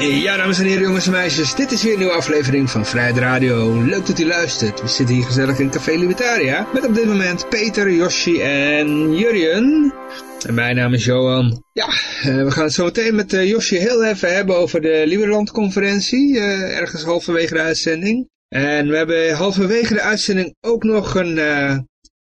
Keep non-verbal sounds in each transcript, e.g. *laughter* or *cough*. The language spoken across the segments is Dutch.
Ja, dames en heren, jongens en meisjes, dit is weer een nieuwe aflevering van Vrijheid Radio. Leuk dat u luistert. We zitten hier gezellig in Café Libertaria met op dit moment Peter, Yoshi en Jurjen. En mijn naam is Johan. Ja, uh, we gaan het zo meteen met uh, Yoshi heel even hebben over de Liberland-conferentie, uh, ergens halverwege de uitzending. En we hebben halverwege de uitzending ook nog een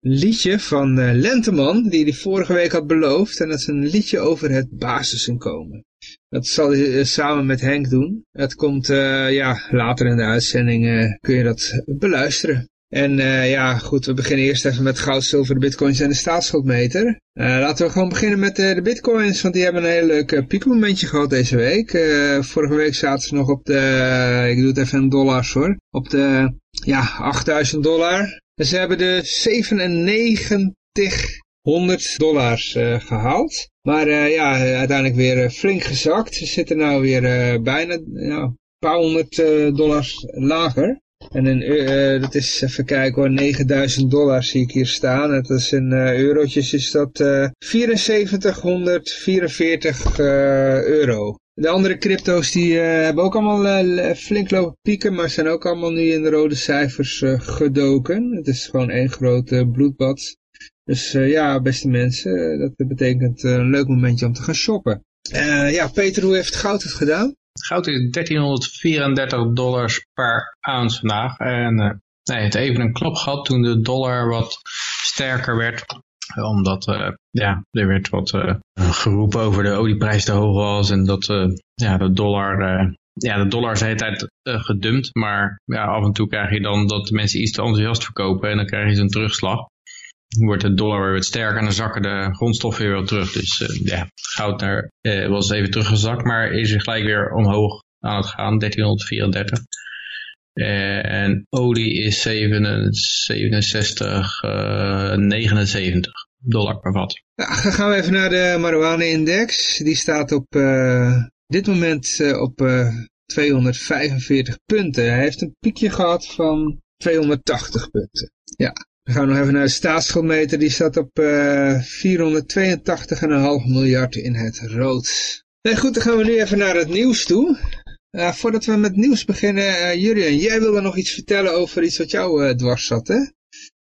liedje van Lenteman, die hij vorige week had beloofd. En dat is een liedje over het basisinkomen. Dat zal hij samen met Henk doen. Dat komt ja, later in de uitzending kun je dat beluisteren. En ja, goed, we beginnen eerst even met goud, zilver, de bitcoins en de staatsschuldmeter. Laten we gewoon beginnen met de bitcoins, want die hebben een heel leuk piekmomentje gehad deze week. vorige week zaten ze nog op de, ik doe het even in dollars hoor, op de, ja, 8000 dollar. En ze hebben de 9700 dollars gehaald. Maar ja, uiteindelijk weer flink gezakt. Ze zitten nou weer bijna, nou, een paar honderd dollars lager. En uh, dat is, even kijken hoor, 9000 dollar zie ik hier staan. Dat is in uh, eurotjes is dat uh, 7444 euro. De andere crypto's die hebben ook allemaal flink lopen pieken, maar zijn ook allemaal nu in de rode cijfers gedoken. Het is gewoon één grote bloedbad. Dus ja, beste mensen, dat betekent een leuk momentje om te gaan shoppen. ja, Peter, hoe heeft goud het gedaan? Goud is 1334 dollars per ounce vandaag. En nee, het even een klop gehad toen de dollar wat sterker werd. Omdat ja, er werd wat uh, geroepen over de olieprijs te hoog was. En dat ja, de dollar ja, de dollar is de hele tijd gedumpt, maar ja, af en toe krijg je dan dat de mensen iets te enthousiast verkopen en dan krijg je een terugslag wordt de dollar weer wat sterker en dan zakken de grondstoffen weer wat terug. Dus uh, ja, goud uh, was even teruggezakt, maar is er gelijk weer omhoog aan het gaan, 1334. Uh, en olie is 67, 79 dollar per vat. Ja, gaan we even naar de marijuana-index. Die staat op dit moment op 245 punten. Hij heeft een piekje gehad van 280 punten. Ja, dan gaan we nog even naar de staatsschuldmeter. Die staat op uh, eh, 482,5 miljard in het rood. Nee, goed, dan gaan we nu even naar het nieuws toe. Uh, voordat we met nieuws beginnen, uh, jij wilde nog iets vertellen over iets wat jou dwars zat, hè?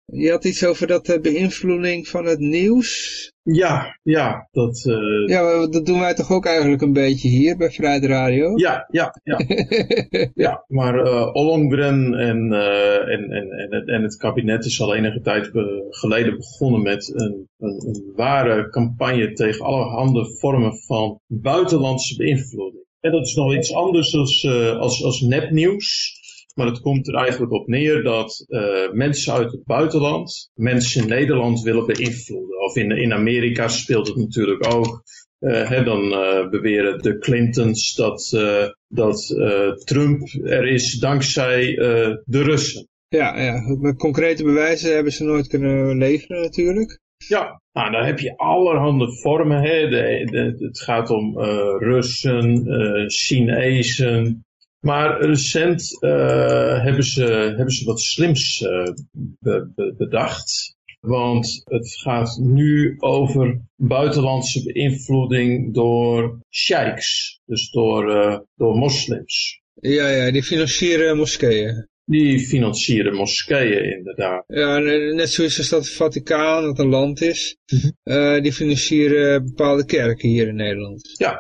Je had iets over dat uh, beïnvloeding van het nieuws. Ja, ja. Dat, uh... Ja, dat doen wij toch ook eigenlijk een beetje hier bij Vrijheid Radio? Ja, ja, ja. *laughs* ja maar uh, Ollongren en, uh, en, en, en, en het kabinet is al enige tijd geleden begonnen met een, een, een ware campagne tegen allerhande vormen van buitenlandse beïnvloeding. En dat is nog iets anders als, als, als nepnieuws. Maar het komt er eigenlijk op neer dat uh, mensen uit het buitenland mensen in Nederland willen beïnvloeden. Of in, in Amerika speelt het natuurlijk ook. Uh, hè, dan uh, beweren de Clintons dat, dat Trump er is dankzij de Russen. Ja, ja, met concrete bewijzen hebben ze nooit kunnen leveren natuurlijk. Ja, nou, dan heb je allerhande vormen. Hè. De, de, het gaat om Russen, Chinezen, maar recent uh, hebben, ze, hebben ze wat slims uh, be, be, bedacht. Want het gaat nu over buitenlandse beïnvloeding door sheiks. Dus door, uh, door moslims. Ja, ja, die financieren moskeeën. Die financieren moskeeën, inderdaad. Ja, net zoals als dat het Vaticaan, dat een land is, uh, die financieren bepaalde kerken hier in Nederland. Ja,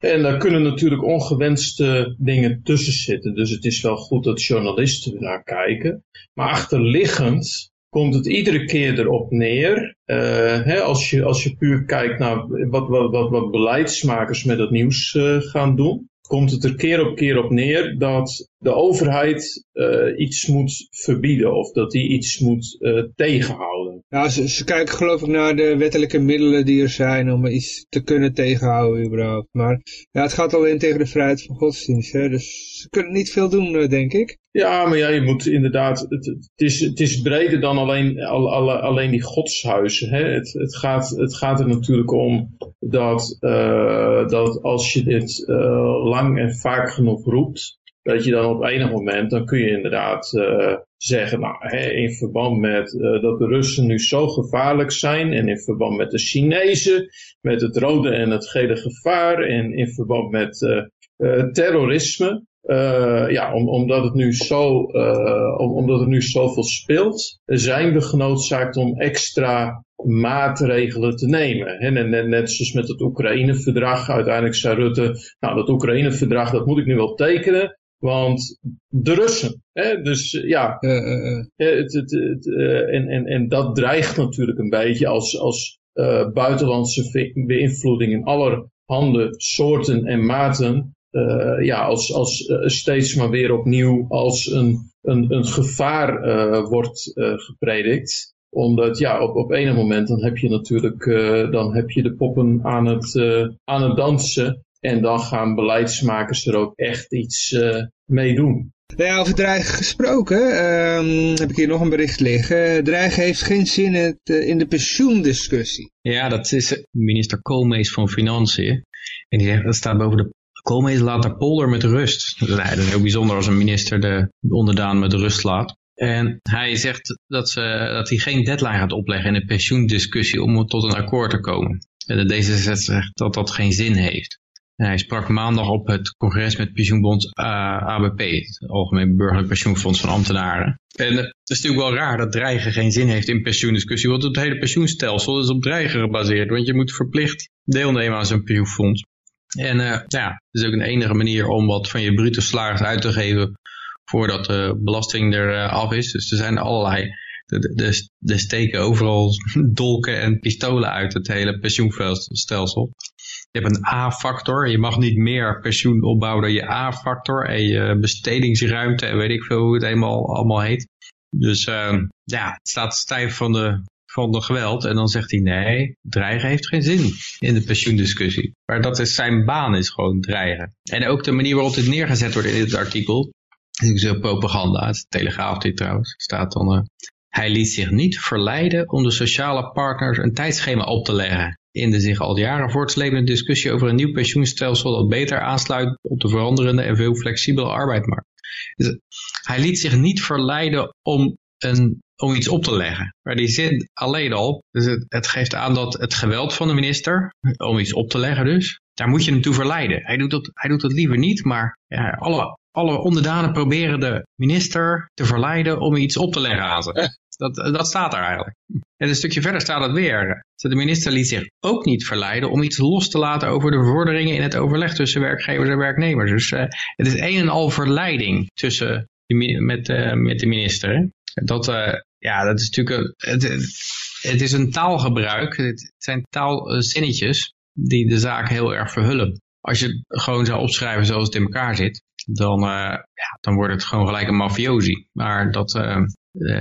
en daar kunnen natuurlijk ongewenste dingen tussen zitten. Dus het is wel goed dat journalisten naar kijken. Maar achterliggend komt het iedere keer erop neer. Uh, hè, als, je, als je puur kijkt naar wat, wat, wat, beleidsmakers met het nieuws uh, gaan doen. Komt het er keer op keer op neer dat de overheid iets moet verbieden of dat die iets moet tegenhouden. Ja, ze, ze, kijken geloof ik naar de wettelijke middelen die er zijn om iets te kunnen tegenhouden überhaupt. Maar ja, het gaat alleen tegen de vrijheid van godsdienst. Hè? Dus ze kunnen niet veel doen, denk ik. Ja, maar ja, je moet inderdaad, het, het, is, het is breder dan alleen, al, alleen die godshuizen. Hè? Het, het, gaat, het gaat er natuurlijk om dat, uh, dat als je dit lang en vaak genoeg roept, dat je dan op enig moment, dan kun je inderdaad uh, zeggen, nou, in verband met dat de Russen nu zo gevaarlijk zijn en in verband met de Chinezen, met het rode en het gele gevaar en in verband met terrorisme, uh, ja, om, omdat, het nu zo, om, omdat het nu zoveel speelt, zijn we genoodzaakt om extra maatregelen te nemen. En, net zoals met het Oekraïne-verdrag, uiteindelijk zei Rutte, nou dat Oekraïne-verdrag, dat moet ik nu wel tekenen, want de Russen. Hè? Dus ja, uh, het, het, het, en, en, en dat dreigt natuurlijk een beetje als, als buitenlandse beïnvloeding in allerhande soorten en maten uh, ja, als, als uh, steeds maar weer opnieuw als een, een, een gevaar wordt gepredikt. Omdat ja, op, op een moment dan heb je natuurlijk dan heb je de poppen aan het, aan het dansen. En dan gaan beleidsmakers er ook echt iets mee doen. Nou ja, over dreigen gesproken, um, heb ik hier nog een bericht liggen. Dreigen heeft geen zin in, het, in de pensioendiscussie. Ja, dat is minister Koolmees van Financiën. En die zegt, dat staat boven de Koolmees laat de polder met rust. Dat is heel bijzonder als een minister de onderdaan met rust laat. En hij zegt dat, ze, dat hij geen deadline gaat opleggen in de pensioendiscussie om tot een akkoord te komen. En de D66 zegt dat dat geen zin heeft. Hij sprak maandag op het congres met pensioenbond ABP, het Algemeen Burgerlijk Pensioenfonds van Ambtenaren. En het is natuurlijk wel raar dat dreigen geen zin heeft in pensioendiscussie, want het hele pensioenstelsel is op dreigen gebaseerd. Want je moet verplicht deelnemen aan zo'n pensioenfonds. En uh, ja, het is ook een enige manier om wat van je bruto salaris uit te geven voordat de belasting er af is. Dus er zijn allerlei, de steken overal *laughs* dolken en pistolen uit het hele pensioenstelsel. Je hebt een A-factor, je mag niet meer pensioen opbouwen dan je A-factor en je bestedingsruimte en weet ik veel hoe het eenmaal allemaal heet. Dus uh, ja, het staat stijf van de van geweld. En dan zegt hij nee, dreigen heeft geen zin in de pensioendiscussie. Maar dat is zijn baan, is gewoon dreigen. En ook de manier waarop dit neergezet wordt in dit artikel. is zo propaganda, het Telegraaf dit trouwens, staat dan... Uh, hij liet zich niet verleiden om de sociale partners een tijdschema op te leggen. In de zich al jaren voortslepende discussie over een nieuw pensioenstelsel dat beter aansluit op de veranderende en veel flexibele arbeidsmarkt. Dus hij liet zich niet verleiden om een om iets op te leggen. Maar die zin alleen al, dus het, geeft aan dat het geweld van de minister, om iets op te leggen dus, daar moet je hem toe verleiden. Hij doet dat, hij doet dat liever niet, maar ja, alle, alle onderdanen proberen de minister te verleiden om iets op te leggen aan ze. Dat, dat staat er eigenlijk. En een stukje verder staat het weer. De minister liet zich ook niet verleiden om iets los te laten over de bevorderingen in het overleg tussen werkgevers en werknemers. Dus uh, het is een en al verleiding tussen met, uh, met de minister. Dat, uh, ja, dat is natuurlijk een, het, het is een taalgebruik. Het zijn taalzinnetjes die de zaak heel erg verhullen. Als je het gewoon zou opschrijven zoals het in elkaar zit, dan, uh, ja, dan wordt het gewoon gelijk een mafiosi. Maar dat, uh,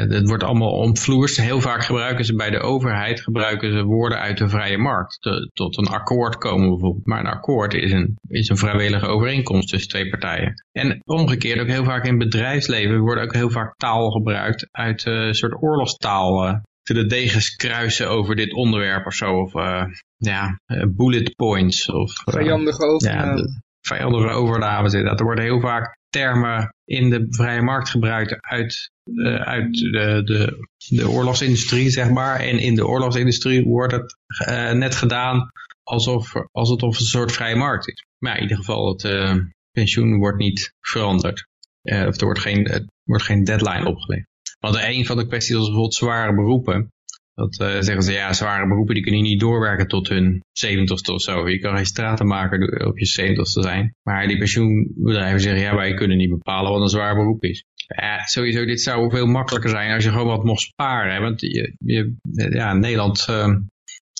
het wordt allemaal omvloers. Heel vaak gebruiken ze bij de overheid gebruiken ze woorden uit de vrije markt. Te, tot een akkoord komen bijvoorbeeld. Maar een akkoord is een, is een vrijwillige overeenkomst tussen twee partijen. En omgekeerd ook heel vaak in bedrijfsleven wordt ook heel vaak taal gebruikt uit uh, een soort oorlogstaal. Uh, de degens kruisen over dit onderwerp of zo. Of uh, ja, bullet points. Of, vijandige. Ja, vijandige overname. Er worden heel vaak termen in de vrije markt gebruikt uit, uh, uit de, de, de oorlogsindustrie, zeg maar. En in de oorlogsindustrie wordt het uh, net gedaan alsof, alsof het een soort vrije markt is. Maar in ieder geval, het uh, pensioen wordt niet veranderd. of er wordt geen, wordt geen deadline opgelegd. Want een van de kwesties was bijvoorbeeld zware beroepen. Dat uh, zeggen ze, ja, zware beroepen die kunnen niet doorwerken tot hun zeventigste of zo. Je kan geen stratenmaker op je zeventigste zijn. Maar die pensioenbedrijven zeggen, ja, wij kunnen niet bepalen wat een zwaar beroep is. Ja, sowieso, dit zou veel makkelijker zijn als je gewoon wat mocht sparen. Want je, je, ja, Nederland uh,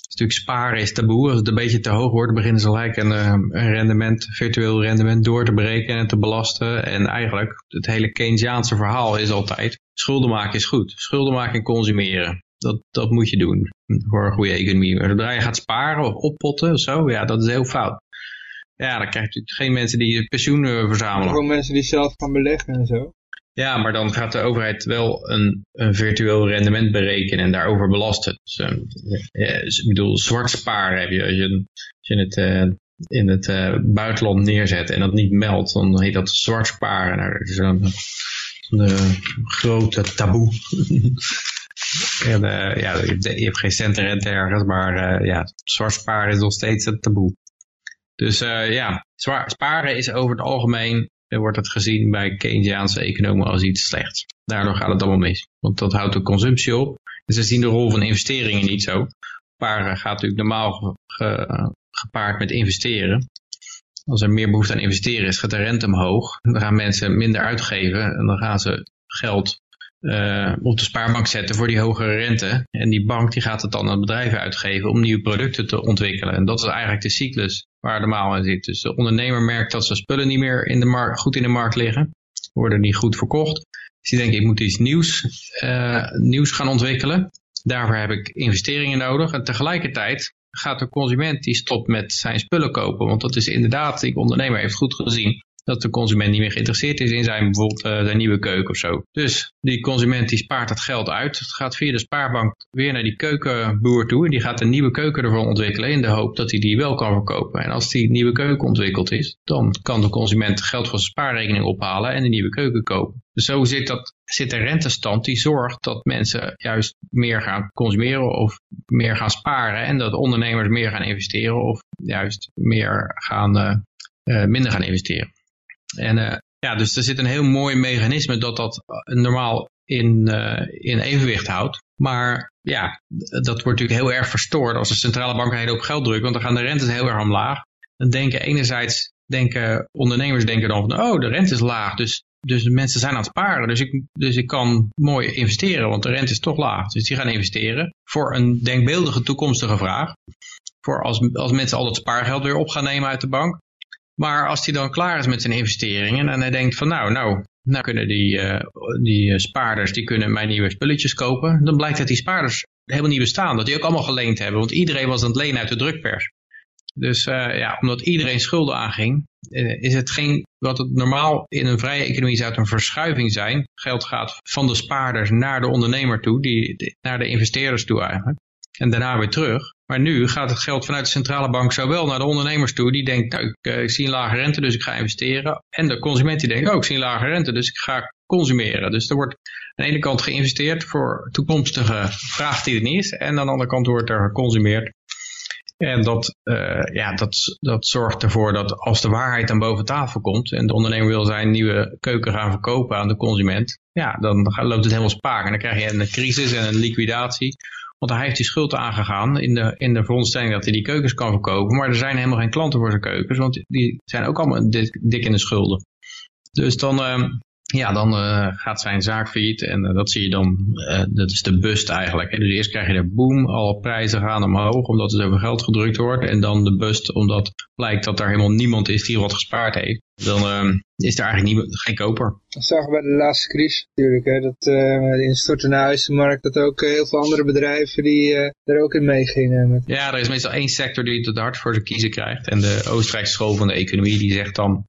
natuurlijk sparen is taboe. Als het een beetje te hoog wordt, beginnen ze gelijk een, eh, een rendement, virtueel rendement door te berekenen en te belasten. En eigenlijk, het hele Keynesiaanse verhaal is altijd, schulden maken is goed. Schulden maken en consumeren. Dat, dat moet je doen voor een goede economie. Maar zodra je gaat sparen of oppotten of zo, ja, dat is heel fout. Ja, dan krijg je geen mensen die pensioen eh, verzamelen. Gewoon mensen die zelf gaan beleggen en zo. Ja, maar dan gaat de overheid wel een, een virtueel rendement berekenen en daarover belasten. Dus, uh, ja, dus ik bedoel, zwart sparen heb je. Als je, als je het uh, in het uh, buitenland neerzet en dat niet meldt, dan heet dat zwart sparen. Nou, dat is een, een grote taboe. *laughs* en, ja, je hebt, geen centenrente ergens, maar ja, zwart sparen is nog steeds een taboe. Dus ja, zwaar, sparen is over het algemeen wordt het gezien bij Keynesiaanse economen als iets slechts. Daardoor gaat het allemaal mis. Want dat houdt de consumptie op. En ze zien de rol van investeringen niet zo. Sparen gaat natuurlijk normaal gepaard met investeren. Als er meer behoefte aan investeren is, gaat de rente omhoog. Dan gaan mensen minder uitgeven en dan gaan ze geld uh, op de spaarbank zetten voor die hogere rente. En die bank die gaat het dan aan bedrijven uitgeven om nieuwe producten te ontwikkelen. En dat is eigenlijk de cyclus waar de maal in zit. Dus de ondernemer merkt dat zijn spullen niet meer in de goed in de markt liggen. Worden niet goed verkocht. Dus die denkt ik moet iets nieuws, uh, nieuws gaan ontwikkelen. Daarvoor heb ik investeringen nodig. En tegelijkertijd gaat de consument die stopt met zijn spullen kopen. Want dat is inderdaad, die ondernemer heeft goed gezien dat de consument niet meer geïnteresseerd is in zijn bijvoorbeeld uh, zijn nieuwe keuken of zo. Dus die consument die spaart het geld uit. Het gaat via de spaarbank weer naar die keukenboer toe. En die gaat een nieuwe keuken ervan ontwikkelen in de hoop dat hij die wel kan verkopen. En als die nieuwe keuken ontwikkeld is, dan kan de consument geld van zijn spaarrekening ophalen en een nieuwe keuken kopen. Dus zo zit, dat, zit de rentestand die zorgt dat mensen juist meer gaan consumeren of meer gaan sparen. En dat ondernemers meer gaan investeren of juist meer gaan, uh, uh, minder gaan investeren. En uh, ja, dus er zit een heel mooi mechanisme dat dat normaal in, uh, in evenwicht houdt. Maar ja, dat wordt natuurlijk heel erg verstoord als de centrale banken een hele hoop geld drukken, want dan gaan de rentes heel erg omlaag. Dan denken enerzijds, denken ondernemers denken dan van, oh de rente is laag, dus, dus mensen zijn aan het sparen, dus ik, dus ik kan mooi investeren, want de rente is toch laag. Dus die gaan investeren voor een denkbeeldige toekomstige vraag. Voor als, als mensen al dat spaargeld weer op gaan nemen uit de bank, maar als hij dan klaar is met zijn investeringen en hij denkt van nou, nou, nou kunnen die, uh, die spaarders die kunnen mijn nieuwe spulletjes kopen. Dan blijkt dat die spaarders helemaal niet bestaan. Dat die ook allemaal geleend hebben. Want iedereen was aan het lenen uit de drukpers. Dus uh, ja, omdat iedereen schulden aanging, is het geen, wat het normaal in een vrije economie zou een verschuiving zijn. Geld gaat van de spaarders naar de ondernemer toe, die naar de investeerders toe eigenlijk en daarna weer terug. Maar nu gaat het geld vanuit de centrale bank zowel naar de ondernemers toe. Die denkt, nou, ik, uh, ik, zie een lage rente, dus ik ga investeren. En de consument die denkt, oh, ik zie een lage rente, dus ik ga consumeren. Dus er wordt aan de ene kant geïnvesteerd voor toekomstige vraag die er niet is. En aan de andere kant wordt er geconsumeerd. En dat, uh, ja, dat, dat zorgt ervoor dat als de waarheid aan boven tafel komt en de ondernemer wil zijn nieuwe keuken gaan verkopen aan de consument, ja, dan loopt het helemaal spaak. En dan krijg je een crisis en een liquidatie want hij heeft die schuld aangegaan in de, in de veronderstelling dat hij die keukens kan verkopen. Maar er zijn helemaal geen klanten voor zijn keukens, want die zijn ook allemaal dik, in de schulden. Dus dan, uh, ja, dan uh, gaat zijn zaak failliet en uh, dat zie je dan, uh, dat is de bust eigenlijk. Dus eerst krijg je de boom, alle prijzen gaan omhoog omdat er zoveel geld gedrukt wordt. En dan de bust omdat blijkt dat er helemaal niemand is die wat gespaard heeft. Dan is er eigenlijk niet, geen koper. Dat zagen we bij de laatste crisis natuurlijk. Hè, dat de instortende huizenmarkt, dat ook heel veel andere bedrijven die er ook in meegingen. Met... Ja, er is meestal één sector die het hard voor zijn kiezen krijgt. En de Oostenrijkse school van de economie die zegt dan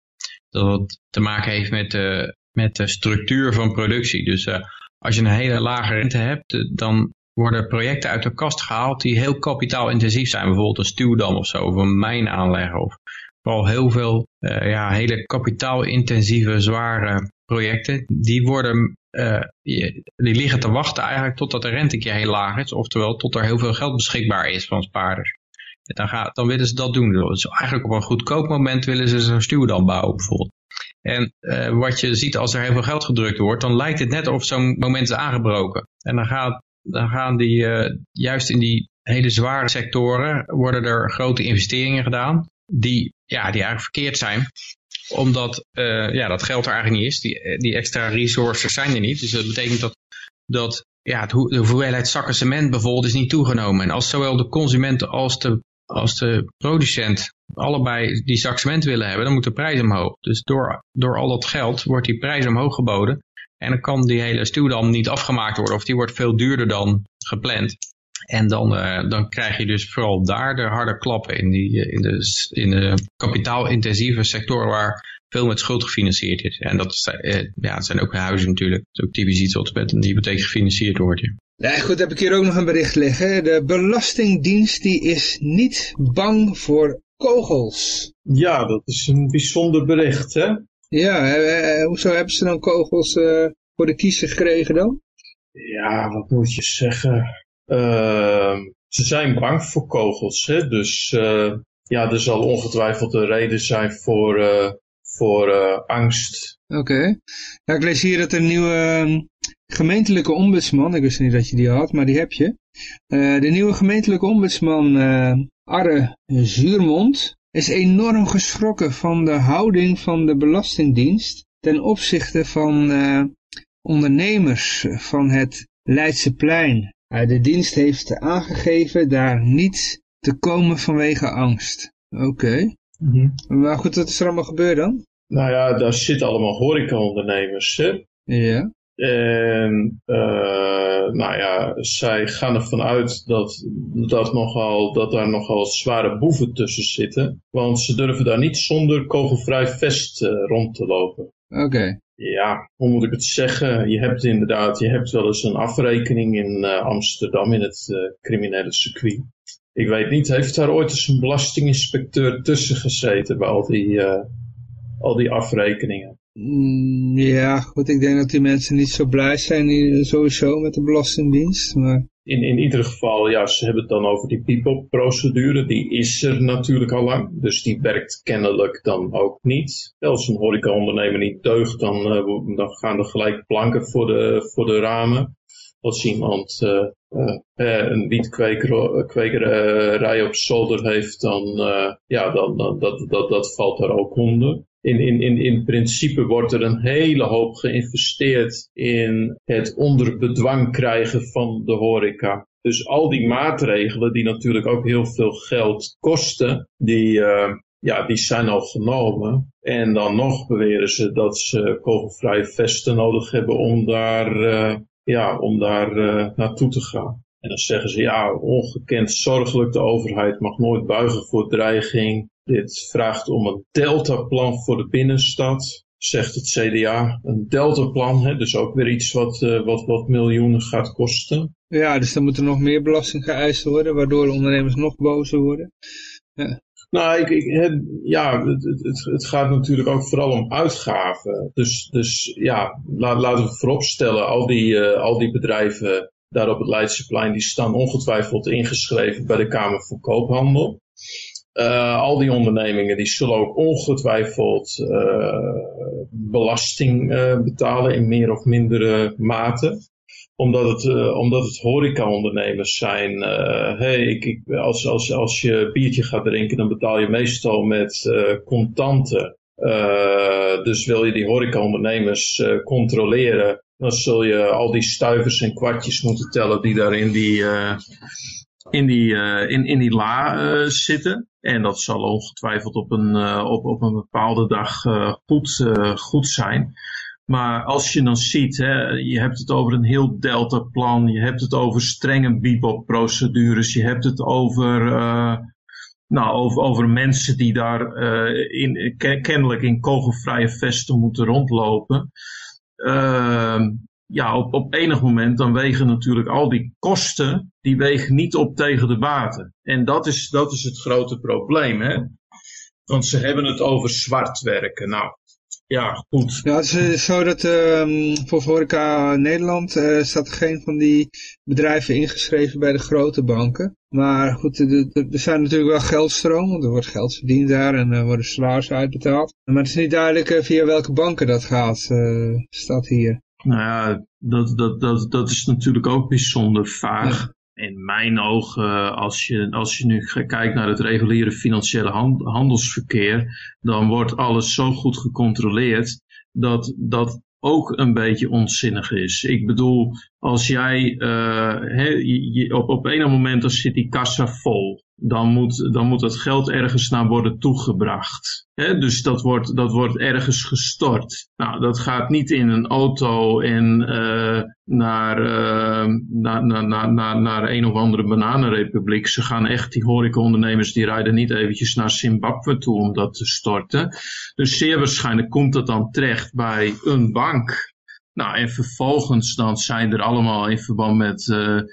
dat het te maken heeft met de met de structuur van productie. Dus uh, als je een hele lage rente hebt, dan worden projecten uit de kast gehaald die heel kapitaalintensief zijn. Bijvoorbeeld een stuwdam of zo, of een mijn aanleggen. Of vooral heel veel uh, ja, hele kapitaalintensieve, zware projecten. Die worden, die liggen te wachten eigenlijk totdat de rente een keer heel laag is. Oftewel tot er heel veel geld beschikbaar is van spaarders. Dan, gaat, dan willen ze dat doen. Dus eigenlijk op een goedkoop moment willen ze zo'n stuwdam bouwen bijvoorbeeld. En uh, wat je ziet als er heel veel geld gedrukt wordt, dan lijkt het net of zo'n moment is aangebroken. En dan, gaat, dan gaan die, uh, juist in die hele zware sectoren, worden er grote investeringen gedaan, die, ja, die eigenlijk verkeerd zijn omdat uh, ja, dat geld er eigenlijk niet is. Die, die extra resources zijn er niet. Dus dat betekent dat, dat ja, de hoeveelheid zakken cement bijvoorbeeld is niet toegenomen. En als zowel de consument als de, als de producent allebei die zak cement willen hebben, dan moet de prijs omhoog. Dus door, door al dat geld wordt die prijs omhoog geboden. En dan kan die hele stuwdam niet afgemaakt worden of die wordt veel duurder dan gepland. En dan, uh, dan krijg je dus vooral daar de harde klappen in, die, in, de, in de kapitaalintensieve sector waar veel met schuld gefinancierd is. En dat, uh, ja, zijn ook huizen natuurlijk. Het is ook typisch iets wat met een hypotheek gefinancierd wordt. Ja. Ja, goed, heb ik hier ook nog een bericht liggen. De Belastingdienst die is niet bang voor kogels. Ja, dat is een bijzonder bericht, hè? Ja, eh, hoezo hebben ze dan kogels voor de kiezer gekregen dan? Ja, wat moet je zeggen? Uh, ze zijn bang voor kogels, hè? dus uh, ja, er zal ongetwijfeld een reden zijn voor, voor angst. Oké. Ja, ik lees hier dat een nieuwe ehm, gemeentelijke ombudsman, ik wist niet dat je die had, maar die heb je. De nieuwe gemeentelijke ombudsman Arre Zuurmond is enorm geschrokken van de houding van de Belastingdienst ten opzichte van uh, ondernemers van het Leidseplein. De dienst heeft aangegeven daar niet te komen vanwege angst. Oké. Okay. Mm -hmm. Maar goed, wat is er allemaal gebeurd dan? Nou ja, daar zitten allemaal horecaondernemers, hè? Ja. En uh, nou ja, zij gaan ervan uit dat, dat, nogal, dat daar nogal zware boeven tussen zitten. Want ze durven daar niet zonder kogelvrij vest uh, rond te lopen. Oké. Okay. Ja, hoe moet ik het zeggen? Je hebt inderdaad, je hebt wel eens een afrekening in uh, Amsterdam in het criminele circuit. Ik weet niet, heeft daar ooit eens een belastinginspecteur tussen gezeten bij al die, al die afrekeningen? Mm, ja, goed, ik denk dat die mensen niet zo blij zijn sowieso met de Belastingdienst. Maar... In, in ieder geval, ja, ze hebben het dan over die people-procedure. Die is er natuurlijk al lang, dus die werkt kennelijk dan ook niet. Als een horecaondernemer niet deugt, dan, uh, dan gaan er gelijk planken voor de, voor de ramen. Als iemand uh, uh, een wietkwekerij op zolder heeft, dan, ja, dan, dan dat, dat, dat valt daar ook onder in, in, in, in principe wordt er een hele hoop geïnvesteerd in het onder bedwang krijgen van de horeca. Dus al die maatregelen die natuurlijk ook heel veel geld kosten, die, uh, ja, die zijn al genomen. En dan nog beweren ze dat ze kogelvrije vesten nodig hebben om daar, uh, ja, om daar uh, naartoe te gaan. En dan zeggen ze, ja, ongekend zorgelijk, de overheid mag nooit buigen voor dreiging. Dit vraagt om een deltaplan voor de binnenstad, zegt het CDA. Een deltaplan, hè, dus ook weer iets wat, uh, wat, wat miljoenen gaat kosten. Ja, dus dan moet er nog meer belasting geëist worden, waardoor de ondernemers nog bozer worden. Ja. Nou, ik, ik, het, ja, het, het, het, gaat natuurlijk ook vooral om uitgaven. Dus, dus ja, laat, laten we vooropstellen, al die, uh, al die bedrijven daar op het Leidseplein, die staan ongetwijfeld ingeschreven bij de Kamer van Koophandel. Uh, al die ondernemingen die zullen ook ongetwijfeld uh, belasting uh, betalen in meer of mindere mate. Omdat het, omdat het horecaondernemers zijn. hey, ik, als, als, als je biertje gaat drinken, dan betaal je meestal met contanten. dus wil je die horecaondernemers controleren, dan zul je al die stuivers en kwartjes moeten tellen die daar in die, in die, in, in die la zitten. En dat zal ongetwijfeld op een, uh, op, op een bepaalde dag goed, goed zijn. Maar als je dan ziet, hè, je hebt het over een heel deltaplan, je hebt het over strenge bebop-procedures, je hebt het over, nou, over, over mensen die daar in, kennelijk in kogelvrije vesten moeten rondlopen. Ehm, ja, op, enig moment dan wegen natuurlijk al die kosten, die wegen niet op tegen de baten. En dat is, dat is het grote probleem, hè. Want ze hebben het over zwart werken. Nou, ja, goed. Ja, het is zo dat uh, voor Horeca Nederland uh, staat geen van die bedrijven ingeschreven bij de grote banken. Maar goed, er zijn natuurlijk wel geldstromen, want er wordt geld verdiend daar en er worden salaris uitbetaald. Maar het is niet duidelijk uh, via welke banken dat gaat, staat hier. Nou ja, dat, dat, dat, dat is natuurlijk ook bijzonder vaag. In mijn ogen, als je, als je nu kijkt naar het reguliere financiële handelsverkeer, dan wordt alles zo goed gecontroleerd dat, dat ook een beetje onzinnig is. Ik bedoel, als jij uh, op, op een moment dan zit die kassa vol dan moet, dan moet dat geld ergens naar worden toegebracht. dus dat wordt, dat wordt ergens gestort. Nou, dat gaat niet in een auto en uh, naar, uh, naar, naar, naar, naar een of andere bananenrepubliek. Ze gaan echt, die horecaondernemers, die rijden niet eventjes naar Zimbabwe toe om dat te storten. Dus zeer waarschijnlijk komt dat dan terecht bij een bank. Nou, en vervolgens dan zijn er allemaal in verband met uh, uh,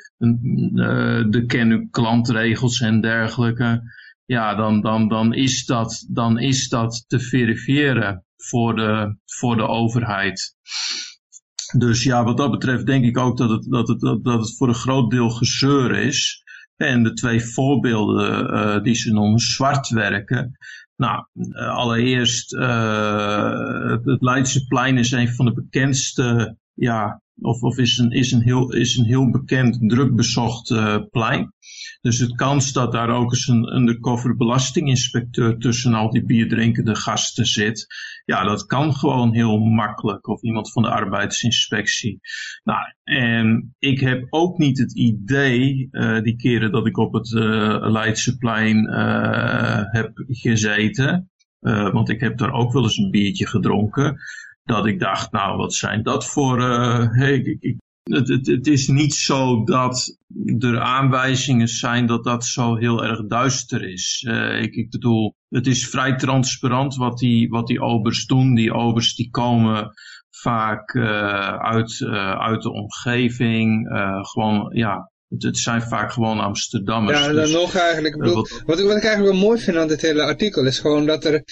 de ken klantregels en dergelijke. Ja, dan, dan, dan, is dat, dan is dat te verifiëren voor de, voor de overheid. Dus ja, wat dat betreft denk ik ook dat het, dat het, dat, het voor een groot deel gezeur is. En de twee voorbeelden uh, die ze noemen, zwart werken, nou, uh, allereerst, uh, het, het Leidseplein is een van de bekendste, ja, of, of is, een, is, een heel, is een heel bekend, druk bezocht uh, plein. Dus het kans dat daar ook eens een undercover belastinginspecteur tussen al die bierdrinkende gasten zit, ja, dat kan gewoon heel makkelijk. Of iemand van de arbeidsinspectie. Nou, en ik heb ook niet het idee, uh, die keren dat ik op het uh, Leidseplein uh, heb gezeten, want ik heb daar ook wel eens een biertje gedronken dat ik dacht, nou wat zijn dat voor, hey, ik, ik, het, het, het, is niet zo dat er aanwijzingen zijn dat dat zo heel erg duister is. Ik, ik, bedoel, het is vrij transparant wat die, wat die obers doen. Die obers die komen vaak uh, uit, uit de omgeving, gewoon ja, het, zijn vaak gewoon Amsterdammers. Ja, en dan dus, nog eigenlijk, ik bedoel, wat, wat, ik eigenlijk wel mooi vind aan dit hele artikel is gewoon dat er,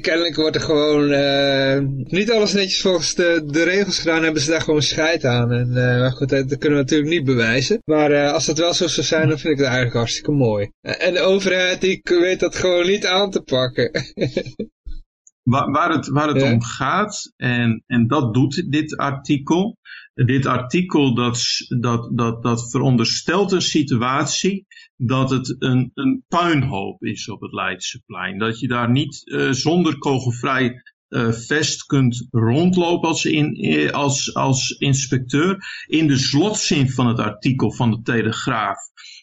kennelijk wordt er gewoon, uh, niet alles netjes volgens de, de regels gedaan, hebben ze daar gewoon scheid aan. En uh, goed, dat, dat, kunnen we natuurlijk niet bewijzen. Maar uh, als dat wel zo zou zijn, dan vind ik het eigenlijk hartstikke mooi. En de overheid, die weet dat gewoon niet aan te pakken. *laughs* waar, waar, het, waar het om gaat, en, en dat doet dit artikel, dit artikel dat, dat, dat, dat veronderstelt een situatie dat het een, een puinhoop is op het Leidseplein. Dat je daar niet uh, zonder kogelvrij uh, vest kunt rondlopen als, in, eh, als, als inspecteur. In de slotzin van het artikel van de Telegraaf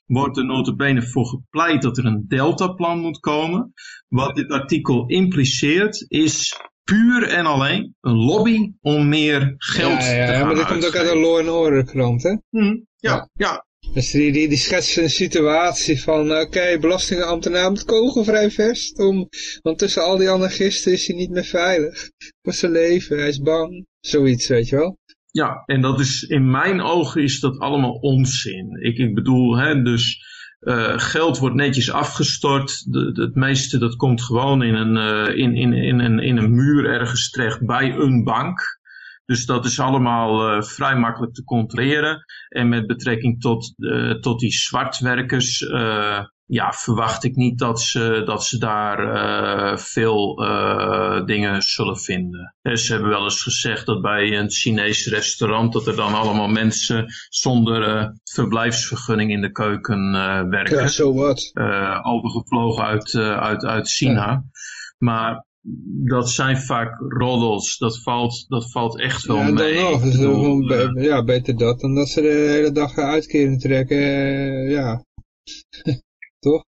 wordt er notabene voor gepleit dat er een deltaplan moet komen. Wat dit artikel impliceert is puur en alleen een lobby om meer geld ja, ja, te Ja, maar dat komt ook uit de Law and Order krant, hè? Hm, ja, ja. Dus die, die, schetsen een situatie van, oké, okay, belastingambtenaar met kogelvrij vest, om, want tussen al die anarchisten is hij niet meer veilig. Voor zijn leven, hij is bang. Zoiets, weet je wel. Ja, en dat is, in mijn ogen is dat allemaal onzin. Ik, ik bedoel, hè, dus uh, geld wordt netjes afgestort. De, het meeste dat komt gewoon in een, uh, in, in, in, een, in een muur ergens terecht bij een bank. Dus dat is allemaal uh, vrij makkelijk te controleren. En met betrekking tot, tot die zwartwerkers ja, verwacht ik niet dat ze, dat ze daar veel dingen zullen vinden. En ze hebben wel eens gezegd dat bij een Chinees restaurant dat er dan allemaal mensen zonder verblijfsvergunning in de keuken werken. Ja, zo wat. overgevlogen uit, uit, uit China. Ja. Maar dat zijn vaak roddels. Dat valt, dat valt echt wel ja, mee. Nog. Dus bedoel, ja, beter dat dan dat ze de hele dag uitkeren trekken. ja. *laughs*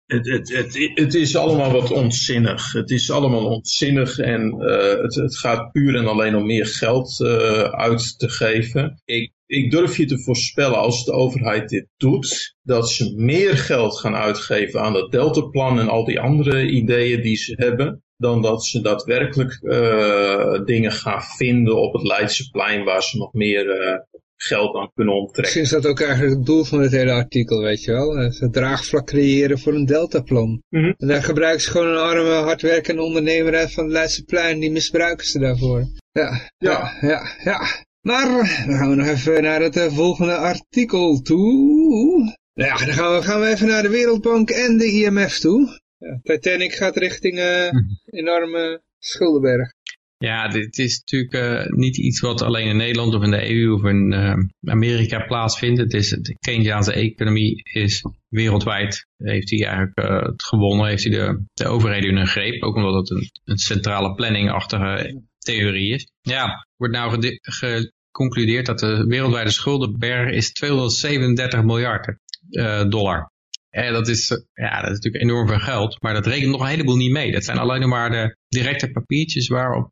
Het, het, het, het, is allemaal wat onzinnig. Het is allemaal onzinnig en uh, het, het, gaat puur en alleen om meer geld uh, uit te geven. Ik, ik durf je te voorspellen als de overheid dit doet, dat ze meer geld gaan uitgeven aan dat deltaplan en al die andere ideeën die ze hebben, dan dat ze daadwerkelijk uh, dingen gaan vinden op het Leidseplein waar ze nog meer geld aan kunnen onttrekken. Misschien is dat ook eigenlijk het doel van het hele artikel, weet je wel. Eh, ze draagvlak creëren voor een deltaplan. Mm -hmm. En daar gebruiken ze gewoon een arme, hardwerkende ondernemer van het Leidseplein. Die misbruiken ze daarvoor. Ja, ja, ja, ja. Maar dan gaan we nog even naar het uh, volgende artikel toe. Nou ja, dan gaan we, gaan we even naar de Wereldbank en de IMF toe. Ja, Titanic gaat richting uh, enorme schuldenberg. Ja, dit is natuurlijk uh, niet iets wat alleen in Nederland of in de EU of in uh, Amerika plaatsvindt. Het is, de Keynesiaanse economie is wereldwijd, heeft hij eigenlijk uh, het gewonnen, heeft hij de, de overheden in een greep. Ook omdat het een, een centrale planningachtige theorie is. Ja, wordt nou geconcludeerd dat de wereldwijde schuldenberg is 237 miljard dollar. En dat is, ja, dat is natuurlijk enorm veel geld, maar dat rekent nog een heleboel niet mee. Dat zijn alleen maar de directe papiertjes waarop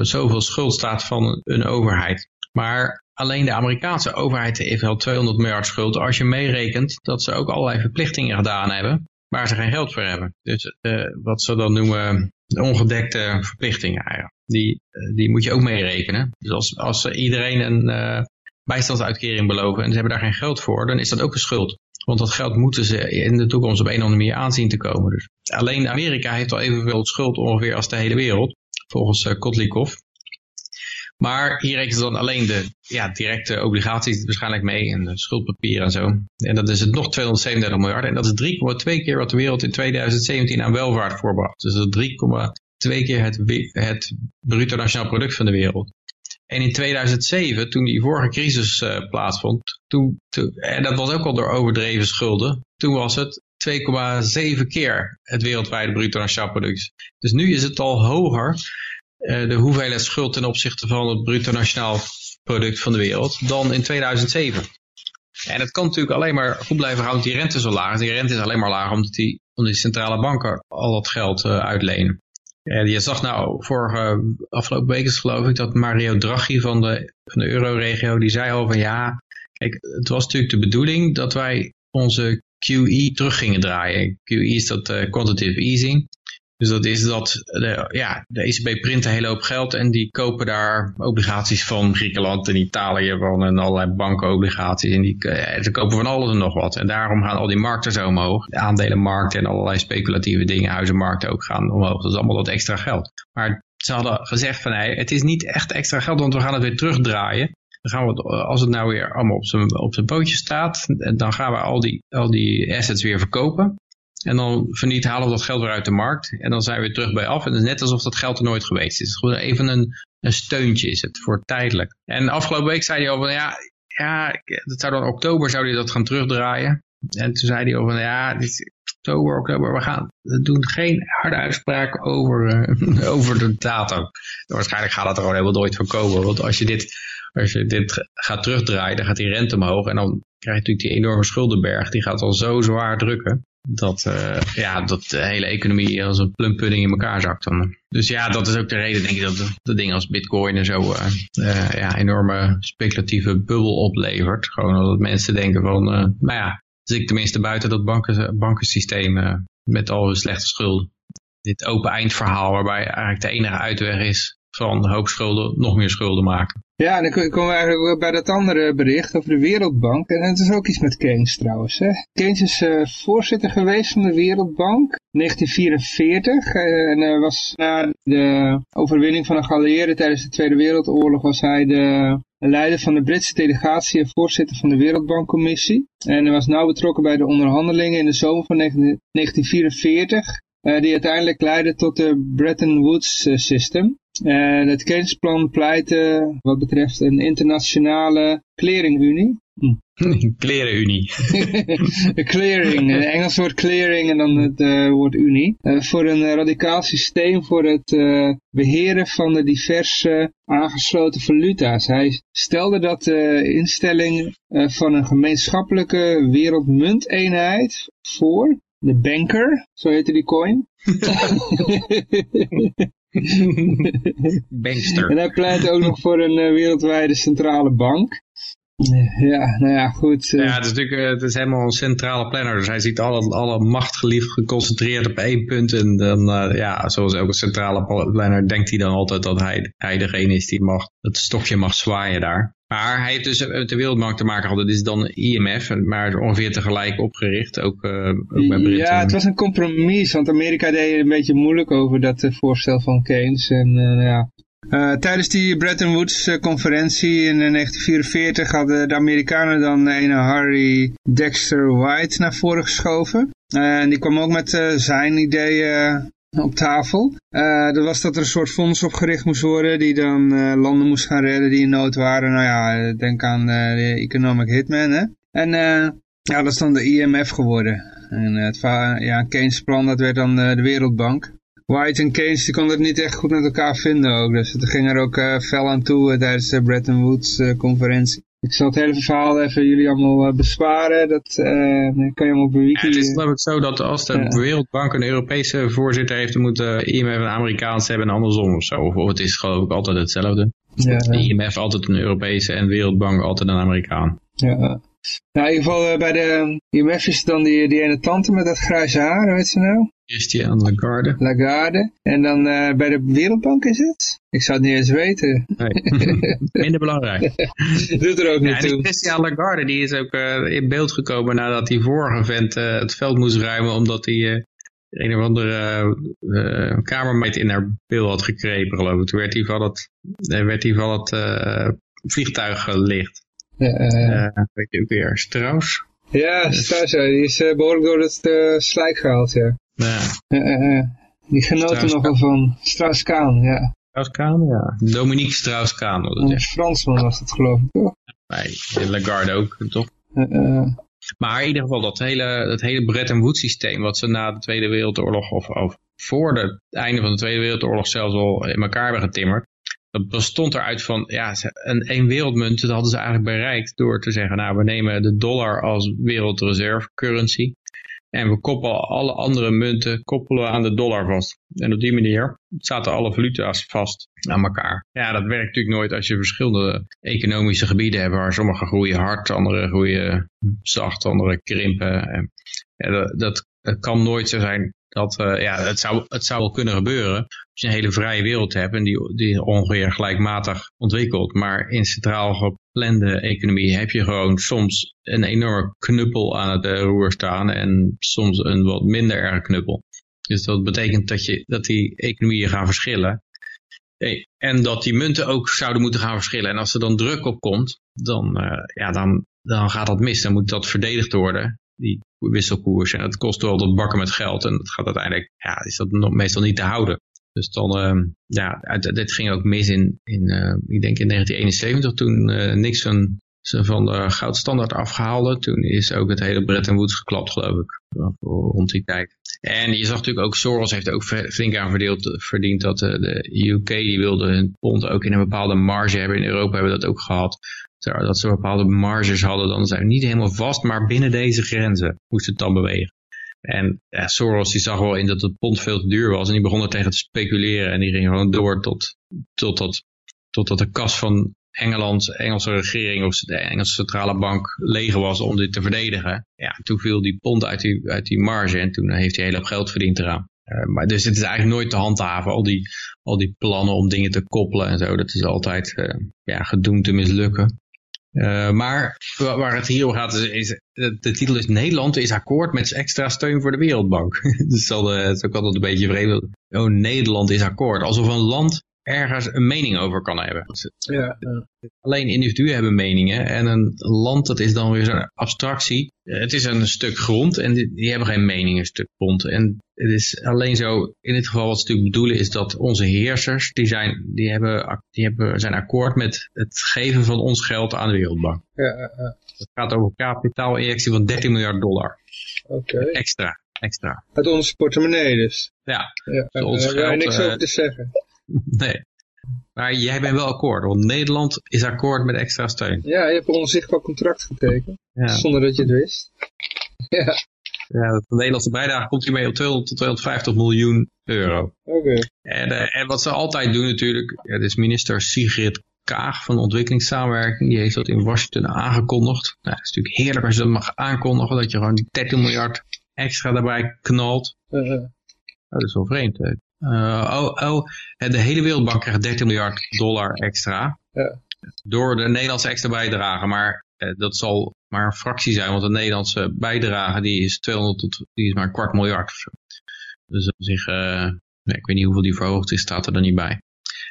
zoveel schuld staat van een overheid. Maar alleen de Amerikaanse overheid heeft wel 200 miljard schuld als je meerekent dat ze ook allerlei verplichtingen gedaan hebben waar ze geen geld voor hebben. Dus wat ze dan noemen ongedekte verplichtingen Die, uh, die moet je ook meerekenen. Dus als, als iedereen een uh, bijstandsuitkering beloven en ze hebben daar geen geld voor, dan is dat ook een schuld. Want dat geld moeten ze in de toekomst op een of andere manier aanzien te komen. Dus alleen Amerika heeft al evenveel schuld ongeveer als de hele wereld, volgens uh, Kotlikov. Maar hier rekenen ze dan alleen de ja, directe obligaties waarschijnlijk mee en de schuldpapieren en zo. En dat is het nog 237 miljard. En dat is 3,2 keer wat de wereld in 2017 aan welvaart voorbracht. Dus dat is 3,2 keer het, het bruto nationaal product van de wereld. En in 2007, toen die vorige crisis uh, plaatsvond, toen, toen, en dat was ook al door overdreven schulden, toen was het 2,7 keer het wereldwijde bruto nationaal product. Dus nu is het al hoger, uh, de hoeveelheid schuld ten opzichte van het bruto nationaal product van de wereld, dan in 2007. En dat kan natuurlijk alleen maar goed blijven omdat die rente zo laag. Die rente is alleen maar laag omdat die, omdat die centrale banken al dat geld uh, uitlenen. En je zag nou vorige afgelopen weken geloof ik dat Mario Draghi van de, van de euroregio, die zei al van ja, kijk, het was natuurlijk de bedoeling dat wij onze QE terug gingen draaien. QE is dat uh, quantitative easing. Dus dat is dat de, ja, de ECB print een hele hoop geld en die kopen daar obligaties van Griekenland en Italië van en allerlei bankenobligaties. En die, eh, ze kopen van alles en nog wat. En daarom gaan al die markten zo omhoog. De aandelenmarkten en allerlei speculatieve dingen, huizenmarkten ook gaan omhoog. Dat is allemaal dat extra geld. Maar ze hadden gezegd van het is niet echt extra geld, want we gaan het weer terugdraaien. Dan gaan we, als het nou weer allemaal op zijn, op zijn pootje staat, dan gaan we al die, al die assets weer verkopen. En dan verniet halen we dat geld weer uit de markt. En dan zijn we weer terug bij af. En het is net alsof dat geld er nooit geweest is. Gewoon even een, een steuntje is het voor tijdelijk. En afgelopen week zei hij al van ja, ja, dat zou dan oktober zou hij dat gaan terugdraaien. En toen zei hij al van ja, dit oktober, oktober, we gaan we doen geen harde uitspraak over, uh, *laughs* over de datum. Waarschijnlijk gaat dat er gewoon helemaal nooit van komen. Want als je dit, als je dit gaat terugdraaien, dan gaat die rente omhoog. En dan krijg je natuurlijk die enorme schuldenberg. Die gaat al zo zwaar drukken dat, uh, ja, dat de hele economie als een plumpudding in elkaar zakt. Dan. Dus ja, dat is ook de reden, denk ik, dat de dingen als bitcoin en zo uh, uh, ja, enorme speculatieve bubbel oplevert. Gewoon omdat mensen denken van, nou ja, zit ik tenminste buiten dat banken, bankensysteem met al hun slechte schulden. Dit open eindverhaal waarbij eigenlijk de enige uitweg is van schulden nog meer schulden maken. Ja, en dan komen we eigenlijk bij dat andere bericht over de Wereldbank. En het is ook iets met Keynes trouwens. Hè. Keynes is uh, voorzitter geweest van de Wereldbank. 1944 uh, en uh, was na de overwinning van de geallieerden tijdens de Tweede Wereldoorlog was hij de leider van de Britse delegatie en voorzitter van de Wereldbankcommissie. En hij was nauw betrokken bij de onderhandelingen in de zomer van 1944 uh, die uiteindelijk leidde tot de Bretton Woods System. Uh, het Keynesplan pleitte wat betreft een internationale clearingunie. Hm. *laughs* Klerenunie. *laughs* clearing, een Engels woord clearing en dan het uh, woord unie. Uh, voor een radicaal systeem voor het uh, beheren van de diverse aangesloten valuta's. Hij stelde dat de instelling van een gemeenschappelijke wereldmunteenheid voor de banker, zo heette die coin. *laughs* *laughs* Bankster. En hij pleit ook nog voor een uh, wereldwijde centrale bank. Ja, nou ja, goed. Uh. Ja, het is natuurlijk het is helemaal een centrale planner. Dus hij ziet alle, alle macht geliefd geconcentreerd op één punt. En dan, ja, zoals elke centrale planner denkt hij dan altijd dat hij, hij degene is die mag, het stokje mag zwaaien daar. Maar hij heeft dus met de wereldmarkt te maken gehad. Dat is dan IMF, maar ongeveer tegelijk opgericht. Ook, uh, ook bij Britten. Ja, het was een compromis. Want Amerika deed een beetje moeilijk over dat uh, voorstel van Keynes. En uh, ja, uh, tijdens die Bretton Woods conferentie in 1944 hadden de Amerikanen dan een Harry Dexter White naar voren geschoven. En die kwam ook met zijn ideeën op tafel. Uh, er was dat er een soort fonds opgericht moest worden die dan uh, landen moest gaan redden die in nood waren. Nou ja, denk aan de Economic Hitman. Hè? En ja, dat is dan de IMF geworden. En het ja, Keynes plan, dat werd dan de Wereldbank. White en Keynes die konden het niet echt goed met elkaar vinden ook. Dus het ging er ook fel aan toe tijdens de Bretton Woods conferentie. Ik zal het hele verhaal even jullie allemaal besparen. Dat kan je allemaal op wiki... het is geloof ik zo dat als de Wereldbank een Europese voorzitter heeft, dan moet de IMF een Amerikaans hebben en andersom of zo. Of, het is geloof ik altijd hetzelfde. Ja, de IMF altijd een Europese en Wereldbank altijd een Amerikaan. Ja. Nou, in ieder geval bij de IMF is het dan die, die ene tante met dat grijze haar, hoe heet ze nou? Christian Lagarde. Lagarde. En dan uh, bij de Wereldbank is het? Ik zou het niet eens weten. Nee, *laughs* minder belangrijk. *laughs* Doet er ook niet ja, toe. Christian Lagarde die is ook uh, in beeld gekomen nadat die vorige vent uh, het veld moest ruimen omdat hij een of andere kamermeid in haar bil had gekrepen geloof ik. Toen werd hij van het, werd hij van het vliegtuig gelicht. Ja, weet je ook weer, Strauss? Ja, Strauss, die is behoorlijk door het slijk gehaald, ja. Ja. die genoten nogal van Strauss-Kaan, ja. Strauss-Kaan, ja. Dominique Strauss-Kaan. Een Fransman was dat geloof ik, toch? Nee, Lagarde ook, toch? Maar in ieder geval dat hele, dat hele Bretton Woods systeem wat ze na de Tweede Wereldoorlog of, of voor het einde van de Tweede Wereldoorlog zelfs al in elkaar hebben getimmerd. Dat bestond eruit van, ja, een één wereldmunt, dat hadden ze eigenlijk bereikt door te zeggen, nou, we nemen de dollar als wereldreserve currency. En we koppelen alle andere munten koppelen aan de dollar vast. En op die manier zaten alle valuta's vast aan elkaar. Ja, dat werkt natuurlijk nooit als je verschillende economische gebieden hebt. Waar sommige groeien hard, andere groeien zacht, andere krimpen. Ja, dat, kan nooit zo zijn dat, uh, ja, het zou, het zou wel kunnen gebeuren je een hele vrije wereld hebt en die, die ongeveer gelijkmatig ontwikkelt. Maar in centraal geplande economie heb je gewoon soms een enorme knuppel aan het uh, roer staan en soms een wat minder erg knuppel. Dus dat betekent dat, je, dat die economieën gaan verschillen. En dat die munten ook zouden moeten gaan verschillen. En als er dan druk op komt, dan, uh, ja, dan, dan gaat dat mis. Dan moet dat verdedigd worden die wisselkoers. En dat kost wel dat bakken met geld. En dat gaat uiteindelijk, ja, is dat nog meestal niet te houden. Dus dan, uh, ja, dit ging ook mis in, in uh, ik denk in 1971 toen uh, Nixon ze van de goudstandaard afgehaalde. Toen is ook het hele Bretton Woods geklapt, geloof ik, rond die tijd. En je zag natuurlijk ook, Soros heeft ook flink aan verdeeld, verdiend dat de UK, die wilde hun pond ook in een bepaalde marge hebben. In Europa hebben we dat ook gehad dat ze bepaalde marges hadden, dan zijn we niet helemaal vast, maar binnen deze grenzen moest het dan bewegen. En Soros die zag wel in dat het pond veel te duur was en die begon er tegen te speculeren en die ging gewoon door tot, tot dat, totdat de kas van Engeland, Engelse regering of de Engelse centrale bank leeg was om dit te verdedigen. Ja, toen viel die pond uit die, uit die marge en toen heeft hij heel veel geld verdiend eraan. Uh, maar dus het is eigenlijk nooit te handhaven, al die, al die plannen om dingen te koppelen en zo. Dat is altijd uh, ja, gedoemd te mislukken. Uh, maar waar het hier om gaat, is, de titel is Nederland is akkoord met extra steun voor de Wereldbank. *laughs* dus dat is ook altijd een beetje vreemd. Oh, Nederland is akkoord. Alsof een land ergens een mening over kan hebben. Ja, Alleen individuen hebben meningen en een land dat is dan weer zo'n abstractie. Het is een stuk grond en die, die, hebben geen mening, een stuk grond. En het is alleen zo, in dit geval wat ze natuurlijk bedoelen is dat onze heersers, die zijn, die hebben, die hebben, zijn akkoord met het geven van ons geld aan de Wereldbank. Ja, Het gaat over kapitaalinjectie van 13 miljard dollar. Oké. Extra, extra. Uit onze portemonnee dus. Ja. ja en, ons geld, daar niks over te zeggen. *laughs* Nee. Maar jij bent wel akkoord, want Nederland is akkoord met extra steun. Ja, je hebt een onzichtbaar contract getekend, ja. zonder dat je het wist. *laughs* ja. Ja, de Nederlandse bijdrage komt hiermee op 200 tot 250 miljoen euro. Oké. En, uh, en wat ze altijd doen natuurlijk, ja, is minister Sigrid Kaag van ontwikkelingssamenwerking, die heeft dat in Washington aangekondigd. Nou, het is natuurlijk heerlijk als je dat mag aankondigen, dat je gewoon die 13 miljard extra daarbij knalt. Uh -huh. dat is wel vreemd. Hè? Uh, oh, oh, de hele Wereldbank krijgt 13 miljard dollar extra. Ja. Door de Nederlandse extra bijdrage. Maar uh, dat zal maar een fractie zijn. Want de Nederlandse bijdrage die is, 200 tot, die is maar een kwart miljard. Dus op zich, uh, ik weet niet hoeveel die verhoogd is, staat er dan niet bij.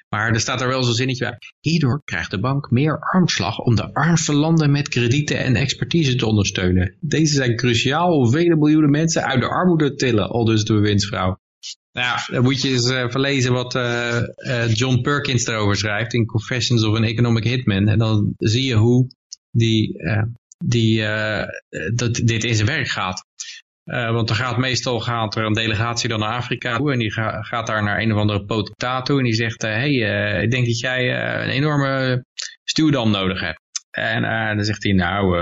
Maar er staat er wel zo'n zinnetje bij. Hierdoor krijgt de bank meer armslag om de armste landen met kredieten en expertise te ondersteunen. Deze zijn cruciaal om vele miljoenen mensen uit de armoede te tillen, al dus de bewindsvrouw. Nou dan moet je eens uh, verlezen wat uh, uh, John Perkins daarover schrijft in Confessions of an Economic Hitman. En dan zie je hoe die, die, dat dit in zijn werk gaat. want er gaat meestal gaat er een delegatie dan naar Afrika toe en die gaat daar naar een of andere potentaat toe en die zegt, hey, ik denk dat jij een enorme stuwdam nodig hebt. En dan zegt hij, nou,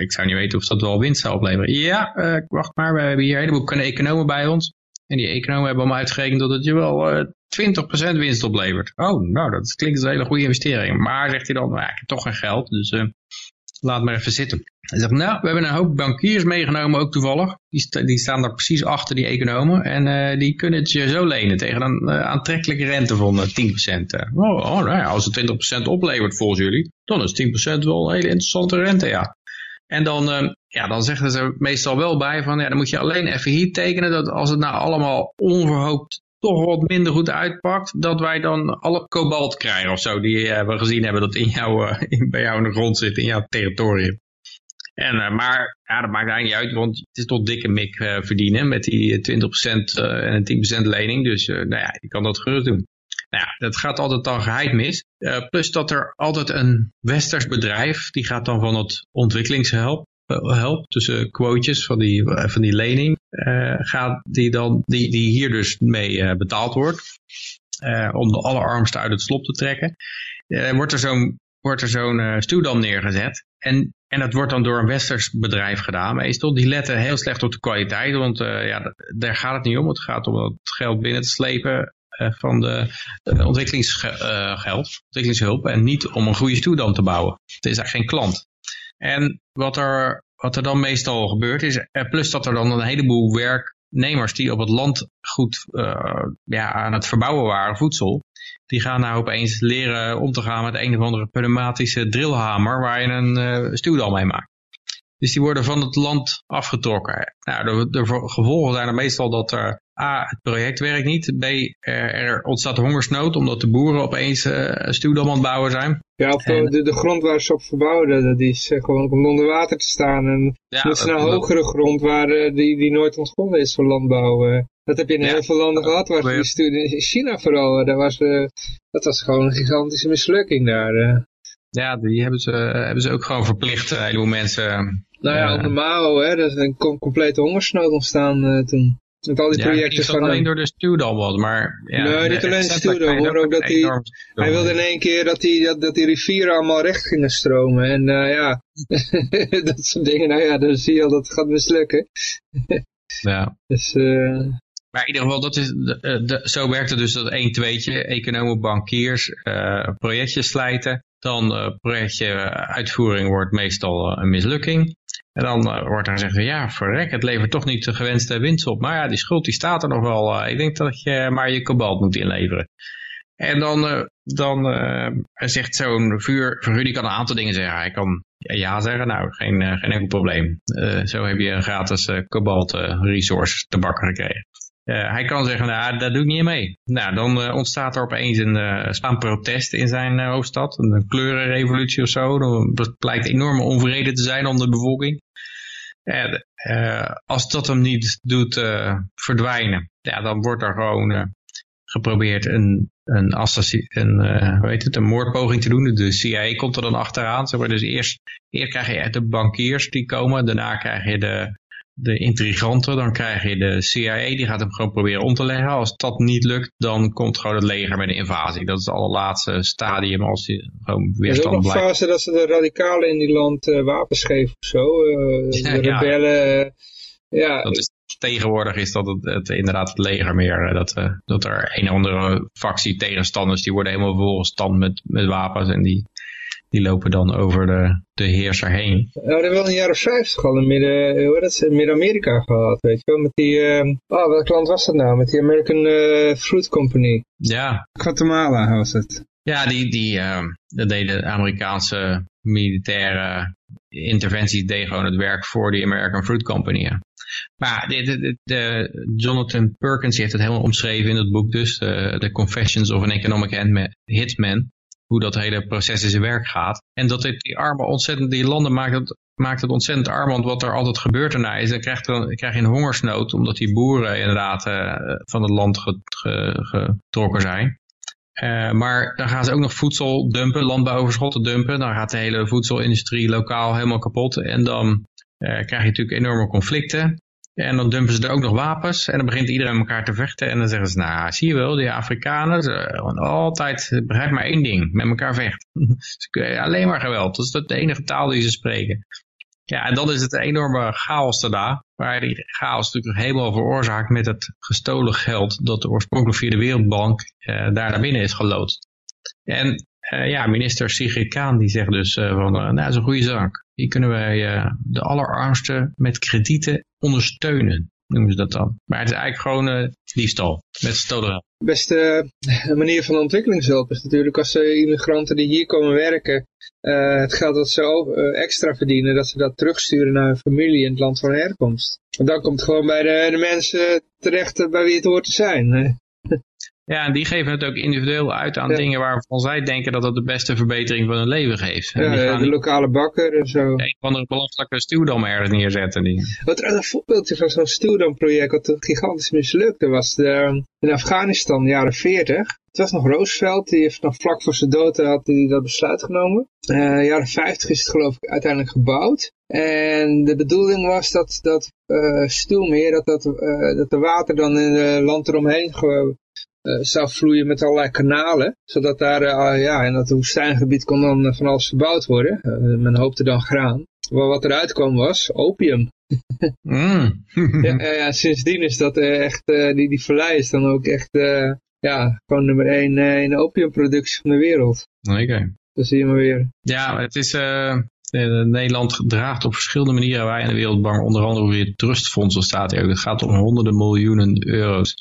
ik zou niet weten of dat wel winst zou opleveren. Ja, wacht maar, we hebben hier een heleboel economen bij ons. En die economen hebben allemaal uitgerekend dat het je wel 20% winst oplevert. Oh, nou, dat klinkt een hele goede investering. Maar, zegt hij dan, nou, ik heb toch geen geld, dus uh, laat maar even zitten. Hij zegt, nou, we hebben een hoop bankiers meegenomen, ook toevallig. Die, die staan daar precies achter die economen. En uh, die kunnen het je zo lenen tegen een aantrekkelijke rente van 10%. Oh, nou als het 20% oplevert volgens jullie, dan is 10% wel een hele interessante rente, ja. En dan, ja, dan zeggen ze meestal wel bij van, ja, dan moet je alleen even hier tekenen dat als het nou allemaal onverhoopt toch wat minder goed uitpakt, dat wij dan alle kobalt krijgen of zo, die uh, we gezien hebben dat in jou, uh, in, bij jou in de grond zit, in jouw territorium. En, uh, maar ja, dat maakt eigenlijk niet uit, want het is toch dikke mik verdienen met die 20% en een 10% lening. Dus nou ja, je kan dat gerust doen. Nou ja, dat gaat altijd dan geheid mis. plus dat er altijd een westers bedrijf, die gaat dan van het ontwikkelingshulp help, tussen quotejes van die, van die lening, gaat die, dan, die, die hier dus mee betaald wordt. Om de allerarmste uit het slop te trekken. wordt er zo'n wordt er zo'n stuwdam neergezet. En, en dat wordt dan door een westers bedrijf gedaan. Meestal, die letten heel slecht op de kwaliteit. Want ja, daar gaat het niet om. Het gaat om het geld binnen te slepen van de ontwikkelingsgeld, ontwikkelingshulp. En niet om een goede stuwdam te bouwen. Het is eigenlijk geen klant. En wat er, wat er dan meestal gebeurt is, eh, plus dat er dan een heleboel werknemers die op het land goed ja, aan het verbouwen waren, voedsel, die gaan nou opeens leren om te gaan met een of andere pneumatische drillhamer waar je een uh, stuwdal mee maakt. Dus die worden van het land afgetrokken. Nou, de, de gevolgen zijn er meestal dat er A, het project werkt niet. B, er ontstaat hongersnood omdat de boeren opeens uh, stuwdam aan het bouwen zijn. Ja, of de, de grond waar ze op verbouwden, dat is uh, gewoon om onder water te staan. En ja, moeten ze naar hogere grond waar uh, die, die nooit ontgonnen is voor landbouw. dat heb je in heel veel landen gehad, waar die in China vooral, daar was, dat was gewoon een gigantische mislukking daar. Ja, die hebben ze, hebben ze ook gewoon verplicht, een heleboel mensen. Nou ja, onder Mao, hè, dat is een complete hongersnood ontstaan toen. Met al die projecten van... alleen door de stuwdam wat, maar... Ja, nee, niet alleen de stuwdam, hoor ook dat hij... Hij wilde in één keer dat die, dat, dat die rivieren allemaal recht gingen stromen. En uh, ja, *laughs* dat soort dingen. Nou ja, dan zie je al dat het gaat mislukken. ja. Dus... Uh... Maar in ieder geval, dat is de, de, zo werkt het dus dat één tweetje, economen, bankiers, uh, projectjes slijten. Dan projectje uitvoering wordt meestal een mislukking. En dan uh, wordt er gezegd, ja, verrek, het levert toch niet de gewenste winst op. Maar ja, die schuld die staat er nog wel. Uh, ik denk dat je maar je kobalt moet inleveren. En dan, uh, dan zegt zo'n vuur, die kan een aantal dingen zeggen. Hij kan ja zeggen, nou, geen, geen enkel probleem. zo heb je een gratis kobalt resource te bakken gekregen. Hij kan zeggen, nou, daar doe ik niet mee. Nou, dan ontstaat er opeens een uh, protest in zijn hoofdstad. Een kleurenrevolutie of zo. Dan blijkt enorme onvrede te zijn onder de bevolking. Als dat hem niet doet verdwijnen, ja, dan wordt er gewoon geprobeerd een, een, een, heet het, een moordpoging te doen. De CIA komt er dan achteraan. Zeg maar. Dus eerst, eerst krijg je de bankiers die komen, daarna krijg je de, de intriganten, dan krijg je de CIA, die gaat hem gewoon proberen om te leggen. Als dat niet lukt, dan komt gewoon het leger met een invasie. Dat is het allerlaatste stadium als hij gewoon weerstand blijft. Er is ook een fase dat ze de radicalen in die land uh, wapens geven of zo. *laughs* Uh, de rebellen, ja. Dat is, tegenwoordig is dat het, het, inderdaad het leger meer. Eh, dat, uh, dat er een of andere factie tegenstanders, die worden helemaal volgestand met, met wapens en die die lopen dan over de, de heerser heen. Nou, dat hebben we in de jaren 50 al in Midden-Amerika gehad, weet je wel. Met die, uh, oh, welk land was dat nou? Met die American uh, Fruit Company. Ja. Guatemala was het. Ja, die, die uh, dat deden Amerikaanse militaire interventies deden gewoon het werk voor die American Fruit Company. Ja. Maar de, de, de, Jonathan Perkins heeft het helemaal omschreven in het boek dus, The Confessions of an Economic Hitman hoe dat hele proces in zijn werk gaat. En dat die armen ontzettend, die landen maakt het, maakt het ontzettend arm, want wat er altijd gebeurt daarna is, dan krijg je, een hongersnood, omdat die boeren inderdaad uh, van het land getrokken zijn. Uh, maar dan gaan ze ook nog voedsel dumpen, landbouwoverschotten dumpen. Dan gaat de hele voedselindustrie lokaal helemaal kapot. En dan uh, krijg je natuurlijk enorme conflicten. En dan dumpen ze er ook nog wapens en dan begint iedereen elkaar te vechten. En dan zeggen ze, nou zie je wel, die Afrikanen, ze, altijd, begrijp maar één ding, met elkaar vechten. *laughs* alleen maar geweld, dat is de enige taal die ze spreken. Ja, en dan is het enorme chaos daarna, waar die chaos natuurlijk helemaal veroorzaakt met het gestolen geld dat oorspronkelijk via de Wereldbank eh, daar naar binnen is geloodst. En uh, ja, minister Sigrid Kaan die zegt dus uh, van, uh, nou dat is een goede zaak. Hier kunnen wij de allerarmsten met kredieten ondersteunen, noemen ze dat dan. Maar het is eigenlijk gewoon diefstal met stolen. De beste manier van ontwikkelingshulp is natuurlijk als immigranten die hier komen werken, het geld dat ze extra verdienen, dat ze dat terugsturen naar hun familie in het land van herkomst. Dan komt het gewoon bij de, de mensen terecht bij wie het hoort te zijn. Ja, en die geven het ook individueel uit aan dingen waarvan zij denken dat het de beste verbetering van hun leven geeft. Ja, die gaan de lokale bakker en zo. Een van de belachelijke stuwdam ergens neerzetten. Die. Wat een voorbeeldje van zo'n stuwdamproject wat gigantisch mislukte was de, in Afghanistan, jaren 40. Het was nog Roosevelt, die heeft nog vlak voor zijn dood had dat besluit genomen. Uh, jaren 50 is het geloof ik uiteindelijk gebouwd. En de bedoeling was dat, dat uh, stuwmeer, dat, dat, uh, dat de water dan in het land eromheen zou vloeien met allerlei kanalen. Zodat daar, uh, ja, in dat woestijngebied kon dan eh, van alles verbouwd worden. men hoopte dan graan. Maar wat eruit kwam was opium. *laughs* mm. *laughs* ja, ja, sindsdien is dat echt, die, die vallei is dan ook echt, ja, gewoon nummer één in de opiumproductie van de wereld. Oké. Okay. Dat zie je maar weer. Ja, het is, Nederland draagt op verschillende manieren wij in de Wereldbank, onder andere weer trustfondsen staat er. Het gaat om honderden miljoenen euro's.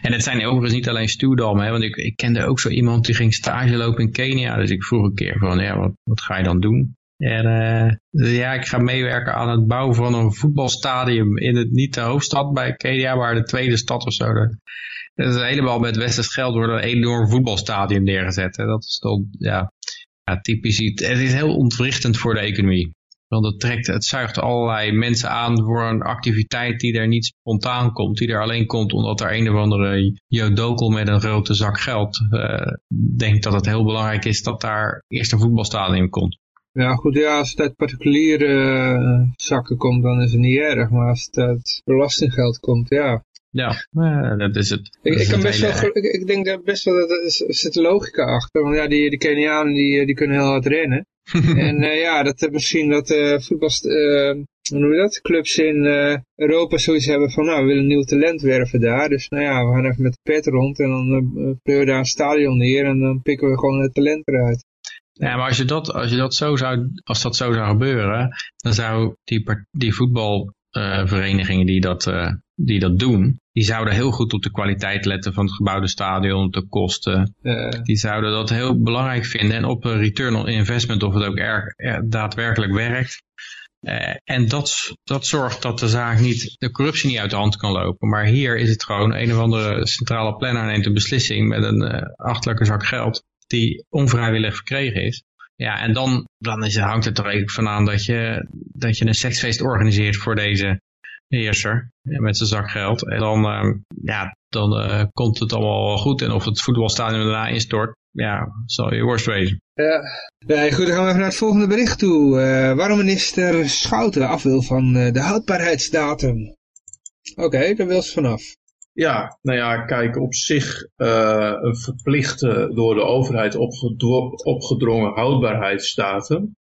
En het zijn overigens niet alleen stuwdammen, hè, want ik, ik kende ook zo iemand die ging stage lopen in Kenia. Dus ik vroeg een keer van, ja, wat, ga je dan doen? En uh, ja, ik ga meewerken aan het bouwen van een voetbalstadium in het, niet de hoofdstad bij Kenia, maar de tweede stad of zo. Dat is helemaal met westers geld wordt een enorm voetbalstadium neergezet. Dat is dan, ja, ja typisch. Het is heel ontwrichtend voor de economie. Want het, trekt, het zuigt allerlei mensen aan voor een activiteit die er niet spontaan komt. Die er alleen komt omdat er een of andere jodokel met een grote zak geld uh, denkt dat het heel belangrijk is dat daar eerst een voetbalstadion komt. Ja goed, ja, als het uit particuliere uh, zakken komt dan is het niet erg. Maar als het uit belastinggeld komt, ja. Ja, uh, dat is het. Ik, ik, kan best wel, ik, ik, denk dat best wel, dat er zit logica achter. Want ja, die, die Kenianen die, die kunnen heel hard rennen. *laughs* en uh, ja, dat misschien dat uh, voetbal, uh, hoe noem je dat? Clubs in Europa zoiets hebben van, nou, we willen nieuw talent werven daar. Dus nou ja, we gaan even met de pet rond en dan uh, we daar een stadion neer en dan pikken we gewoon het talent eruit. Ja, maar als je dat, als je dat zo zou, als dat zo zou gebeuren, dan zou die, die voetbalverenigingen die dat die dat doen, die zouden heel goed op de kwaliteit letten van het gebouwde stadion, de kosten. Die zouden dat heel belangrijk vinden en op een return on investment of het ook erg, daadwerkelijk werkt. Uh, en dat, dat zorgt dat de zaak niet, de corruptie niet uit de hand kan lopen. Maar hier is het gewoon een of andere centrale planner neemt een beslissing met een uh, achterlijke zak geld die onvrijwillig verkregen is. Ja, en dan, dan is, hangt het er eigenlijk van aan dat je, dat je een seksfeest organiseert voor deze heerser met zijn zak geld. En dan, uh, ja, dan uh, komt het allemaal wel goed. En of het voetbalstadion daarna instort, ja, zal je worst wezen. Ja, nee, goed, dan gaan we even naar het volgende bericht toe. Uh, waarom minister Schouten af wil van de houdbaarheidsdatum. Oké, okay, daar wil ze vanaf. Ja, nou ja, kijk, op zich een verplichte door de overheid opgedrongen houdbaarheidsdatum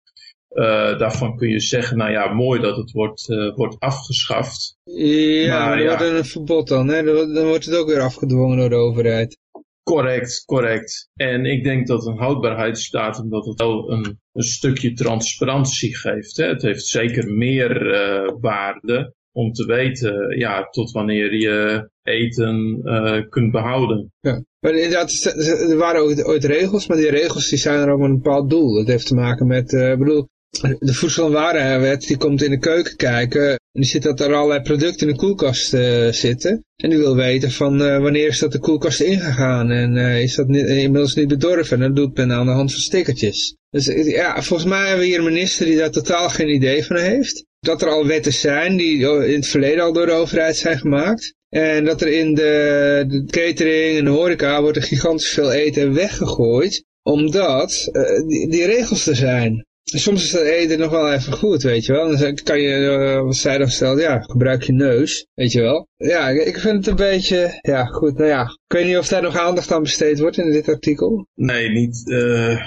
uh, daarvan kun je zeggen, nou ja, mooi dat het wordt, uh, wordt afgeschaft. Ja, maar, er ja. wordt een verbod dan, hè? Dan wordt het ook weer afgedwongen door de overheid. Correct, correct. En ik denk dat een houdbaarheidsdatum dat het wel een, een stukje transparantie geeft. Hè? Het heeft zeker meer uh, waarde om te weten ja, tot wanneer je eten uh, kunt behouden. Ja. Maar inderdaad, er waren ooit, ooit regels, maar die regels die zijn er ook met een bepaald doel. Dat heeft te maken met, uh, bedoel, de Voedsel- en die komt in de keuken kijken en die ziet dat er allerlei producten in de koelkast uh, zitten. En die wil weten van uh, wanneer is dat de koelkast ingegaan en uh, is dat niet, inmiddels niet bedorven. En dat doet men aan de hand van stickertjes. Dus ja, volgens mij hebben we hier een minister die daar totaal geen idee van heeft. Dat er al wetten zijn die in het verleden al door de overheid zijn gemaakt. En dat er in de, catering en de horeca wordt er gigantisch veel eten weggegooid omdat die, die, regels er zijn. Soms is dat eten nog wel even goed, weet je wel. Dan kan je, uh, wat zij dan stelt, ja, gebruik je neus, weet je wel. Ja, ik vind het een beetje, ja, goed, nou ja. Ik weet niet of daar nog aandacht aan besteed wordt in dit artikel. Nee, niet, uh,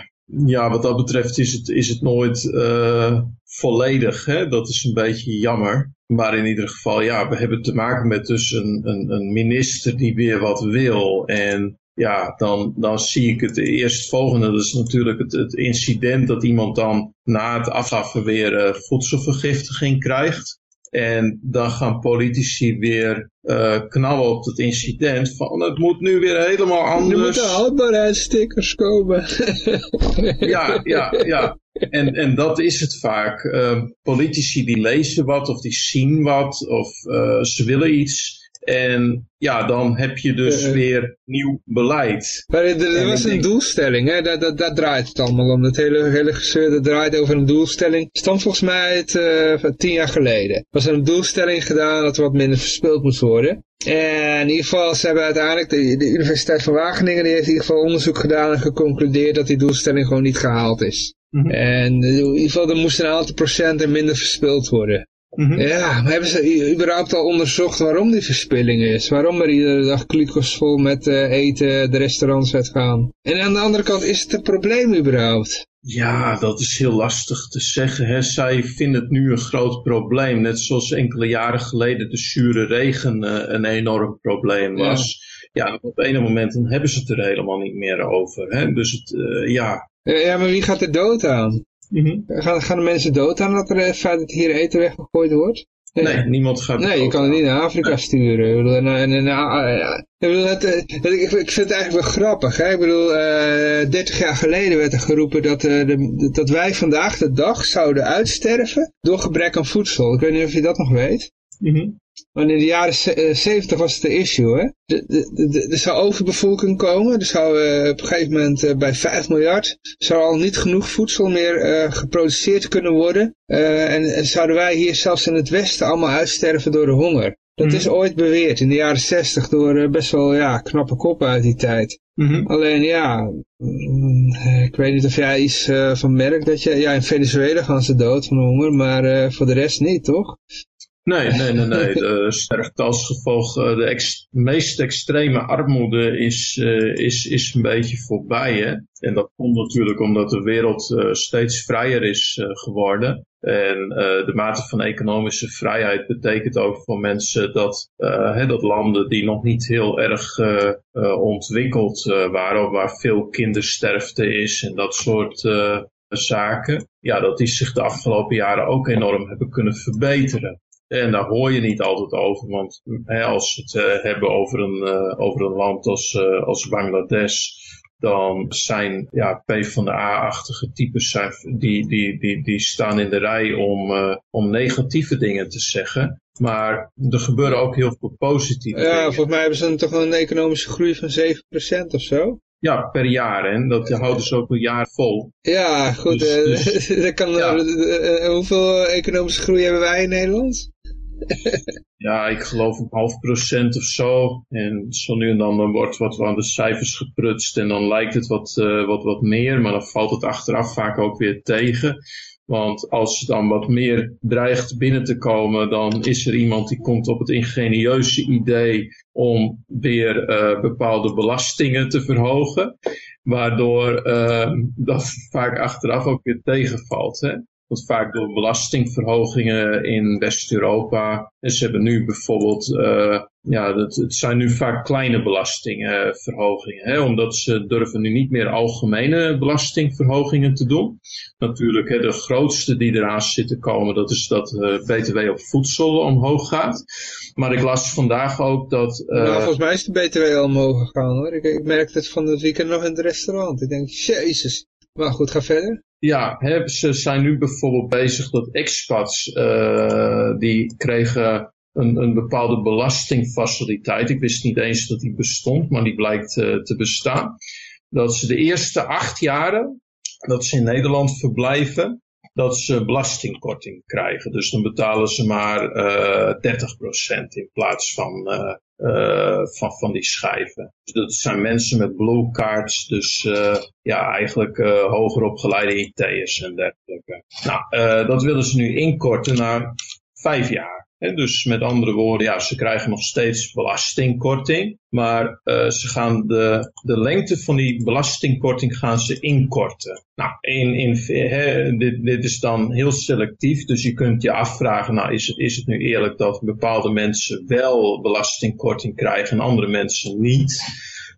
ja, wat dat betreft is het, is het nooit uh, volledig, hè. Dat is een beetje jammer. Maar in ieder geval, ja, we hebben te maken met dus een, een, een minister die weer wat wil. En ja, dan, dan zie ik het eerstvolgende. Dat is natuurlijk het, het incident dat iemand dan na het afschaffen weer uh, voedselvergiftiging krijgt. En dan gaan politici weer uh, knallen op het incident van het moet nu weer helemaal anders. Er moeten houdbaarheidsstickers komen. *laughs* ja, ja, ja. En, en dat is het vaak. Uh, politici die lezen wat of die zien wat of ze willen iets. En ja, dan heb je dus uh, weer nieuw beleid. Maar er, er was een doelstelling, hè? Daar, daar, daar, draait het allemaal om. Dat hele, hele gezeur dat draait over een doelstelling. Stamt volgens mij het, uh, tien jaar geleden. was er een doelstelling gedaan dat er wat minder verspild moest worden. En in ieder geval, ze hebben uiteindelijk, de, de Universiteit van Wageningen, die heeft in ieder geval onderzoek gedaan en geconcludeerd dat die doelstelling gewoon niet gehaald is. Mm -hmm. En in ieder geval, er moest een aantal procenten minder verspild worden. Mm -hmm. Ja, maar hebben ze überhaupt al onderzocht waarom die verspilling is? Waarom er iedere dag klikers vol met uh, eten de restaurants uitgaan? En aan de andere kant, is het een probleem überhaupt? Ja, dat is heel lastig te zeggen. Hè. Zij vinden het nu een groot probleem. Net zoals enkele jaren geleden de zure regen uh, een enorm probleem was. Ja. ja, op een moment dan hebben ze het er helemaal niet meer over. Hè. Dus het, uh, ja... Ja, maar wie gaat er dood aan? Mm -hmm. gaan, gaan de mensen dood aan dat er het feit dat hier eten weggegooid wordt? Nee, nee niemand gaat Nee, je kan het niet naar Afrika nee. sturen. Ik bedoel, en, en, en, ik, bedoel het, het, ik, ik, vind het eigenlijk wel grappig. Hè? Ik bedoel, uh, 30 jaar geleden werd er geroepen dat, uh, de, dat wij vandaag de dag zouden uitsterven door gebrek aan voedsel. Ik weet niet of je dat nog weet. Mm -hmm. Want in de jaren 70 was het de issue, hè. De, de, de, er zou overbevolking komen. Er zou uh, op een gegeven moment uh, bij 5 miljard zou al niet genoeg voedsel meer uh, geproduceerd kunnen worden. En, en, zouden wij hier zelfs in het westen allemaal uitsterven door de honger. Dat mm. is ooit beweerd in de jaren 60 door best wel ja, knappe koppen uit die tijd. Mm -hmm. Alleen ja, mm, ik weet niet of jij iets van merkt dat je, ja in Venezuela gaan ze dood van honger, maar voor de rest niet toch? Nee, nee, nee, nee. De sterft als gevolg uh, de ex meest extreme armoede is, uh, is, is een beetje voorbij. Hè? En dat komt natuurlijk omdat de wereld uh, steeds vrijer is geworden. En de mate van economische vrijheid betekent ook voor mensen dat, hè, dat landen die nog niet heel erg ontwikkeld waren, waar veel kindersterfte is en dat soort zaken, ja, dat die zich de afgelopen jaren ook enorm hebben kunnen verbeteren. En daar hoor je niet altijd over, want hè, als we het uh, hebben over een, uh, over een land als, uh, als Bangladesh, dan zijn ja, PvdA-achtige types zijn, die, die, die, die staan in de rij om, om negatieve dingen te zeggen. Maar er gebeuren ook heel veel positieve ja, dingen. Ja, volgens mij hebben ze toch een economische groei van 7% of zo. Ja, per jaar. En dat houden ze ook een jaar vol. Ja, goed. Dus, dus, *laughs* kan, ja. hoeveel economische groei hebben wij in Nederland? Ja, ik geloof een half procent of zo. En zo nu en dan, wordt wat aan de cijfers geprutst en dan lijkt het wat, uh, wat, wat meer. Maar dan valt het achteraf vaak ook weer tegen. Want als dan wat meer dreigt binnen te komen, dan is er iemand die komt op het ingenieuze idee om weer uh, bepaalde belastingen te verhogen. Waardoor uh, dat vaak achteraf ook weer tegenvalt. Hè? Komt vaak door belastingverhogingen in West-Europa. En ze hebben nu bijvoorbeeld, uh, ja, het, het, zijn nu vaak kleine belastingverhogingen. Hè, omdat ze durven nu niet meer algemene belastingverhogingen te doen. Natuurlijk, hè, de grootste die eraan zitten komen, dat is dat uh, BTW op voedsel omhoog gaat. Maar ik las vandaag ook dat... Uh, nou, volgens mij is de BTW al omhoog gegaan hoor. Ik, ik merkte het van het weekend nog in het restaurant. Ik denk, jezus. Maar goed, ga verder. Ja, hè, ze zijn nu bijvoorbeeld bezig dat expats, uh, die kregen een, een bepaalde belastingfaciliteit. Ik wist niet eens dat die bestond, maar die blijkt uh, te bestaan. Dat ze de eerste acht jaren dat ze in Nederland verblijven, dat ze belastingkorting krijgen. Dus dan betalen ze maar uh, 30% in plaats van, uh, uh, van, van die schijven. Dus dat zijn mensen met blue cards, dus ja, eigenlijk hoger opgeleide IT'ers en dergelijke. Nou, dat willen ze nu inkorten naar vijf jaar dus met andere woorden, ja, ze krijgen nog steeds belastingkorting, maar uh, ze gaan de, de lengte van die belastingkorting gaan ze inkorten. Nou, in, in, dit, dit is dan heel selectief, dus je kunt je afvragen, nou is het, is het nu eerlijk dat bepaalde mensen wel belastingkorting krijgen en andere mensen niet?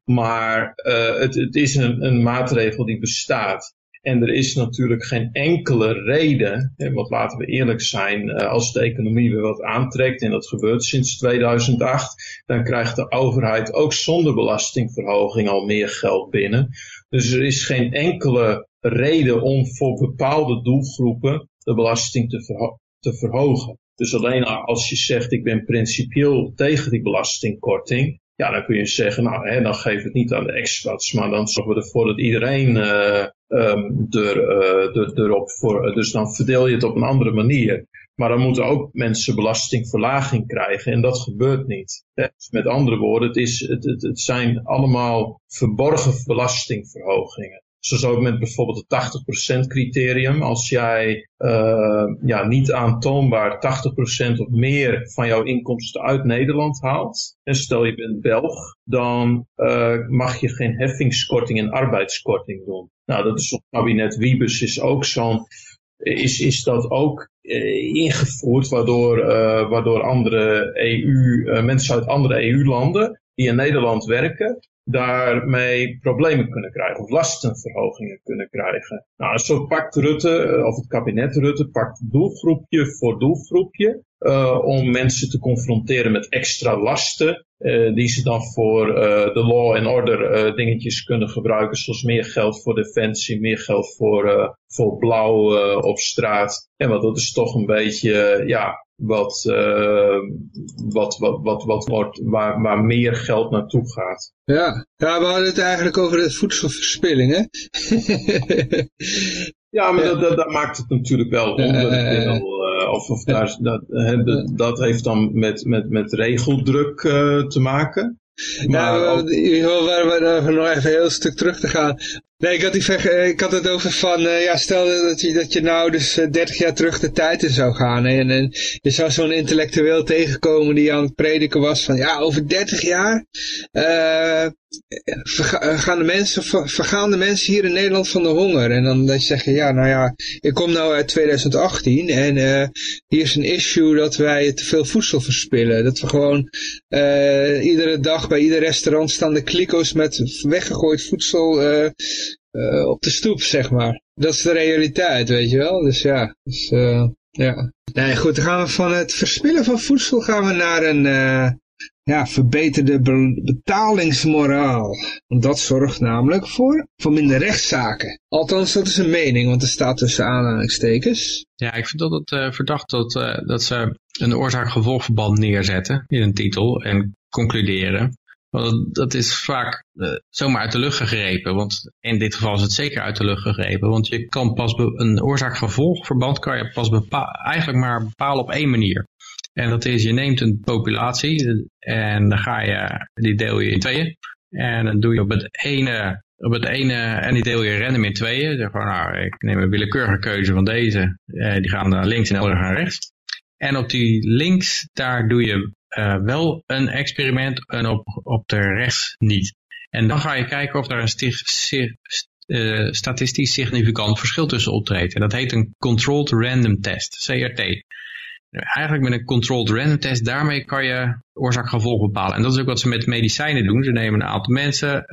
Maar uh, het, het is een, een maatregel die bestaat. En er is natuurlijk geen enkele reden, want laten we eerlijk zijn, eh, als de economie weer wat aantrekt, en dat gebeurt sinds 2008, dan krijgt de overheid ook zonder belastingverhoging al meer geld binnen. Dus er is geen enkele reden om voor bepaalde doelgroepen de belasting te, te verhogen. Dus alleen als je zegt ik ben principieel tegen die belastingkorting, ja, dan kun je zeggen, nou, hè, dan geef het niet aan de expats, maar dan zorgen we ervoor dat iedereen uh, er, uh, er, erop voor, dus dan verdeel je het op een andere manier. Maar dan moeten ook mensen belastingverlaging krijgen en dat gebeurt niet. Dus met andere woorden, het, is, het, het, het zijn allemaal verborgen belastingverhogingen. Zoals ook met bijvoorbeeld het 80% criterium. Als jij uh, ja, niet aantoonbaar 80% of meer van jouw inkomsten uit Nederland haalt. En stel je bent Belg, dan uh, mag je geen heffingskorting en arbeidskorting doen. Nou, dat is op kabinet Wiebes is ook zo'n is, is dat ook uh, ingevoerd, waardoor, waardoor andere EU, mensen uit andere EU-landen die in Nederland werken, daarmee problemen kunnen krijgen of lastenverhogingen kunnen krijgen. Nou, zo pakt Rutte, eh, of het kabinet Rutte, pakt doelgroepje voor doelgroepje uh, om mensen te confronteren met extra lasten uh, die ze dan voor de law and order dingetjes kunnen gebruiken, zoals meer geld voor defensie, meer geld voor, voor blauw op straat. En wat dat is toch een beetje, ja, wat, uh, wat, wat, wat, wat wordt, waar, waar meer geld naartoe gaat. Ja. ja, we hadden het eigenlijk over de voedselverspilling, hè? ja, maar Dat, dat, dat, maakt het natuurlijk wel onderdeel. Uh, of of daar, dat, dat, dat heeft dan met, met, met regeldruk uh, te maken. Maar ja, in ieder geval we nog even een heel stuk terug te gaan. Nee, ik had, die eh, ik had het over van, uh, ja, stel dat je, dat je nou dus uh, eh, 30 jaar terug de tijd in zou gaan. En, en je zou zo'n intellectueel tegenkomen die aan het prediken was van, ja, over 30 jaar gaan de mensen, vergaan de mensen hier in Nederland van de honger. En dan dat je zeggen, ja, nou ja, ik kom nou uit 2018 en hier is een issue dat wij te veel voedsel verspillen. Dat we gewoon iedere dag bij ieder restaurant staan de kliko's met weggegooid voedsel uh, op de stoep, zeg maar. Dat is de realiteit, weet je wel. Dus ja, dus, uh, ja. Nee, goed, dan gaan we van het verspillen van voedsel gaan we naar een uh, ja, verbeterde be betalingsmoraal. Want dat zorgt namelijk voor, voor minder rechtszaken. Althans, dat is een mening, want er staat tussen aanhalingstekens. Ja, ik vind uh, verdacht dat, dat ze een oorzaak-gevolgverband neerzetten in een titel en concluderen want dat is vaak uh, zomaar uit de lucht gegrepen. Want in dit geval is het zeker uit de lucht gegrepen. Want je kan pas een oorzaak-gevolgverband kan je pas eigenlijk maar bepalen op één manier. En dat is, je neemt een populatie en dan ga je, die deel je in tweeën. En dan doe je op het ene, op het ene en die deel je random in tweeën. Zeg nou, ik neem een willekeurige keuze van deze. Eh, die gaan naar links en de andere gaan rechts. En op die links, daar doe je uh, wel een experiment en op, op de rechts niet. En dan ga je kijken of er een uh, statistisch significant verschil tussen optreedt. En dat heet een Controlled Random Test, CRT. Eigenlijk met een Controlled Random Test, daarmee kan je oorzaak-gevolg bepalen. En dat is ook wat ze met medicijnen doen. Ze nemen een aantal mensen,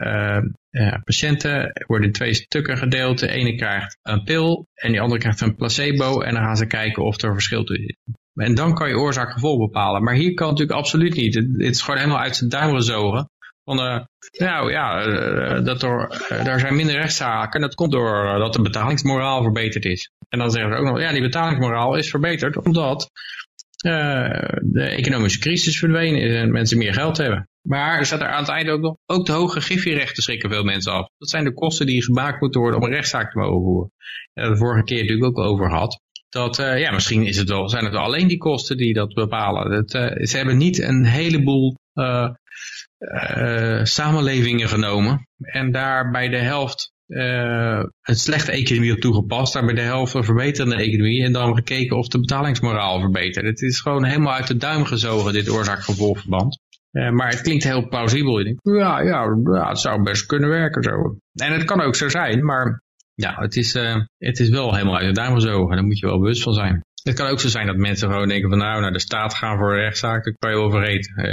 uh, patiënten, worden in twee stukken gedeeld. De ene krijgt een pil en die andere krijgt een placebo. En dan gaan ze kijken of er verschil tussen. En dan kan je oorzaak-gevolg bepalen. Maar hier kan het natuurlijk absoluut niet. Het, is gewoon helemaal uit zijn duim gezogen. Van, uh, nou ja, uh, dat er, uh, er zijn minder rechtszaken. Dat komt door dat de betalingsmoraal verbeterd is. En dan zeggen ze ook nog, ja, die betalingsmoraal is verbeterd omdat de economische crisis verdwenen is en mensen meer geld hebben. Maar er staat er aan het einde ook nog, ook de hoge griffierechten schrikken veel mensen af. Dat zijn de kosten die gemaakt moeten worden om een rechtszaak te mogen voeren. Ja, de vorige keer natuurlijk ook over had. Dat, uh, ja, misschien is het wel, zijn het wel alleen die kosten die dat bepalen. Uh, ze hebben niet een heleboel uh, samenlevingen genomen en daar bij de helft een slechte economie op toegepast, daar bij de helft een verbeterde economie en dan gekeken of de betalingsmoraal verbetert. Het is gewoon helemaal uit de duim gezogen, dit oorzaak-gevolgverband. Maar het klinkt heel plausibel. Ja, ja, ja, het zou best kunnen werken zo. En het kan ook zo zijn, maar ja, het is, uh, het is wel helemaal uit de duim gezogen. En daar moet je wel bewust van zijn. Het kan ook zo zijn dat mensen gewoon denken van nou, naar de staat gaan voor een rechtszaak, dat kan je wel vergeten.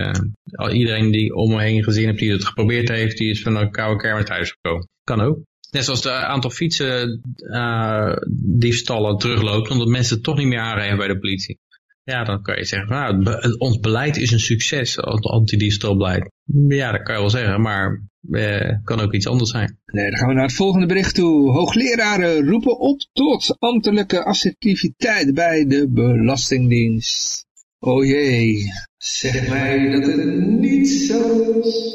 Uh, iedereen die om me heen gezien heeft die het geprobeerd heeft, die is van een koude kermis thuis gekomen. Kan ook. Net zoals het aantal fietsen uh, diefstallen terugloopt, omdat mensen het toch niet meer aangeven bij de politie. Ja, dan kan je zeggen, nou, het, ons beleid is een succes, het antidiefstalbeleid. Ja, dat kan je wel zeggen, maar eh, kan ook iets anders zijn. Nee, dan gaan we naar het volgende bericht toe. Hoogleraren roepen op tot ambtelijke assertiviteit bij de Belastingdienst. Oh jee, zeg mij dat het niet zo is.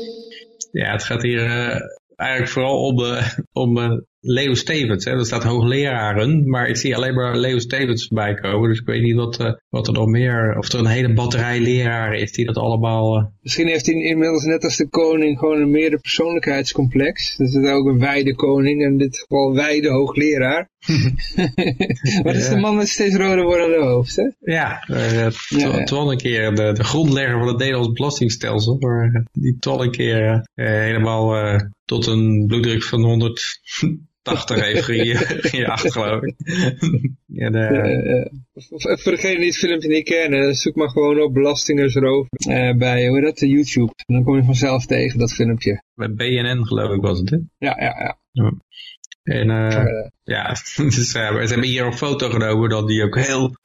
Ja, het gaat hier uh, eigenlijk vooral om, uh, om uh, Leo Stevens. Hè. Er staat hoogleraren, maar ik zie alleen maar Leo Stevens voorbij komen. Dus ik weet niet wat, uh, wat er nog meer, of er een hele batterij leraren is die dat allemaal... Misschien heeft hij inmiddels net als de koning gewoon een meerdere persoonlijkheidscomplex. Dus het is ook een wijde koning en in dit geval wijde hoogleraar. *laughs* Wat is de man met steeds rode wordende hoofd, hè? Ja, uh, een keer de, de grondlegger van het Nederlands belastingstelsel. Maar die toch een keer helemaal tot een bloeddruk van 100 80 heeft gejaagd, geloof ik. ja, de... uh, voor degene die het filmpje niet kennen, zoek maar gewoon op belastingersroof uh, bij, hoe dat, YouTube. En dan kom je vanzelf tegen dat filmpje. Bij BNN geloof ik was het, hè? Ja, ja, ja. ja. En uh, ja, *laughs* dus, ze hebben hier een foto genomen dat die ook heel,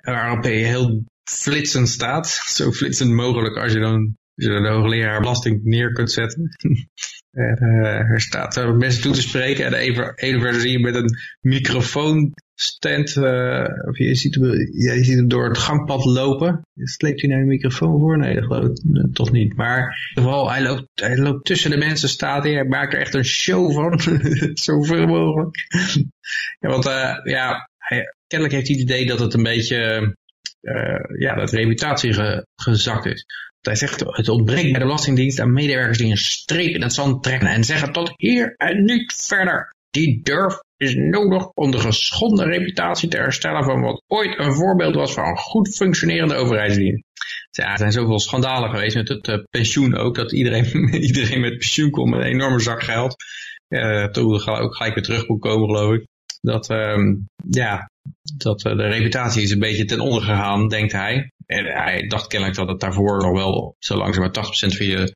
waarop heel flitsend staat. Zo flitsend mogelijk als je dan als je de hoogleraar belasting neer kunt zetten. *laughs* En, uh, er staat uh, mensen toe te spreken en even, even zie je met een microfoonstand, uh, of je ziet, hem, ja, ziet hem door het gangpad lopen. Sleept hij naar een microfoon voor? Nee, dat geloof ik toch niet. Maar vooral, hij loopt, hij loopt tussen de mensen, staat hij, hij maakt er echt een show van. *laughs* Zoveel mogelijk. ja, want ja, hij, kennelijk heeft hij het idee dat het een beetje, ja, dat reputatie ge, gezakt is. Hij zegt, het ontbreekt bij de Belastingdienst aan medewerkers die een streep in het zand trekken en zeggen tot hier en niet verder. Die durf is nodig om de geschonden reputatie te herstellen van wat ooit een voorbeeld was van een goed functionerende overheidsdienst. Ja, er zijn zoveel schandalen geweest met het uh, pensioen ook, dat iedereen, *laughs* iedereen met pensioen komt met een enorme zak geld. Uh, toen ook gelijk weer terug komen, geloof ik. Dat, um, ja, dat uh, de reputatie is een beetje ten onder gegaan, denkt hij. En hij dacht kennelijk dat het daarvoor nog wel zo langzaam 80% van je,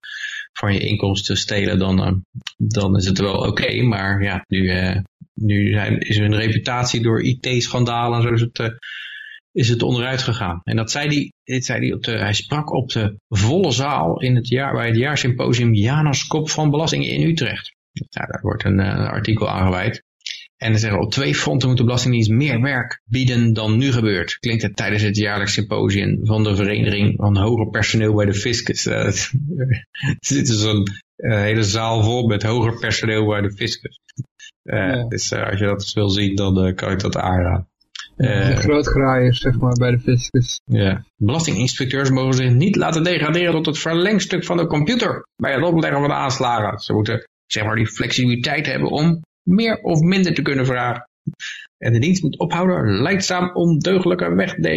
van je inkomsten stelen, dan, uh, dan is het wel oké. Maar ja, nu, uh, nu zijn, is hun reputatie door IT-schandalen en zo is het, uh, is het onderuit gegaan. En dat zei hij, dit zei hij, op de, hij sprak op de volle zaal in het jaar, bij het jaarsymposium Janus Kop van Belastingen in Utrecht. Ja, daar wordt een, een artikel aangeweid. En dan zeggen op twee fronten moet de Belastingdienst meer werk bieden dan nu gebeurt. Klinkt het tijdens het jaarlijks symposium van de Vereniging van Hoger Personeel bij de Fiscus. Uh, er *laughs* zit dus een uh, hele zaal vol met hoger personeel bij de Fiscus. Uh, ja. Dus als je dat eens wil zien, dan kan ik dat aanraden. Uh, grootgraaiers, zeg maar, bij de fiscus. Ja. Belastinginspecteurs mogen zich niet laten degraderen tot het verlengstuk van de computer bij het opleggen van de aanslagen. Ze moeten, zeg maar, die flexibiliteit hebben om meer of minder te kunnen vragen. En de dienst moet ophouden leidzaam ondeugelijke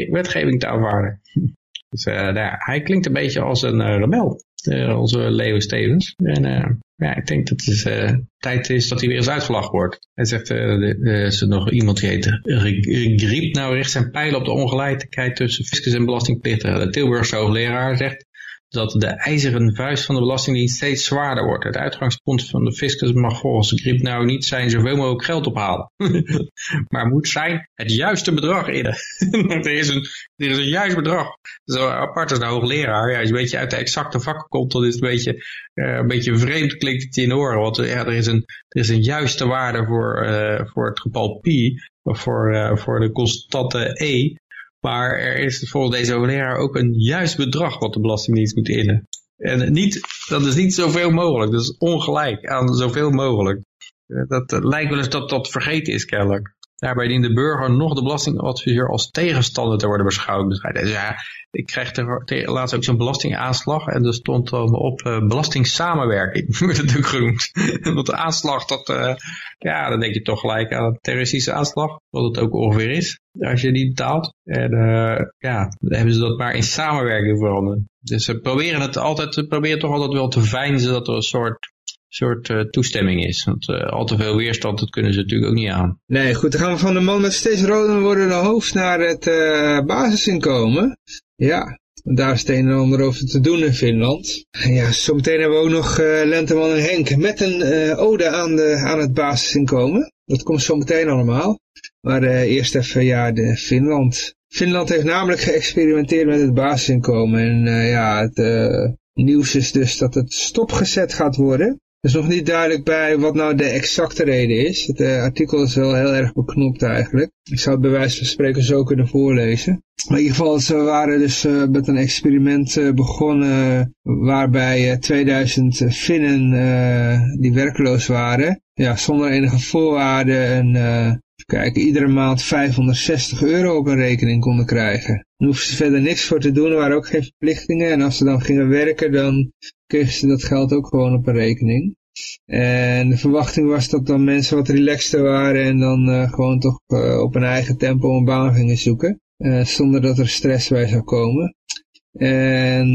wetgeving te aanvaarden. *laughs* Dus uh, nou, hij klinkt een beetje als een uh, rebel, uh, onze Leo Stevens. En ja, ik denk dat het tijd is dat hij weer eens uitgelachen wordt. Hij zegt, er is nog iemand die heet Griep, nou richt zijn pijlen op de ongelijkheid tussen fiscus en belastingplichtigen. De Tilburgse hoogleraar zegt, dat de ijzeren vuist van de Belastingdienst steeds zwaarder wordt. Het uitgangspunt van de fiscus mag volgens de griep nou niet zijn zoveel mogelijk geld ophalen. *laughs* maar moet zijn het juiste bedrag in. *laughs* er, is een, er is een juist bedrag. Zo apart als de hoogleraar. Ja, je een beetje uit de exacte vakken komt, dan is een beetje, uh, een beetje vreemd klinkt het in oren. Want ja, er, is een, er is een juiste waarde voor, uh, voor het getal pi. Voor, uh, voor de constante e. Maar er is volgens deze hoogleraar ook een juist bedrag wat de Belastingdienst moet innen. En niet, dat is niet zoveel mogelijk. Dat is ongelijk aan zoveel mogelijk. Dat lijkt wel eens dat dat vergeten is kennelijk. Daarbij dient de burger nog de belastingadviseur als tegenstander te worden beschouwd. Dus ja, ik kreeg laatst ook zo'n belastingaanslag en er stond op uh, belastingssamenwerking, *laughs* wordt het ook genoemd. *laughs* Want de aanslag, dat, uh, ja, dan denk je toch gelijk aan een terroristische aanslag, wat het ook ongeveer is, als je die betaalt. En uh, ja, dan hebben ze dat maar in samenwerking veranderd. Dus ze proberen het altijd, ze proberen toch altijd wel te veinzen dat er een soort soort uh, toestemming is. Want uh, al te veel weerstand, dat kunnen ze natuurlijk ook niet aan. Nee, goed, dan gaan we van de man met steeds roder worden hoofd naar het uh, basisinkomen. Ja, daar is het een en ander over te doen in Finland. Ja, zometeen hebben we ook nog Lenteman en Henk met een ode aan, de, aan het basisinkomen. Dat komt zometeen allemaal. Maar eerst even, ja, de Finland. Finland heeft namelijk geëxperimenteerd met het basisinkomen. En ja, het nieuws is dus dat het stopgezet gaat worden. Is nog niet duidelijk bij wat nou de exacte reden is. Het uh, artikel is wel heel erg beknopt eigenlijk. Ik zou het bij wijze van spreken zo kunnen voorlezen. Maar in ieder geval, ze waren dus uh, met een experiment uh, begonnen waarbij 2000 Finnen die werkloos waren, ja, zonder enige voorwaarden en kijken, iedere maand 560 euro op een rekening konden krijgen. Hoefden ze verder niks voor te doen, er waren ook geen verplichtingen. En als ze dan gingen werken, dan kregen ze dat geld ook gewoon op een rekening. En de verwachting was dat dan mensen wat relaxter waren en dan uh, gewoon toch uh, op een eigen tempo een baan gingen zoeken. Uh, zonder dat er stress bij zou komen. En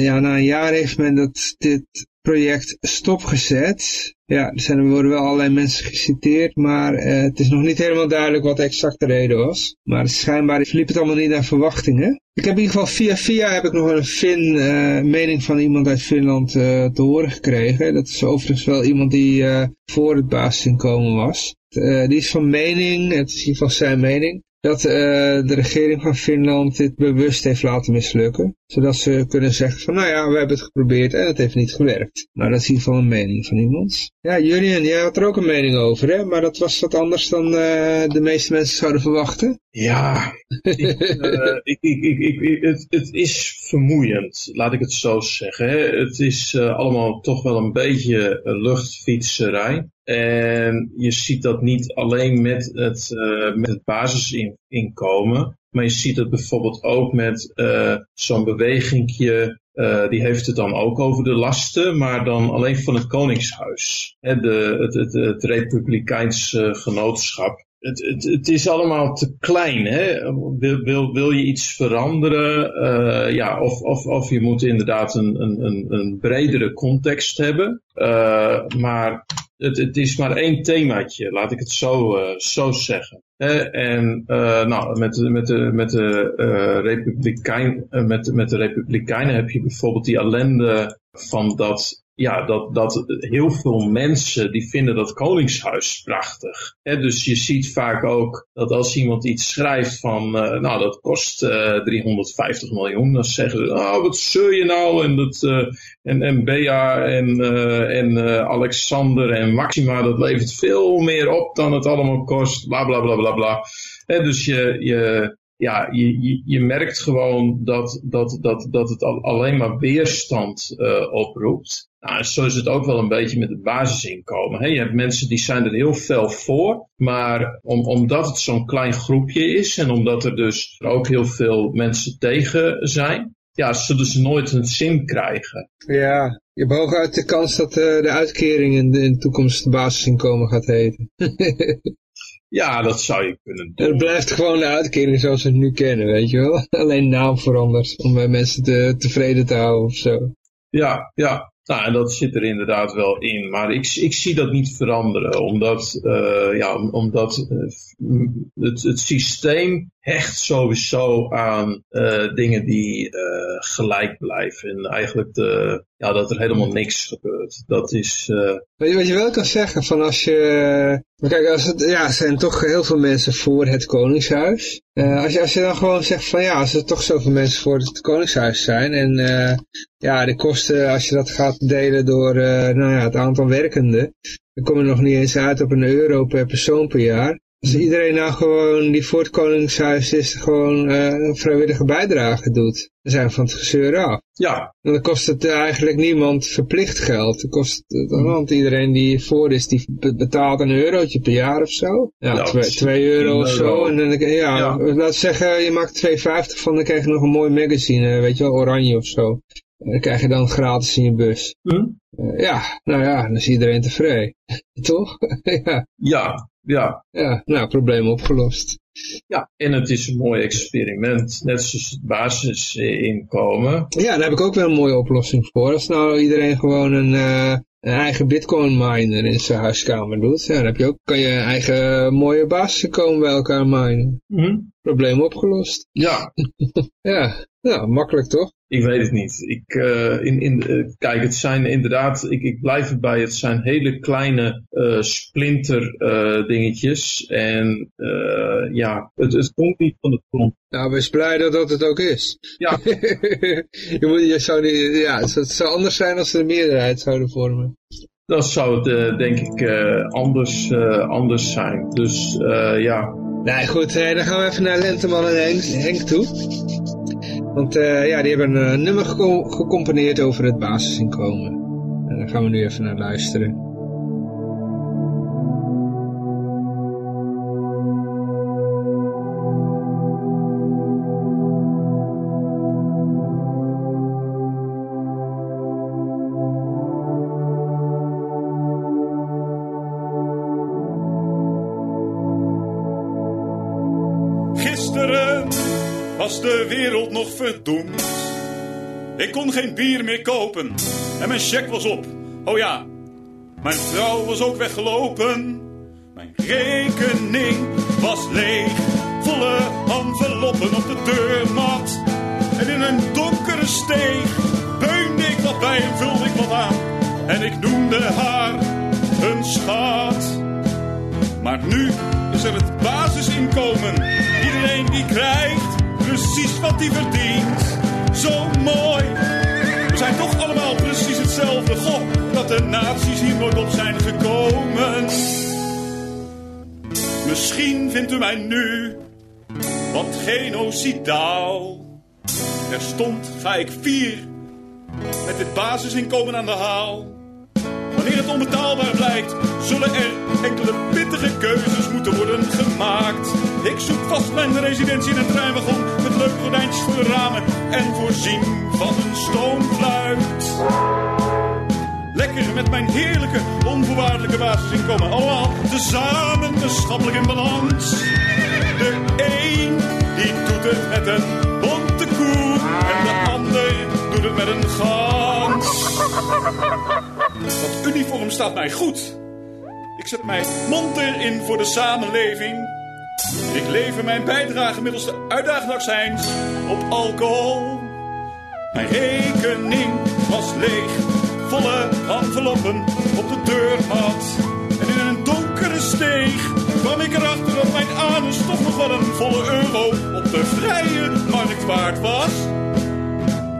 ja, na een jaar heeft men dat, dit project stopgezet. Ja, er, zijn, er worden wel allerlei mensen geciteerd, maar uh, het is nog niet helemaal duidelijk wat de exacte reden was. Maar schijnbaar verliep het allemaal niet naar verwachtingen. Ik heb in ieder geval via via heb ik nog een Fin, uh, mening van iemand uit Finland uh, te horen gekregen. Dat is overigens wel iemand die voor het basisinkomen was. die is van mening, het is in ieder geval zijn mening, dat uh, de regering van Finland dit bewust heeft laten mislukken. Zodat ze kunnen zeggen van, nou ja, we hebben het geprobeerd en het heeft niet gewerkt. Maar dat is in ieder geval een mening van iemand. Ja, Julian, jij had er ook een mening over, hè? Maar dat was wat anders dan uh, de meeste mensen zouden verwachten. Ja, uh, ik, ik, ik, het, het, is vermoeiend, laat ik het zo zeggen. Hè? Het is allemaal toch wel een beetje luchtfietserij. En je ziet dat niet alleen met het, uh, met het basisinkomen, maar je ziet het bijvoorbeeld ook met uh, zo'n bewegingje, uh, die heeft het dan ook over de lasten, maar dan alleen van het Koningshuis. De, het, het, het Republikeins genootschap. Het, het, het, is allemaal te klein. Hè? Wil, wil, wil je iets veranderen? Ja, of, of, of je moet inderdaad een, een, een bredere context hebben. Maar het, is maar één themaatje, laat ik het zo, uh, zo zeggen. en uh, nou, met, met de, met de, uh, Republikein, met, met de Republikeinen heb je bijvoorbeeld die ellende van dat ja, dat, dat heel veel mensen die vinden dat Koningshuis prachtig. dus je ziet vaak ook dat als iemand iets schrijft van, uh, nou dat kost uh, eh, 350 miljoen, dan zeggen ze, oh wat zul je nou? En, dat, uh, en, en Bea en, en Alexander en Maxima, dat levert veel meer op dan het allemaal kost, bla bla bla bla bla. dus je, je, ja, je, je, je, merkt gewoon dat, dat, dat, dat het alleen maar weerstand oproept. Nou, zo is het ook wel een beetje met het basisinkomen. Je hebt mensen die zijn er heel fel voor, maar om, omdat het zo'n klein groepje is en omdat er dus ook heel veel mensen tegen zijn, ja, zullen ze nooit een sim krijgen. Ja, je hebt hooguit de kans dat uh, de uitkering in de, in de toekomst basisinkomen gaat heten. *laughs* ja, dat zou je kunnen doen. Het blijft gewoon de uitkering zoals we het nu kennen, weet je wel. *laughs* Alleen naam veranderd om bij mensen te, tevreden te houden of zo. Ja, ja. Nou, en dat zit er inderdaad wel in. Maar ik, ik zie dat niet veranderen. Omdat, uh, ja, omdat uh, het, het systeem hecht sowieso aan uh, dingen die gelijk blijven. En eigenlijk de, ja, dat er helemaal niks gebeurt. Dat is... Weet je wat je wel kan zeggen? Van als je... Kijk, als het, ja, er zijn toch heel veel mensen voor het Koningshuis. Als, je, als je dan gewoon zegt van ja, als er toch zoveel mensen voor het Koningshuis zijn. En ja, de kosten, als je dat gaat delen door nou ja, het aantal werkenden. Dan kom je nog niet eens uit op een euro per persoon per jaar. Als iedereen nou gewoon die voor het Koningshuis is, gewoon uh, een vrijwillige bijdrage doet, dan zijn we van het gezeur af. Ja. En dan kost het eigenlijk niemand verplicht geld. Dan kost het, want iedereen die voor is, die betaalt een eurotje per jaar of zo. Ja, ja twee, twee euro of zo. En dan, ja, ja. laat zeggen, je maakt 2,50 van, dan krijg je nog een mooi magazine, weet je wel, oranje of zo. Dan krijg je dan gratis in je bus. Hm? ja, nou ja, dan is iedereen tevreden. *laughs* Toch? *laughs* ja. ja, ja. Ja, nou, probleem opgelost. Ja, en het is een mooi experiment, net zoals het basisinkomen. Ja, daar heb ik ook wel een mooie oplossing voor. Als nou iedereen gewoon een, uh, een eigen bitcoin miner in zijn huiskamer doet, ja, dan heb je ook, kan je eigen mooie basisinkomen bij elkaar minen. Mm Probleem opgelost. Ja. *laughs* ja, nou, makkelijk toch? Ik weet het niet. Ik, uh, in, in, uh, kijk, het zijn inderdaad, ik, ik blijf erbij, het zijn hele kleine uh, splinter dingetjes. En ja, het, het komt niet van de grond. Nou, wees blij dat dat het ook is. Ja. *laughs* je moet, je zou niet, ja, het zou anders zijn als ze de meerderheid zouden vormen. Dan zou het denk ik anders, anders zijn. Dus ja. Nee, goed, dan gaan we even naar Lenteman en Henk, Henk toe. Want uh, ja, die hebben een uh, nummer gecomponeerd over het basisinkomen. En daar gaan we nu even naar luisteren. Wereld nog verdoemd. Ik kon geen bier meer kopen en mijn cheque was op. Oh ja, mijn vrouw was ook weggelopen. Mijn rekening was leeg, volle enveloppen op de deurmat. En in een donkere steeg beunde ik wat bij en vulde ik wat aan. En ik noemde haar een schat. Maar nu is er het basisinkomen. Iedereen die krijgt precies wat hij verdient. Zo mooi. We zijn toch allemaal precies hetzelfde. Goh, dat de nazi's hier nooit op zijn gekomen. Misschien vindt u mij nu wat genocidaal. Terstond ga ik vier met dit basisinkomen aan de haal. Wanneer het onbetaalbaar blijkt, zullen er enkele pittige keuzes moeten worden gemaakt. Ik zoek vast mijn residentie in een treinwagon met leuke gordijntjes voor de ramen en voorzien van een stoomfluit. Lekker met mijn heerlijke, onvoorwaardelijke basisinkomen. Allemaal tezamen maatschappelijk in balans. De een die doet het met een bonte koe en de ander doet het met een gans. Dat uniform staat mij goed. Zet mij monter in voor de samenleving. Ik lever mijn bijdrage middels de uitdagenaccijns op alcohol. Mijn rekening was leeg, volle enveloppen op de deurmat. En in een donkere steeg kwam ik erachter dat mijn anus toch nog wel een volle euro op de vrije markt waard was.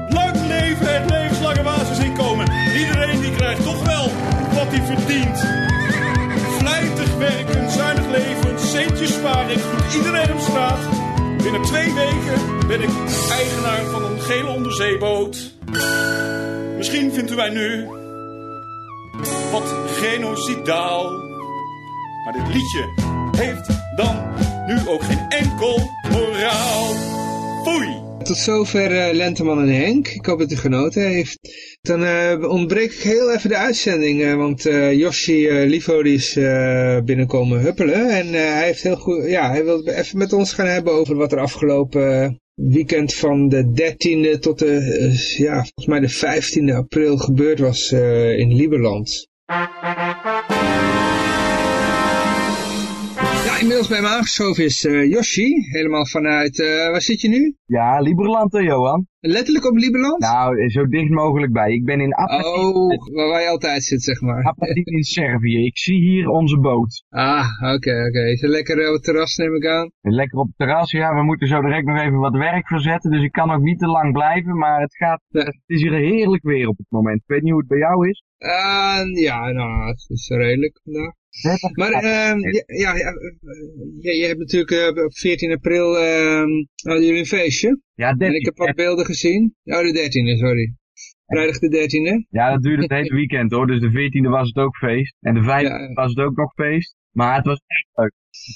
Lang leven het levenslange basisinkomen. Iedereen die krijgt toch wel wat hij verdient. Vlijtig werken, zuinig leven, centjes sparen, goed iedereen op straat. Binnen twee weken ben ik eigenaar van een gele onderzeeboot. Misschien vindt u mij nu wat genocidaal. Maar dit liedje heeft dan nu ook geen enkel moraal. Foei! Tot zover uh, Lenteman en Henk. Ik hoop dat u genoten heeft. Dan uh, ontbreek ik heel even de uitzending, uh, want Yoshi Livo is binnenkomen huppelen. En hij, heeft heel goed, ja, hij wil even met ons gaan hebben over wat er afgelopen weekend van de 13e tot de, ja, volgens mij de 15e april gebeurd was in Inmiddels bij me aangeschoven is uh, Yoshi, helemaal vanuit, uh, waar zit je nu? Ja, Liberland hè, Johan. Letterlijk op Liberland? Nou, zo dicht mogelijk bij. Ik ben in Apatin. Oh, waar wij altijd zit, zeg maar. Apatin in Servië. Ik zie hier onze boot. Ah, oké, oké. Okay. Is het lekker op het terras, neem ik aan? Lekker op het terras, ja. We moeten zo direct nog even wat werk verzetten, dus ik kan ook niet te lang blijven, maar het gaat, het is hier heerlijk weer op het moment. Ik weet niet hoe het bij jou is. Uh, ja, nou, het is redelijk vandaag. 30 Maar ehm, ja, ja, je, je hebt natuurlijk eh, op 14 april ehm hadden jullie een feestje. Ja, En 13. ik heb wat beelden gezien. Oh, de 13e, sorry. Vrijdag de 13e. Ja, dat duurde het hele *laughs* weekend hoor. Dus de 14e was het ook feest. En de 15e Ja. was het ook nog feest. Maar het was echt leuk.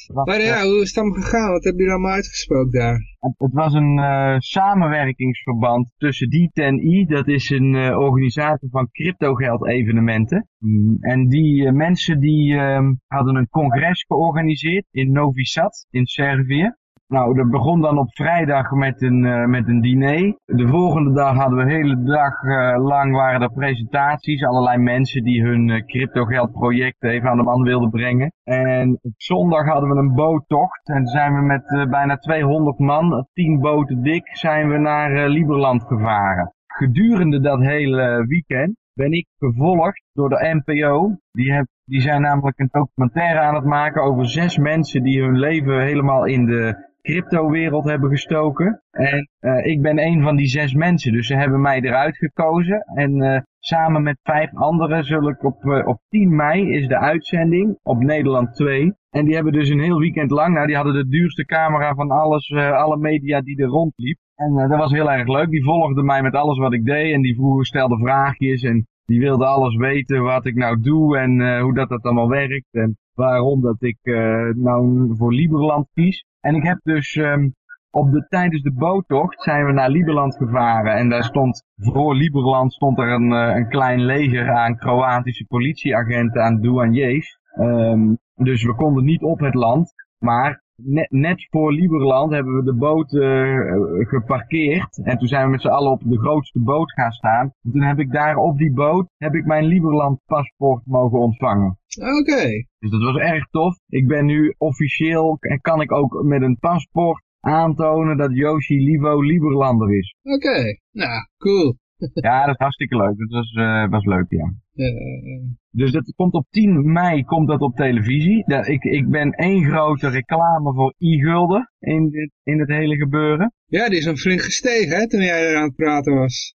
Was, Maar eh, ja, hoe is het allemaal gegaan? Wat hebben jullie allemaal uitgesproken daar? Het, was een eh, samenwerkingsverband tussen D10i, dat is een eh, organisatie van cryptogeld evenementen. Mm, En die eh, mensen die ehm, hadden een congres georganiseerd in Novi Sad in Servië. Nou, dat begon dan op vrijdag met een, eh, met een diner. De volgende dag hadden we de hele dag eh, lang waren er presentaties. Allerlei mensen die hun eh, cryptogeldproject even aan de man wilden brengen. En op zondag hadden we een boottocht. En zijn we met bijna 200 man, 10 boten dik, zijn we naar Lieberland gevaren. Gedurende dat hele weekend ben ik gevolgd door de NPO. Die, heb, die zijn namelijk een documentaire aan het maken over zes mensen die hun leven helemaal in de crypto-wereld hebben gestoken. En eh, ik ben een van die zes mensen, dus ze hebben mij eruit gekozen. En eh, samen met vijf anderen zul ik op, eh, op 10 mei is de uitzending op Nederland 2. En die hebben dus een heel weekend lang, nou die hadden de duurste camera van alles, alle media die er rondliep. En dat was heel erg leuk. Die volgden mij met alles wat ik deed en die vroegen, stelde vraagjes en die wilde alles weten wat ik nou doe en hoe dat, dat allemaal werkt en waarom dat ik eh, nou voor Liberland kies. En ik heb dus ehm, op de, tijdens de boottocht zijn we naar Liberland gevaren en daar stond voor Liberland stond er een, eh, een klein leger aan Kroatische politieagenten aan douaniers. Ehm, dus we konden niet op het land, maar net, net voor Liberland hebben we de boot eh, geparkeerd. En toen zijn we met z'n allen op de grootste boot gaan staan. En toen heb ik daar op die boot heb ik mijn Liberland paspoort mogen ontvangen. Oké. Dus dat was erg tof. Ik ben nu officieel en kan ik ook met een paspoort aantonen dat Yoshi Livo Liberlander is. Oké. Nou, cool. *laughs* Ja, dat is hartstikke leuk. Dat was, eh, was leuk, ja. Eh, Dus dat komt op 10 mei komt dat op televisie. Dat, ik, ik ben één grote reclame voor e-gulden in dit, in het hele gebeuren. Ja, die is dan flink gestegen, hè, toen jij er aan het praten was.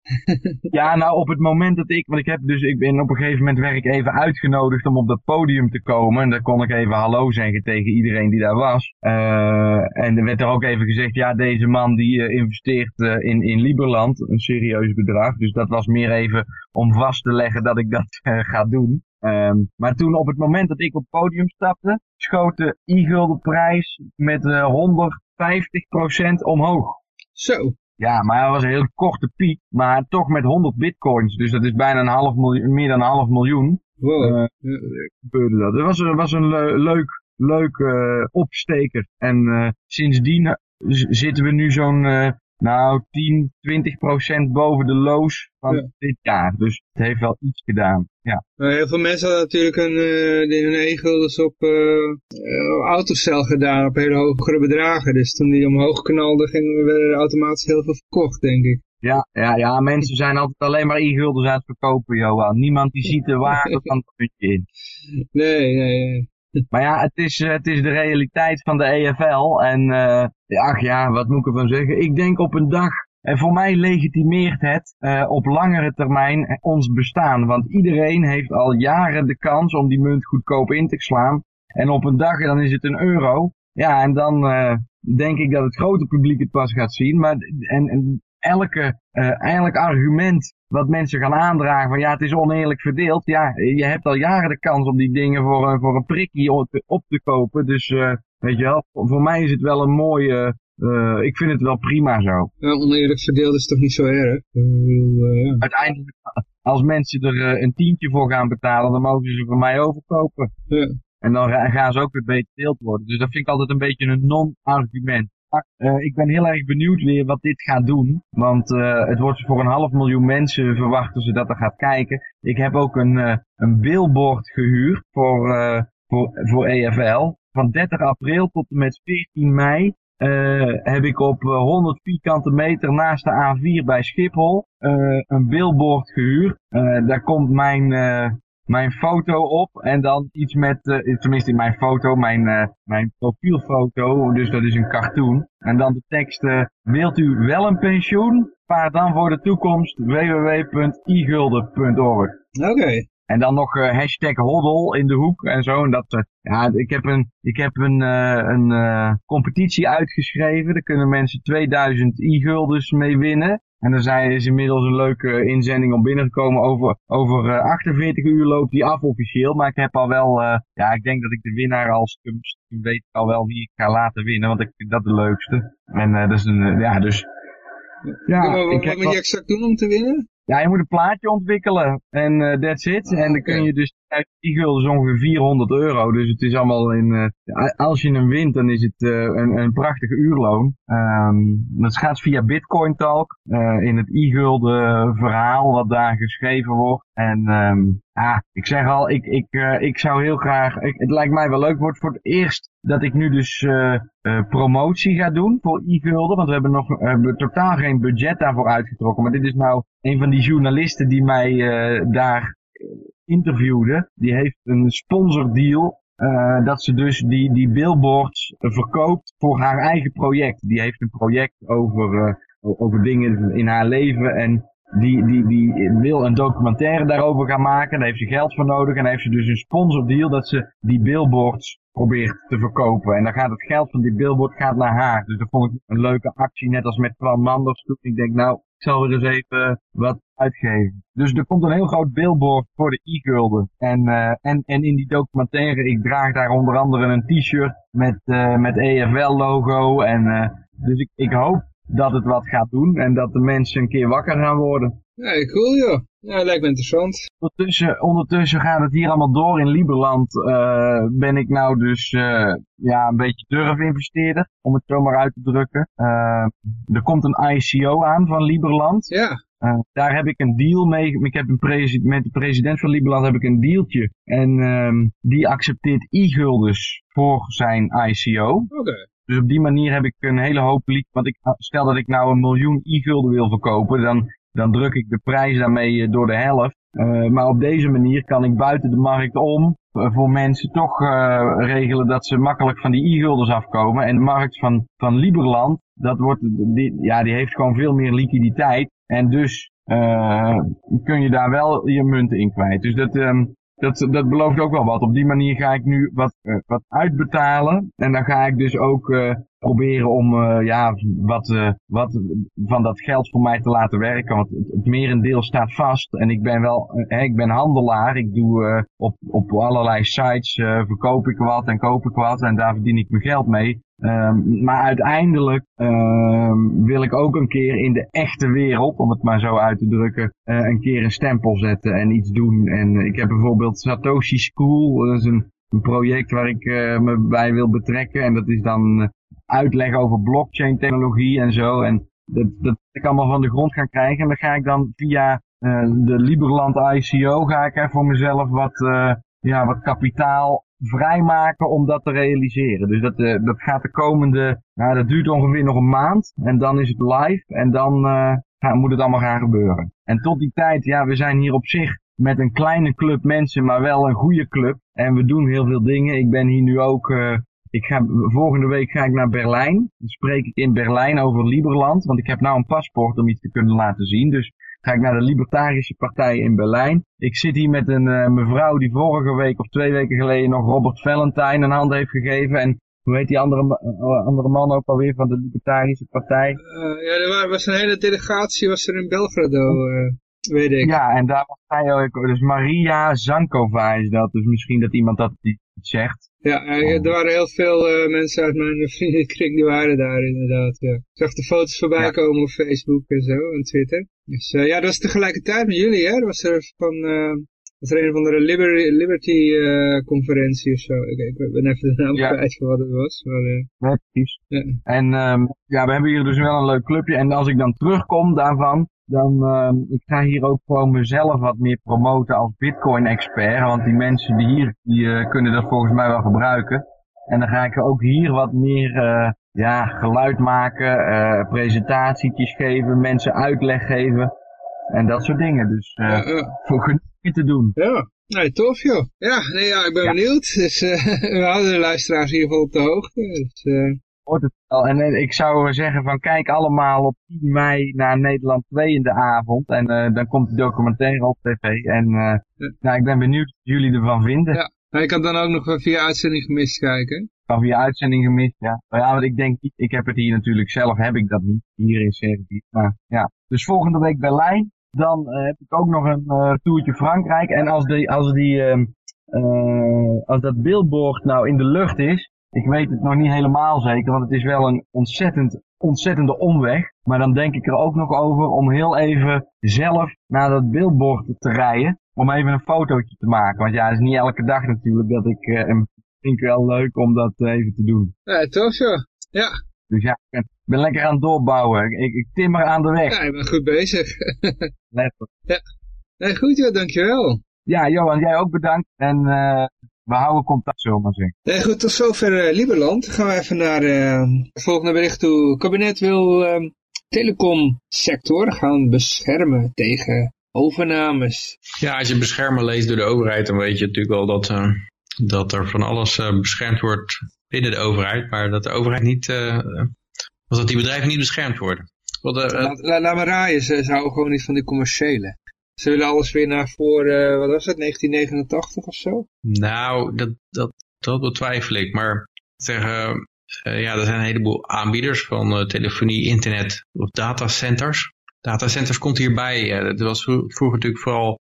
Ja, nou op het moment dat ik, want ik heb dus, ik ben op een gegeven moment werd ik even uitgenodigd om op dat podium te komen. En daar kon ik even hallo zeggen tegen iedereen die daar was. Eh, en er werd er ook even gezegd, ja deze man die eh, investeert eh, in, in Liberland, een serieus bedrag. Dus dat was meer even om vast te leggen dat ik dat ga doen. Ehm, maar toen op het moment dat ik op het podium stapte, schoot de e-guldenprijs met eh 150% omhoog. Zo. Ja, maar het was een heel korte piek, maar toch met 100 bitcoins. Dus dat is bijna een half miljoen, meer dan een half miljoen Wow. eh, gebeurde dat. Het was, een- was een le- leuk, leuk eh, opsteker. En eh, sindsdien zitten we nu zo'n, nou, 10, 20 procent boven de lows van Ja. dit jaar. Dus het heeft wel iets gedaan. Ja. Maar heel veel mensen hadden natuurlijk een, die hun e-guldens op eh, autocel gedaan, op hele hogere bedragen. Dus toen die omhoog knalde, gingen, werden er automatisch heel veel verkocht, denk ik. Ja, ja, ja, mensen zijn altijd alleen maar e-guldens aan het verkopen, Johan. Niemand die ziet de waarde *laughs* van het puntje in. Nee, nee, nee. Maar ja, het is, eh, het is de realiteit van de EFL. En eh, ach ja, wat moet ik ervan zeggen? Ik denk op een dag, en voor mij legitimeert het eh, op langere termijn ons bestaan. Want iedereen heeft al jaren de kans om die munt goedkoop in te slaan. En op een dag, dan is het een euro. Ja, en dan denk ik dat het grote publiek het pas gaat zien. Maar en, en elke eigenlijk argument wat mensen gaan aandragen van ja, het is oneerlijk verdeeld. Ja, je hebt al jaren de kans om die dingen voor, een- voor een prikkie op te, op te kopen. Dus eh, weet je wel, voor, mij is het wel een mooie, eh, ik vind het wel prima zo. Oneerlijk verdeeld is toch niet zo erg? Eh, ja. Uiteindelijk, als mensen er een tientje voor gaan betalen, dan mogen ze van mij overkopen. Ja. En dan ga- gaan ze ook weer beter verdeeld worden. Dus dat vind ik altijd een beetje een non-argument. Eh, ik ben heel erg benieuwd weer wat dit gaat doen. Want eh, het wordt voor een half miljoen mensen verwachten ze dat er gaat kijken. Ik heb ook een, eh, een billboard gehuurd voor, voor, voor EFL. Van 30 april tot en met 14 mei heb ik op eh, 100 vierkante meter naast de A4 bij Schiphol een billboard gehuurd. Eh, daar komt mijn, mijn foto op en dan iets met, eh, tenminste in mijn foto, mijn, eh, mijn profielfoto, dus dat is een cartoon. En dan de tekst, eh, wilt u wel een pensioen? Spaar dan voor de toekomst www.igulden.org. Oké. En dan nog hashtag hoddle in de hoek en zo. En dat, ja, ik heb een, ik heb een, een competitie uitgeschreven. Daar kunnen mensen 2000 e-guldens mee winnen. En er zijn, is inmiddels een leuke inzending om binnengekomen. Over, over 48 uur loopt die af officieel. Maar ik heb al wel, ja, ik denk dat ik de winnaar als weet al wel wie ik ga laten winnen. Want ik vind dat de leukste. En dat is een, ja, dus... Ja, ja wat, wat moet je exact doen om te winnen? Ja, je moet een plaatje ontwikkelen en uh, that's it. En dan kun je dus, die gulden is ongeveer 400 euro. Dus het is allemaal in, als je hem wint, dan is het uh, een, een prachtig uurloon. Um, dat gaat via Bitcoin Talk, in het e-gulden verhaal wat daar geschreven wordt. En um, ah, ik zeg al, ik, ik, ik zou heel graag, het lijkt mij wel leuk, wordt voor het eerst dat ik nu dus promotie ga doen voor e-gulden. Want we hebben nog totaal geen budget daarvoor uitgetrokken. Maar dit is nou een van die journalisten die mij daar interviewde. Die heeft een sponsordeal. Uh, dat ze dus die, die billboards verkoopt voor haar eigen project. Die heeft een project over, over dingen in haar leven. En die, die, die wil een documentaire daarover gaan maken. Daar heeft ze geld voor nodig. En heeft ze dus een sponsordeal dat ze die billboards probeert te verkopen. En dan gaat het geld van die billboard gaat naar haar. Dus dat vond ik een leuke actie, net als met Twan Manders. Ik denk, nou, zal er eens even wat uitgeven. Dus er komt een heel groot billboard voor de e-gulden. En, uh, en, en in die documentaire, ik draag daar onder andere een t-shirt met, uh, met EFL-logo. En uh, dus ik, ik hoop dat het wat gaat doen en dat de mensen een keer wakker gaan worden. Ja, cool joh. Ja, lijkt me interessant. Ondertussen, ondertussen gaat het hier allemaal door in Lieberland. Uh, ben ik nou dus uh, ja, een beetje durf investeerder, om het zo maar uit te drukken. Uh, er komt een ICO aan van Lieberland. Ja. daar heb ik een deal mee. Ik heb een met de president van Lieberland heb ik een dealtje. En ehm, die accepteert e-guldens voor zijn ICO. Oké. Okay. Dus op die manier heb ik een hele hoop liek. Want ik, stel dat ik nou een miljoen e-gulden wil verkopen, dan, dan druk ik de prijs daarmee eh, door de helft. Uh, maar op deze manier kan ik buiten de markt om uh, voor mensen toch regelen dat ze makkelijk van die e-guldens afkomen. En de markt van, van Liberland, dat wordt, die, ja, die heeft gewoon veel meer liquiditeit. En dus kun je daar wel je munten in kwijt. Dus dat, um, dat, dat belooft ook wel wat. Op die manier ga ik nu wat, uh, wat uitbetalen. En dan ga ik dus ook uh, proberen om uh, ja, wat, wat van dat geld voor mij te laten werken. Want het, het merendeel staat vast. En ik ben wel, ik ben handelaar. Ik doe op, op allerlei sites verkoop ik wat en koop ik wat. En daar verdien ik mijn geld mee. Um, maar uiteindelijk um, wil ik ook een keer in de echte wereld, om het maar zo uit te drukken, uh, een keer een stempel zetten en iets doen. En ik heb bijvoorbeeld Satoshi School, dat is een, een project waar ik uh, me bij wil betrekken. En dat is dan uitleg over blockchain technologie en zo. En dat, dat ik allemaal van de grond gaan krijgen. En dan ga ik dan via de Liberland ICO ga ik er voor mezelf wat, ja, wat kapitaal vrijmaken om dat te realiseren. Dus dat, uh, dat gaat de komende, nou dat duurt ongeveer nog een maand en dan is het live en dan uh, moet het allemaal gaan gebeuren. En tot die tijd, ja we zijn hier op zich met een kleine club mensen, maar wel een goede club. En we doen heel veel dingen. Ik ben hier nu ook, uh, ik ga, volgende week ga ik naar Berlijn. Dan spreek ik in Berlijn over Liberland, want ik heb nou een paspoort om iets te kunnen laten zien. Dus ga ik naar de Libertarische Partij in Berlijn. Ik zit hier met een uh, mevrouw die vorige week of twee weken geleden nog Robert Valentine een hand heeft gegeven. En hoe heet die andere, uh, andere man ook alweer van de Libertarische Partij? Uh, ja, er was een hele delegatie was er in Belgrado, weet ik. Ja, en daar was hij ook, dus Maria Zankova is dat. Dus misschien dat iemand dat zegt. Ja, er waren heel veel mensen uit mijn *laughs* vriendenkring die waren daar inderdaad. Ja. Ik zag de foto's voorbij ja. komen op Facebook en zo en Twitter. Dus uh, ja, dat was tegelijkertijd met jullie, hè? Dat was er van, uh, was er een of andere Liberty, Liberty uh, conferentie of zo. Ik, ik ben even de naam ja. kwijt van wat het was. Maar, ja, precies. En um, ja, we hebben hier dus wel een leuk clubje. En als ik dan terugkom daarvan, dan um, ik ga hier ook gewoon mezelf wat meer promoten als Bitcoin-expert. Want die mensen die hier, die uh, kunnen dat volgens mij wel gebruiken. En dan ga ik ook hier wat meer uh, ja, geluid maken, uh, presentatietjes geven, mensen uitleg geven. En dat soort dingen. Dus voor genoeg te doen. Ja, nee, tof joh. Ja, nee, ja ik ben ja. benieuwd. Dus *laughs* we houden de luisteraars in ieder geval op de hoogte. Dus, hoort het wel. En eh, ik zou zeggen van kijk allemaal op 10 mei naar Nederland 2 in de avond. En eh, dan komt de documentaire op tv. En eh, nou, ik ben benieuwd wat jullie ervan vinden. Ja. Maar je kan dan ook nog via uitzending gemist kijken. Kan via uitzending gemist, ja. Maar ja, want ik denk niet, ik heb het hier natuurlijk zelf, heb ik dat niet. Hier in Servië. Maar ja. Dus volgende week Berlijn. Dan heb ik ook nog een toertje Frankrijk. En als, die, als, die, ehm, eh, als dat billboard nou in de lucht is, ik weet het nog niet helemaal zeker, want het is wel een ontzettend, ontzettende omweg. Maar dan denk ik er ook nog over om heel even zelf naar dat billboard te rijden. Om even een fotootje te maken. Want ja, het is niet elke dag natuurlijk dat ik, eh, en vind ik wel leuk om dat even te doen. Ja, toch zo. Ja, Dus ja, ik ben, ben lekker aan het doorbouwen. Ik, ik timmer aan de weg. ja je bent goed bezig. *laughs* Letterlijk. nee, goed joh, dankjewel. Ja, Johan, jij ook bedankt. En eh, we houden contact, zullen we maar zeggen. Nee, goed, tot zover eh, Lieberland. Dan gaan we even naar eh, het volgende bericht toe. Het kabinet wil ehm telecomsector gaan beschermen tegen overnames. Ja, als je beschermen leest door de overheid, dan weet je natuurlijk wel dat, eh, dat er van alles eh, beschermd wordt binnen de overheid, maar dat de overheid niet, eh, of dat die bedrijven niet beschermd worden. Want, eh, eh, Laat, la- laat me raaien, ze, ze houden gewoon niet van die commerciële. Ze willen alles weer naar voor, eh, wat was het, 1989 of zo? nou, dat, dat, dat betwijfel ik, maar zeggen, eh, ja, er zijn een heleboel aanbieders van eh, telefonie, internet of datacenters. Datacenters komt hierbij. dat was vro- vroeger natuurlijk vooral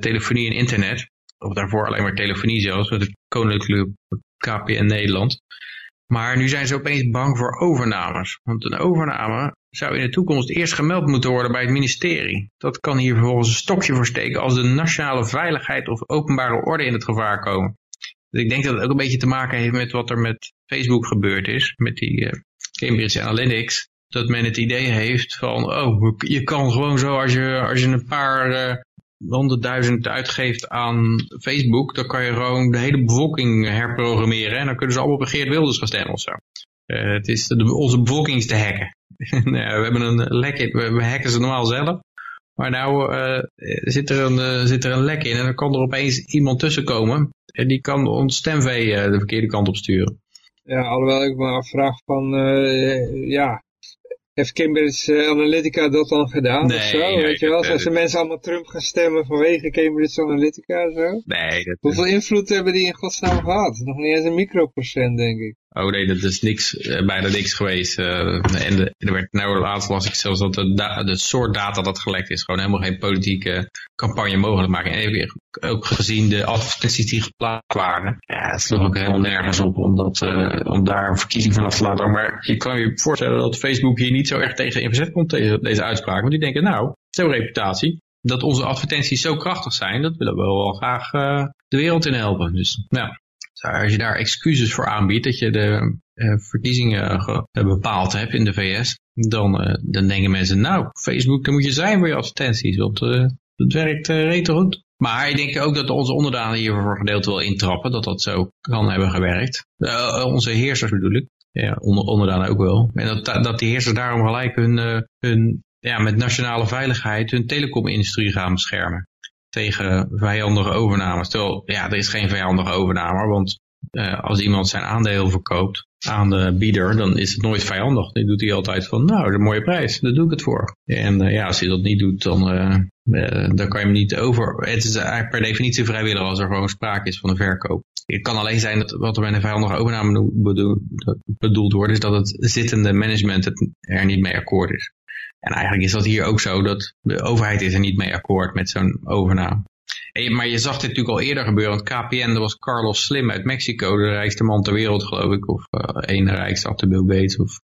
telefonie en internet. Of daarvoor alleen maar telefonie zelfs, met het Koninklijke KPN Nederland. Maar nu zijn ze opeens bang voor overnames. Want een overname zou in de toekomst eerst gemeld moeten worden bij het ministerie. Dat kan hier vervolgens een stokje voor steken als de nationale veiligheid of openbare orde in het gevaar komen. Dus ik denk dat het ook een beetje te maken heeft met wat er met Facebook gebeurd is. Met die eh, Cambridge Analytics. Dat men het idee heeft van, oh, je kan gewoon zo als je, als je een paar eh, honderdduizend uitgeeft aan Facebook, dan kan je gewoon de hele bevolking herprogrammeren en dan kunnen ze allemaal op Geert Wilders gaan stemmen of zo. Eh, het is de, onze bevolking is te hacken. *laughs* nou we hebben een lek in, we, hacken ze normaal zelf. Maar nou eh, zit, er een, eh, zit er een lek in en dan kan er opeens iemand tussenkomen en die kan ons stemvee de verkeerde kant op sturen. Ja, alhoewel ik me afvraag van, ja, heeft Cambridge Analytica dat dan gedaan Nee, of zo? nee, Weet je wel, dat- als de mensen allemaal Trump gaan stemmen vanwege Cambridge Analytica en zo? Nee, dat Hoeveel invloed hebben die in godsnaam gehad? Nog niet eens een microprocent, denk ik. Oh nee, dat is niks, eh, bijna niks geweest. eh, en er werd, nou laatst las ik zelfs dat de, soort data dat gelekt is, gewoon helemaal geen politieke campagne mogelijk maken. En je ook gezien de advertenties die geplaatst waren. Ja, het sloeg ook helemaal nergens op om, dat, eh, om daar een verkiezing van af te laten. Maar je kan je voorstellen dat Facebook hier niet zo erg tegen in verzet komt, tegen deze uitspraak. Want die denken, nou, zo'n reputatie, dat onze advertenties zo krachtig zijn, dat willen we wel graag de wereld in helpen. Dus nou, als je daar excuses voor aanbiedt dat je de eh, verkiezingen ge- eh, bepaald hebt in de VS, dan, eh, dan denken mensen, nou, Facebook, daar moet je zijn voor je advertenties, want dat werkt rete goed. Maar ik denk ook dat onze onderdanen hier voor gedeelte wel intrappen, dat dat zo kan hebben gewerkt. Onze heersers bedoel ik. Ja, onder, onderdanen ook wel. En dat, dat die heersers daarom gelijk hun, hun ja, met nationale veiligheid hun telecomindustrie gaan beschermen tegen vijandige overnames. Terwijl, ja, er is geen vijandige overname, want eh, als iemand zijn aandeel verkoopt aan de bieder, dan is het nooit vijandig. Dan doet hij altijd van, nou, een mooie prijs, daar doe ik het voor. En eh, ja, als hij dat niet doet, dan, eh, dan kan je hem niet over... Het is eigenlijk per definitie vrijwillig als er gewoon sprake is van een verkoop. Het kan alleen zijn dat wat er met een vijandige overname bedoeld wordt, is dat het zittende management het er niet mee akkoord is. En eigenlijk is dat hier ook zo, dat de overheid is er niet mee akkoord met zo'n overname. En maar je zag dit natuurlijk al eerder gebeuren, want KPN, dat was Carlos Slim uit Mexico, de rijkste man ter wereld geloof ik, of eh één rijkste achter Bill Gates. Of,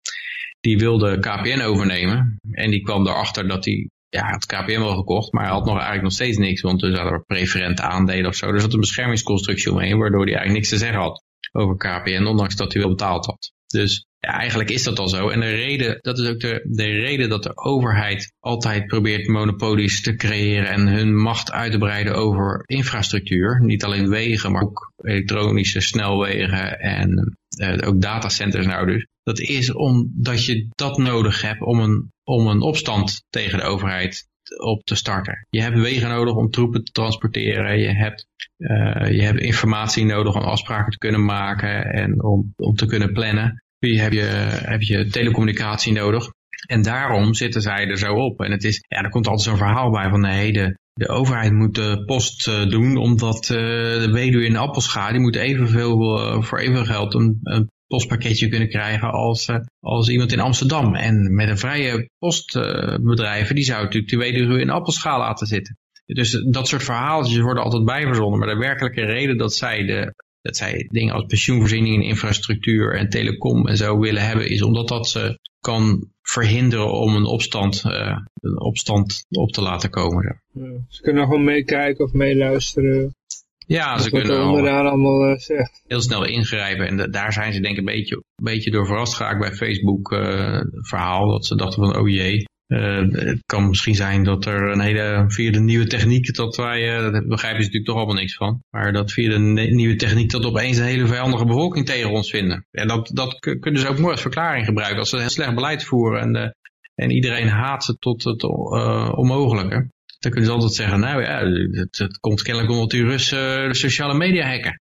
die wilde KPN overnemen en die kwam erachter dat hij, ja, had KPN wel gekocht, maar hij had nog eigenlijk nog steeds niks, want er zaten er preferente aandelen of zo. Er zat een beschermingsconstructie omheen, waardoor hij eigenlijk niks te zeggen had over KPN, ondanks dat hij wel betaald had. Dus ja, eigenlijk is dat al zo. En de reden, dat is ook de, de reden dat de overheid altijd probeert monopolies te creëren en hun macht uit te breiden over infrastructuur. Niet alleen wegen, maar ook elektronische snelwegen en eh, ook datacenters nou dus. Dat is omdat je dat nodig hebt om een, om een opstand tegen de overheid op te starten. Je hebt wegen nodig om troepen te transporteren. Je hebt, eh, je hebt informatie nodig om afspraken te kunnen maken en om, om te kunnen plannen. Heb je, heb je telecommunicatie nodig. En daarom zitten zij er zo op. En het is, ja, er komt altijd zo'n verhaal bij van nee, de, de overheid moet de post uh, doen, omdat uh, de weduwe in Appelscha, die moet evenveel, uh, voor evenveel geld een, een postpakketje kunnen krijgen als, als iemand in Amsterdam. En met een vrije postbedrijven, die zou natuurlijk de weduwe in Appelscha laten zitten. Dus dat soort verhaaltjes worden altijd bijverzonnen. Maar de werkelijke reden dat zij, de, dat zij dingen als pensioenvoorziening, infrastructuur en telecom en zo willen hebben, is omdat dat ze kan verhinderen om een opstand, uh, een opstand op te laten komen. Ja, ze kunnen gewoon meekijken of meeluisteren. Ja, ze kunnen onderaan allemaal uh, zegt. heel snel ingrijpen. En de, daar zijn ze denk ik een beetje, een beetje door verrast geraakt bij Facebook uh, verhaal. Dat ze dachten van, oh jee, het kan misschien zijn dat er een hele, via de nieuwe techniek, dat wij, uh, dat begrijpen ze natuurlijk toch allemaal niks van, maar dat via de nieuwe techniek dat opeens een hele vijandige bevolking tegen ons vinden. En dat, dat kunnen ze ook mooi als verklaring gebruiken. Als ze heel slecht beleid voeren en, uh, en iedereen haat ze tot het onmogelijke, dan kunnen ze altijd zeggen, nou ja, het, het komt kennelijk omdat die Russen de sociale media hacken.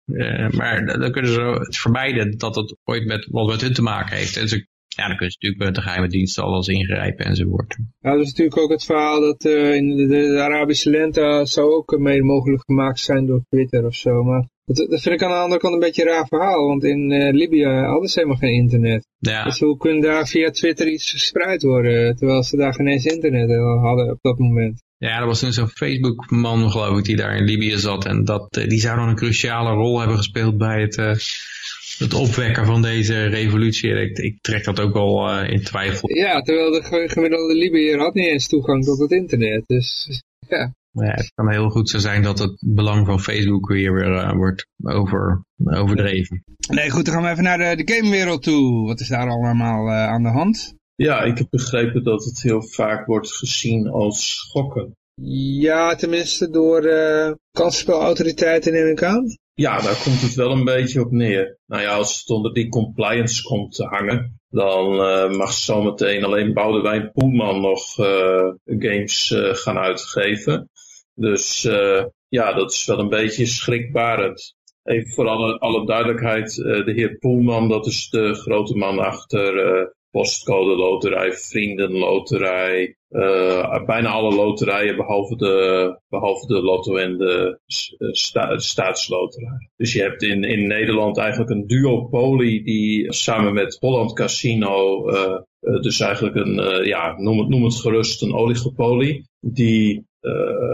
maar dan kunnen ze vermijden dat het ooit met wat met hun te maken heeft. En ze ja, dan kunnen ze natuurlijk met de geheime diensten alles ingrijpen enzovoort. Ja, dat is natuurlijk ook het verhaal dat uh, in de, de, Arabische lente zou ook mede mogelijk gemaakt zijn door Twitter of zo. Maar dat, dat, vind ik aan de andere kant een beetje een raar verhaal, want in uh, Libië hadden ze helemaal geen internet. Ja. Dus hoe kunnen daar via Twitter iets verspreid worden, terwijl ze daar geen eens internet hadden op dat moment? Ja, er was toen zo'n Facebook-man, geloof ik, die daar in Libië zat. En dat, die zou dan een cruciale rol hebben gespeeld bij het, uh, het opwekken van deze revolutie. Ik, ik trek dat ook wel uh, in twijfel. Ja, terwijl de gemiddelde Libiër had niet eens toegang tot het internet. Dus ja. Ja, het kan heel goed zo zijn dat het belang van Facebook weer, weer uh, wordt over, overdreven. Nee, goed, dan gaan we even naar de, de gamewereld toe. Wat is daar allemaal uh, aan de hand? Ja, ik heb begrepen dat het heel vaak wordt gezien als schokken. Ja, tenminste door uh, kansspelautoriteiten neem ik aan. Ja, daar komt het wel een beetje op neer. Nou ja, als het onder die compliance komt te hangen, dan uh, mag zometeen alleen Boudewijn Poelman nog uh, games uh, gaan uitgeven. Dus ja, dat is wel een beetje schrikbarend. Even voor alle, alle duidelijkheid, de heer Poelman, dat is de grote man achter postcode loterij, vriendenloterij, uh, bijna alle loterijen behalve de, behalve de lotto en de sta, staatsloterij. Dus je hebt in, in Nederland eigenlijk een duopolie die samen met Holland Casino, uh, uh, dus eigenlijk een, ja, noem het, noem het gerust een oligopolie, die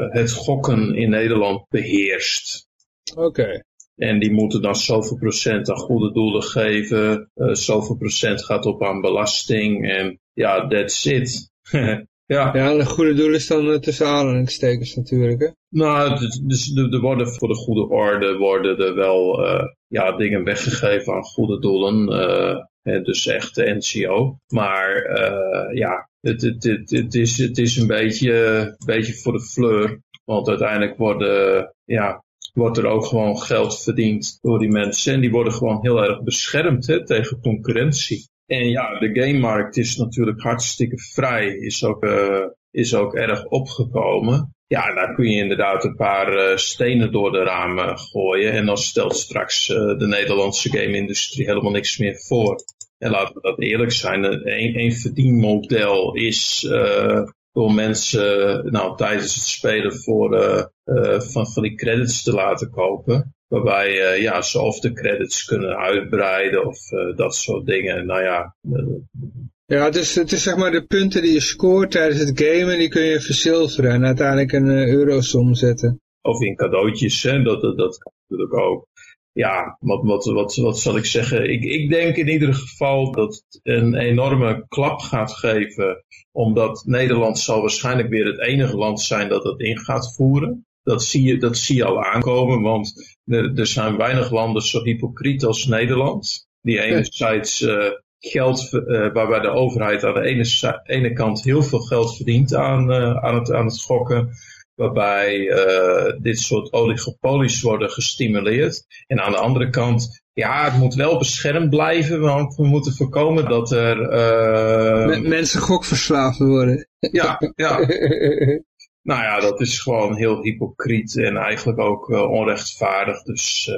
het gokken in Nederland beheerst. Oké. Okay. En die moeten dan zoveel procent aan goede doelen geven. Zoveel procent gaat op aan belasting. En ja, that's it. *laughs* ja. ja, de goede doel is dan uh, tussen aanhalingstekens natuurlijk. Hè? Nou, dus er worden voor de goede orde worden er wel uh, ja, dingen weggegeven aan goede doelen. dus echt de NCO. Maar ja, het, het, het, het, is, het is een beetje, een beetje voor de fleur. Want uiteindelijk worden ja, wordt er ook gewoon geld verdiend door die mensen. En die worden gewoon heel erg beschermd hè, tegen concurrentie. En ja, de gamemarkt is natuurlijk hartstikke vrij, is ook, uh, is ook erg opgekomen. Ja, daar kun je inderdaad een paar uh, stenen door de ramen gooien. En dan stelt straks uh, de Nederlandse game-industrie helemaal niks meer voor. En laten we dat eerlijk zijn, een, een verdienmodel is door mensen nou, tijdens het spelen voor, van, van die credits te laten kopen. Waarbij uh, ja, ze of de credits kunnen uitbreiden of dat soort dingen. Nou ja. Ja, het is, het is zeg maar de punten die je scoort tijdens het gamen, die kun je verzilveren en uiteindelijk een eurosom zetten. Of in cadeautjes, hè? Dat, dat, dat kan natuurlijk ook ja, wat, wat, wat, wat zal ik zeggen? Ik, ik denk in ieder geval dat het een enorme klap gaat geven. Omdat Nederland zal waarschijnlijk weer het enige land zijn dat het in gaat voeren. Dat zie je, dat zie je al aankomen, want er, er zijn weinig landen zo hypocriet als Nederland. Die enerzijds uh, geld, uh, waarbij de overheid aan de ene, ene kant heel veel geld verdient aan, uh, aan, het, aan het schokken waarbij dit soort oligopolies worden gestimuleerd. En aan de andere kant, ja, het moet wel beschermd blijven, want we moeten voorkomen dat er... Uh... Mensen gokverslaafd worden. Ja, ja. *laughs* nou ja, dat is gewoon heel hypocriet en eigenlijk ook uh, onrechtvaardig. Dus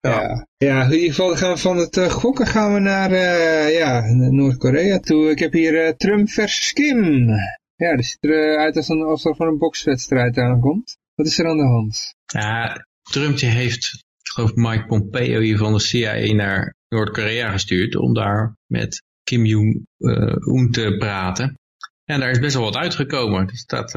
Ja. ja, in ieder geval gaan we van het uh, gokken gaan we naar uh, ja, Noord-Korea toe. Ik heb hier uh, Trump versus Kim. Ja, dat ziet eruit als, een, als er van een bokswedstrijd aankomt. Wat is er aan de hand? Ja, Trump die heeft, ik geloof Mike Pompeo hier van de CIA naar Noord-Korea gestuurd om daar met Kim Jong-un te praten. En daar is best wel wat uitgekomen. Dus dat,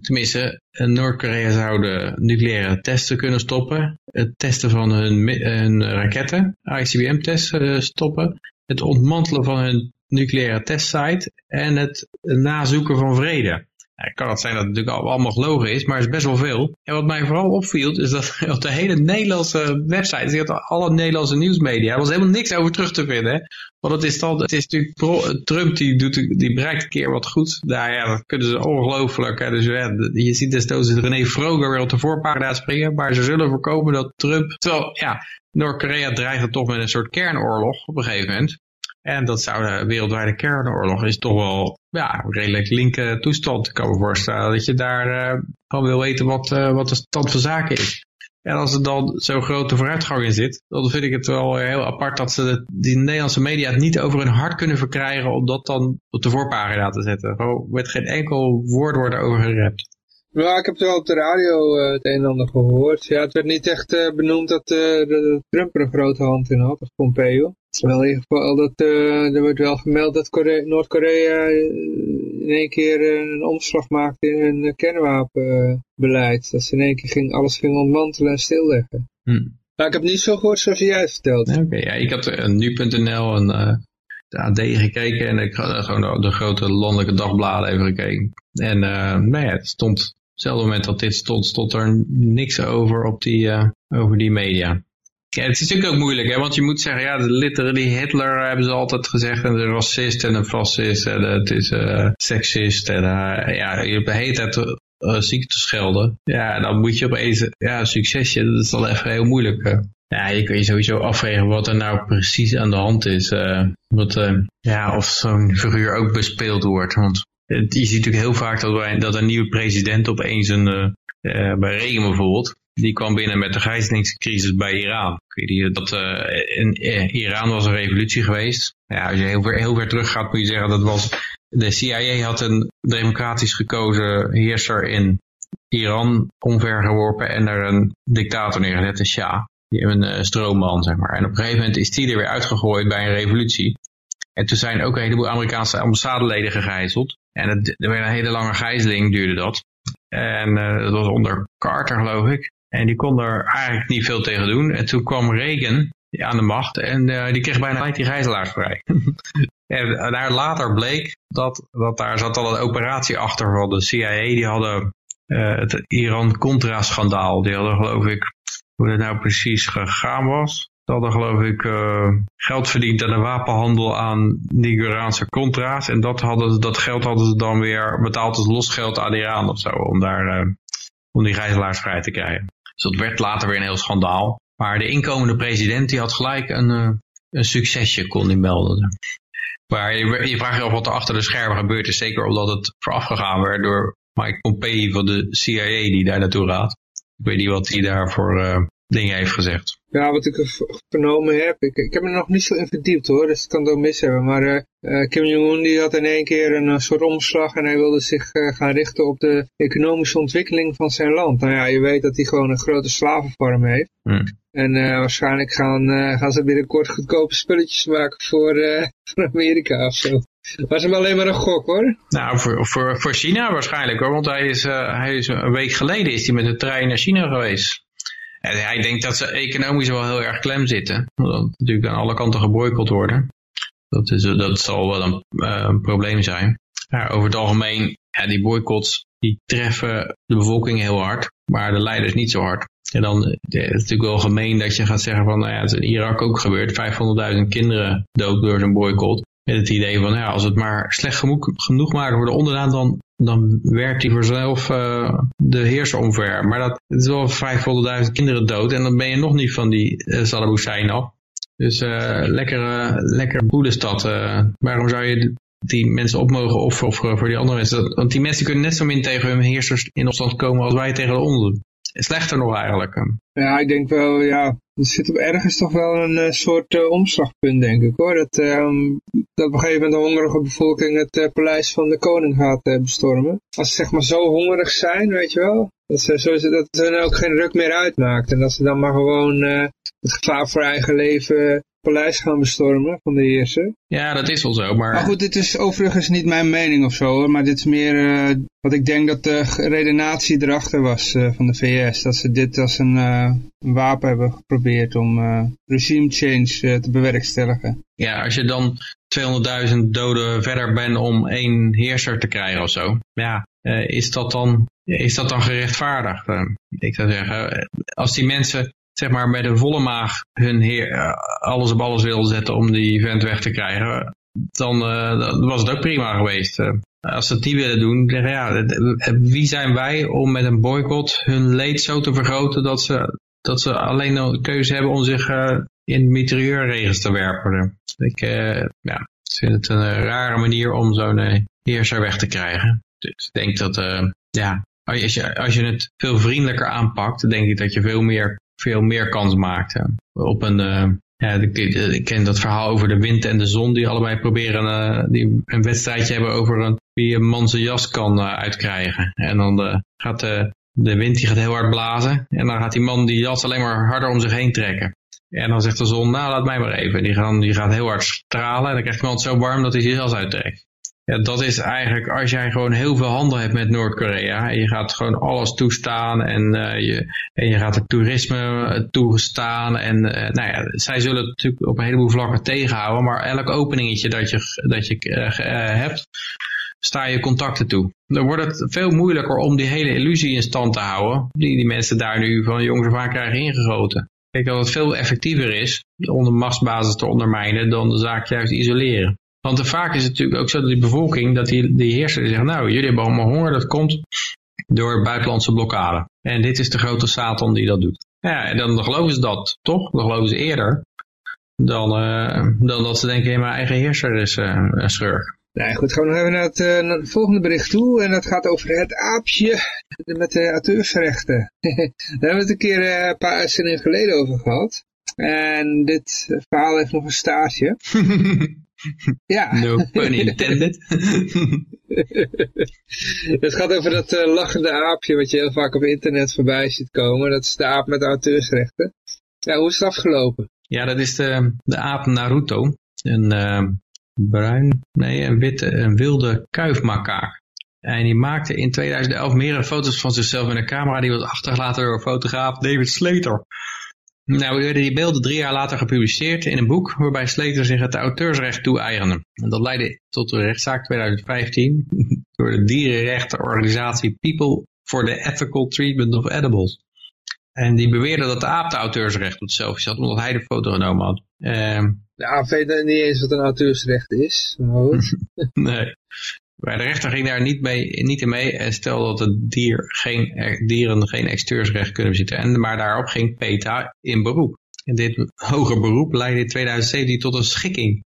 tenminste, Noord-Korea zou de nucleaire testen kunnen stoppen. Het testen van hun, hun raketten, ICBM-testen stoppen. Het ontmantelen van hun nucleaire testsite en het nazoeken van vrede. Ja, kan het zijn dat het natuurlijk allemaal gelogen is, maar het is best wel veel. En wat mij vooral opviel, is dat *laughs* op de hele Nederlandse website, alle Nederlandse nieuwsmedia, er was helemaal niks over terug te vinden. Want het is, dan, het is natuurlijk Trump die, doet, die bereikt een keer wat goed. Nou ja, dat kunnen ze ongelooflijk. Hè? Dus je ziet desnoods René Vroger weer op de voorpagina springen, maar ze zullen voorkomen dat Trump, terwijl ja, Noord-Korea dreigt toch met een soort kernoorlog op een gegeven moment. En dat zou de wereldwijde kernoorlog is toch wel ja, redelijk linker toestand. Ik kan me voorstellen dat je daar uh, gewoon wil weten wat, uh, wat de stand van zaken is. En als er dan zo'n grote vooruitgang in zit, dan vind ik het wel heel apart dat ze die Nederlandse media het niet over hun hart kunnen verkrijgen om dat dan op de voorpagina te zetten. Gewoon met geen enkel woord worden over gerept. Ja, ik heb het wel op de radio uh, het een en ander gehoord. Ja, het werd niet echt uh, benoemd dat uh, Trump er een grote hand in had, of Pompeo. Wel in ieder geval dat er wordt wel gemeld dat Noord-Korea in één keer een omslag maakte in hun kernwapenbeleid. Dat ze in één keer ging, alles ging ontmantelen en stilleggen. Hm. Maar ik heb niet zo gehoord zoals jij verteld. Oké, ja, ik had nu.nl en de AD gekeken en ik had gewoon de, de grote landelijke dagbladen even gekeken. En nou ja, het stond hetzelfde moment dat dit stond, stond er niks over op die, uh, over die media. Ja, het is natuurlijk ook moeilijk, hè? want je moet zeggen, ja, de literally Hitler hebben ze altijd gezegd, en de racist en een fascist, en het is uh, seksist, en uh, ja, je hebt de hele tijd uh, ziek te schelden. Ja, dan moet je opeens, ja, succesje, dat is dan even heel moeilijk. Ja, je kun je sowieso afvragen wat er nou precies aan de hand is. wat, ja, of zo'n figuur ook bespeeld wordt, want je ziet natuurlijk heel vaak dat, wij, dat een nieuwe president opeens een, uh, bij Reagan bijvoorbeeld, die kwam binnen met de gijzelingscrisis bij Iran. Dat, in Iran was een revolutie geweest. Ja, als je heel ver, heel ver terug gaat moet je zeggen dat was, de CIA had een democratisch gekozen heerser in Iran omvergeworpen en er een dictator neergezet, een Shah. Een stroomman, zeg maar. En op een gegeven moment is die er weer uitgegooid bij een revolutie. En toen zijn ook een heleboel Amerikaanse ambassadeleden gegijzeld. En werd een hele lange gijzeling, duurde dat. En uh, dat was onder Carter, geloof ik. En die kon er eigenlijk niet veel tegen doen. En toen kwam Reagan aan de macht en uh, die kreeg bijna die gijzelaars vrij. *laughs* en daar later bleek dat, dat daar zat al een operatie achter van de CIA. Die hadden het Iran-Contra-schandaal. Die hadden geloof ik, hoe dat nou precies gegaan was. Ze hadden geloof ik uh, geld verdiend aan de wapenhandel aan Nigeriaanse contra's. En dat, hadden, dat geld hadden ze dan weer betaald als losgeld aan Iran of zo. Om, daar, uh, om die gijzelaars vrij te krijgen. Dus dat werd later weer een heel schandaal. Maar de inkomende president die had gelijk een, uh, een succesje kon hij melden. Maar je, je vraagt je af wat er achter de schermen gebeurt. Is zeker omdat het voorafgegaan werd door Mike Pompeo van de CIA die daar naartoe gaat. Ik weet niet wat hij daarvoor dingen heeft gezegd. Ja, wat ik vernomen heb, ik, ik heb me nog niet zo in verdiept hoor, dus het kan het ook mis hebben. Maar uh, Kim Jong-un die had in één keer een, soort omslag en hij wilde zich uh, gaan richten op de economische ontwikkeling van zijn land. Nou ja, je weet dat hij gewoon een grote slavenfarm heeft. Hmm. En uh, waarschijnlijk gaan, gaan ze binnenkort goedkope spulletjes maken voor, *laughs* voor Amerika of zo. Maar het is alleen maar een gok hoor. Nou, voor, voor, voor China waarschijnlijk hoor, want hij is, hij is een week geleden is hij met de trein naar China geweest. Hij denkt dat ze economisch wel heel erg klem zitten. Dat natuurlijk aan alle kanten geboycott worden. Dat, is, dat zal wel een, uh, een probleem zijn. Maar over het algemeen, ja, die boycotts die treffen de bevolking heel hard, maar de leiders niet zo hard. En dan het is natuurlijk wel gemeen dat je gaat zeggen van, nou ja, het is in Irak ook gebeurd, 500.000 kinderen dood door zo'n boycott. Met het idee van, ja, als het maar slecht genoeg, genoeg maken voor de onderdaan, dan, dan werkt hij vanzelf uh, de heerser omver. Maar dat is wel 500.000 kinderen dood en dan ben je nog niet van die uh, af. Dus uh, lekker, lekker boelenstad. waarom zou je die mensen op mogen offeren voor, voor die andere mensen? Want die mensen kunnen net zo min tegen hun heersers in opstand komen als wij tegen de onder. Slechter nog eigenlijk. Ja, ik denk wel, ja, er zit op ergens toch wel een uh, soort uh, omslagpunt, denk ik hoor. Dat, um, dat op een gegeven moment de hongerige bevolking het uh, paleis van de koning gaat bestormen. Als ze zeg maar zo hongerig zijn, weet je wel. Dat ze, zo, dat ze ook geen ruk meer uitmaakt. En dat ze dan maar gewoon het gevaar voor eigen leven paleis gaan bestormen van de heerser. Ja, dat is wel zo, maar... Maar goed, dit is overigens niet mijn mening of zo, hoor, maar dit is meer uh, wat ik denk dat de redenatie erachter was uh, van de VS. Dat ze dit als een, uh, een wapen hebben geprobeerd om regime change te bewerkstelligen. Ja, als je dan 200.000 doden verder bent om één heerser te krijgen of zo. Ja, is, dat dan, is dat dan gerechtvaardigd? ik zou zeggen, als die mensen zeg maar met een volle maag hun heer eh, alles op alles wilden zetten om die vent weg te krijgen, dan, dan was het ook prima geweest. Uh, als ze niet willen doen, ja, wie zijn wij om met een boycott hun leed zo te vergroten dat ze, dat ze alleen de keuze hebben om zich in mitrailleurregens te werpen. Ik ja, vind het een rare manier om zo'n heerser weg te krijgen. Dus ik denk dat, ja, als je, als je het veel vriendelijker aanpakt, denk ik dat je veel meer veel meer kans maakte. Op een, uh, ja, ik, ken dat verhaal over de wind en de zon die allebei proberen uh, die een wedstrijdje hebben over wie een man zijn jas kan uh, uitkrijgen. En dan gaat de, de wind die gaat heel hard blazen en dan gaat die man die jas alleen maar harder om zich heen trekken. En dan zegt de zon, nou laat mij maar even. Die, gaan, die gaat heel hard stralen en dan krijgt iemand zo warm dat hij zijn jas uittrekt. Ja, dat is eigenlijk als jij gewoon heel veel handel hebt met Noord-Korea. En je gaat gewoon alles toestaan en, uh, je, en je gaat het toerisme eh, toegestaan. En uh, nou ja, zij zullen het natuurlijk op een heleboel vlakken tegenhouden. Maar elk openingetje dat je, dat je hebt, sta je contacten toe. Dan wordt het veel moeilijker om die hele illusie in stand te houden. Die die mensen daar nu van jongs af aan krijgen ingegoten. Kijk, dat het veel effectiever is om de machtsbasis te ondermijnen dan de zaak juist isoleren. Want vaak is het natuurlijk ook zo dat die bevolking, dat die, die heersers zeggen, nou jullie hebben allemaal honger, dat komt door buitenlandse blokkade. En dit is de grote Satan die dat doet. Ja, en dan geloven ze dat, toch? Dan geloven ze eerder dan, uh, dan dat ze denken, mijn eigen heerser is uh, een schurk. Nee, goed, gaan we nog even naar het, uh, naar het, volgende bericht toe. En dat gaat over het aapje met de auteursrechten. *laughs* Daar hebben we het een keer een paar uitzendingen geleden over gehad. En dit verhaal heeft nog een staartje. *laughs* Ja. No pun intended. *laughs* het gaat over dat uh, lachende aapje wat je heel vaak op internet voorbij ziet komen. Dat is de aap met auteursrechten. Ja, hoe is het afgelopen? Ja, dat is de, de aap Naruto. Een uh, bruin, nee, een witte, een wilde kuifmakaak. En die maakte in 2011 meerdere foto's van zichzelf in een camera. Die was achtergelaten door fotograaf David Slater. Nou werden die beelden drie jaar later gepubliceerd in een boek waarbij Slater zich het auteursrecht toe-eigende. En dat leidde tot de rechtszaak 2015 *laughs* door de dierenrechtenorganisatie People for the Ethical Treatment of Edibles. En die beweerde dat de aap de auteursrecht op selfies had, omdat hij de foto genomen had. Uh, de aap weet niet eens wat een auteursrecht is. *laughs* nee. Maar de rechter ging daar niet, mee, niet in mee en stelde dat het dier geen, dieren geen exteursrecht kunnen bezitten. En, maar daarop ging PETA in beroep. En dit hoger beroep leidde in 2017 tot een schikking.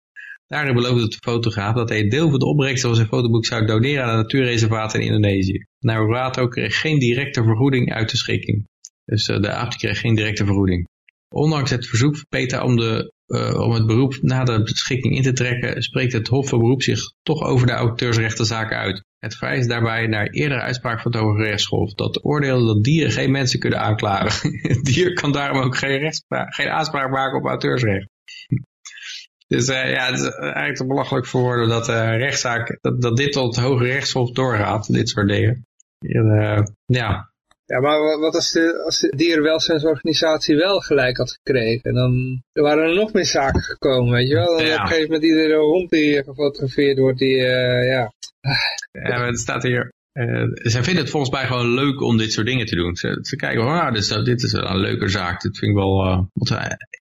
Daarin beloofde de fotograaf dat hij een deel van de opbrengsten van zijn fotoboek zou doneren aan natuurreservaten in Indonesië. Naruto kreeg geen directe vergoeding uit de schikking. Dus uh, de aap kreeg geen directe vergoeding. Ondanks het verzoek van PETA om de uh, om het beroep na de beschikking in te trekken, spreekt het Hof van Beroep zich toch over de auteursrechtenzaken uit. Het vereist daarbij naar eerdere uitspraak van het Hoge Rechtshof dat oordelen dat dieren geen mensen kunnen aanklagen. het *laughs* dier kan daarom ook geen, geen aanspraak maken op auteursrecht. *laughs* Dus uh, ja, het is eigenlijk te belachelijk voor woorden dat uh, rechtszaak, dat, dat dit tot het Hoge Rechtshof doorgaat, dit soort dingen. En, ja, ja, maar wat als de, als de dierenwelzijnsorganisatie wel gelijk had gekregen? Dan er waren er nog meer zaken gekomen, weet je wel? Dan ja. op een gegeven moment iedere hond die gefotografeerd wordt, die, uh, ja... Ja, het staat hier... Uh, zij vinden het volgens mij gewoon leuk om dit soort dingen te doen. Ze, ze kijken, nou, dit, is, dit is een leuke zaak. Dit vind ik wel... Uh, want,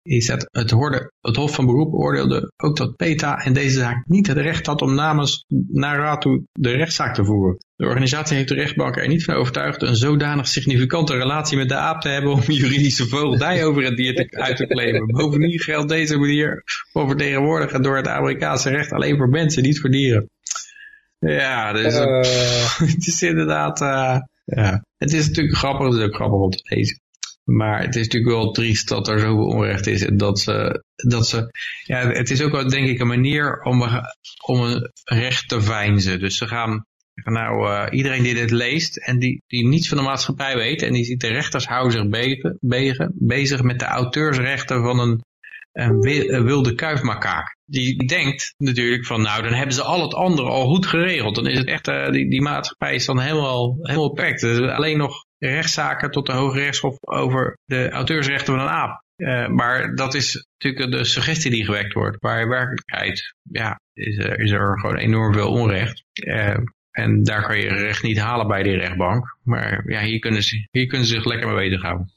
is dat het, hoorde, het Hof van Beroep oordeelde ook dat PETA in deze zaak niet het recht had om namens Naratu de rechtszaak te voeren. De organisatie heeft de rechtbank er niet van overtuigd een zodanig significante relatie met de aap te hebben om *laughs* juridische voogdij over het dier te, uit te claimen. Bovendien geldt deze manier voor vertegenwoordigen door het Amerikaanse recht alleen voor mensen, niet voor dieren. Ja, dus uh. *laughs* het is inderdaad... Uh, Ja. Het is natuurlijk grappig, het is ook grappig om te lezen. Maar het is natuurlijk wel triest dat er zoveel onrecht is. En dat ze, dat ze, ja, het is ook wel denk ik een manier om, om een recht te veinzen. Dus ze gaan, nou, uh, iedereen die dit leest en die, die niets van de maatschappij weet. En die ziet de rechters houden bezig, bezig, bezig met de auteursrechten van een, een wilde kuifmakaak. Die denkt natuurlijk van, nou, dan hebben ze al het andere al goed geregeld. Dan is het echt, uh, die, die maatschappij is dan helemaal, helemaal perfect. Dus alleen nog rechtszaken tot de Hoge Rechtshof over de auteursrechten van een aap. Uh, maar dat is natuurlijk de suggestie die gewekt wordt. Maar in werkelijkheid ja, is, er, is er gewoon enorm veel onrecht. Uh, en daar kan je recht niet halen bij die rechtbank. Maar ja, hier kunnen ze, hier kunnen ze zich lekker mee bezighouden.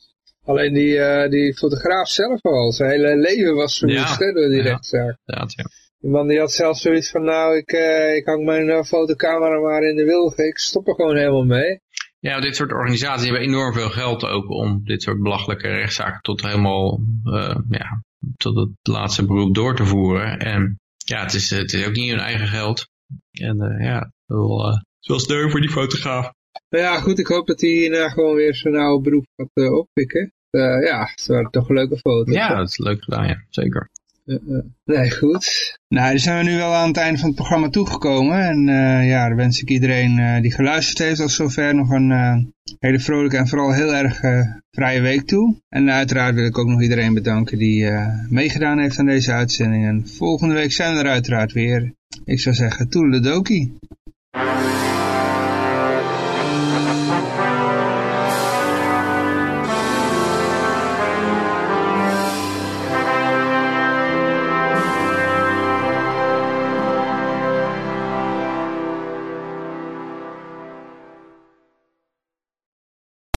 Alleen die, uh, die fotograaf zelf al, zijn hele leven was verwoest ja, door die ja, rechtszaak. Ja, ja. Die man die had zelfs zoiets van, nou, ik, ik hang mijn fotocamera maar in de wilgen, ik stop er gewoon helemaal mee. Ja, dit soort organisaties hebben enorm veel geld ook om dit soort belachelijke rechtszaken tot helemaal, uh, ja, tot het laatste beroep door te voeren. En ja, het is, het is ook niet hun eigen geld. En uh, ja, wel, uh, wel steun voor die fotograaf. Nou ja, goed, ik hoop dat hij hierna gewoon weer zijn oude beroep gaat oppikken. ja, het waren toch een leuke foto. Ja, dat is leuk gedaan, ja, zeker. nee, goed. Nou, dan zijn we nu wel aan het einde van het programma toegekomen. En uh, ja, dan wens ik iedereen uh, die geluisterd heeft al zover nog een uh, hele vrolijke en vooral heel erg vrije week toe. En uiteraard wil ik ook nog iedereen bedanken die meegedaan heeft aan deze uitzending. En volgende week zijn we er uiteraard weer. Ik zou zeggen, toedeledokie.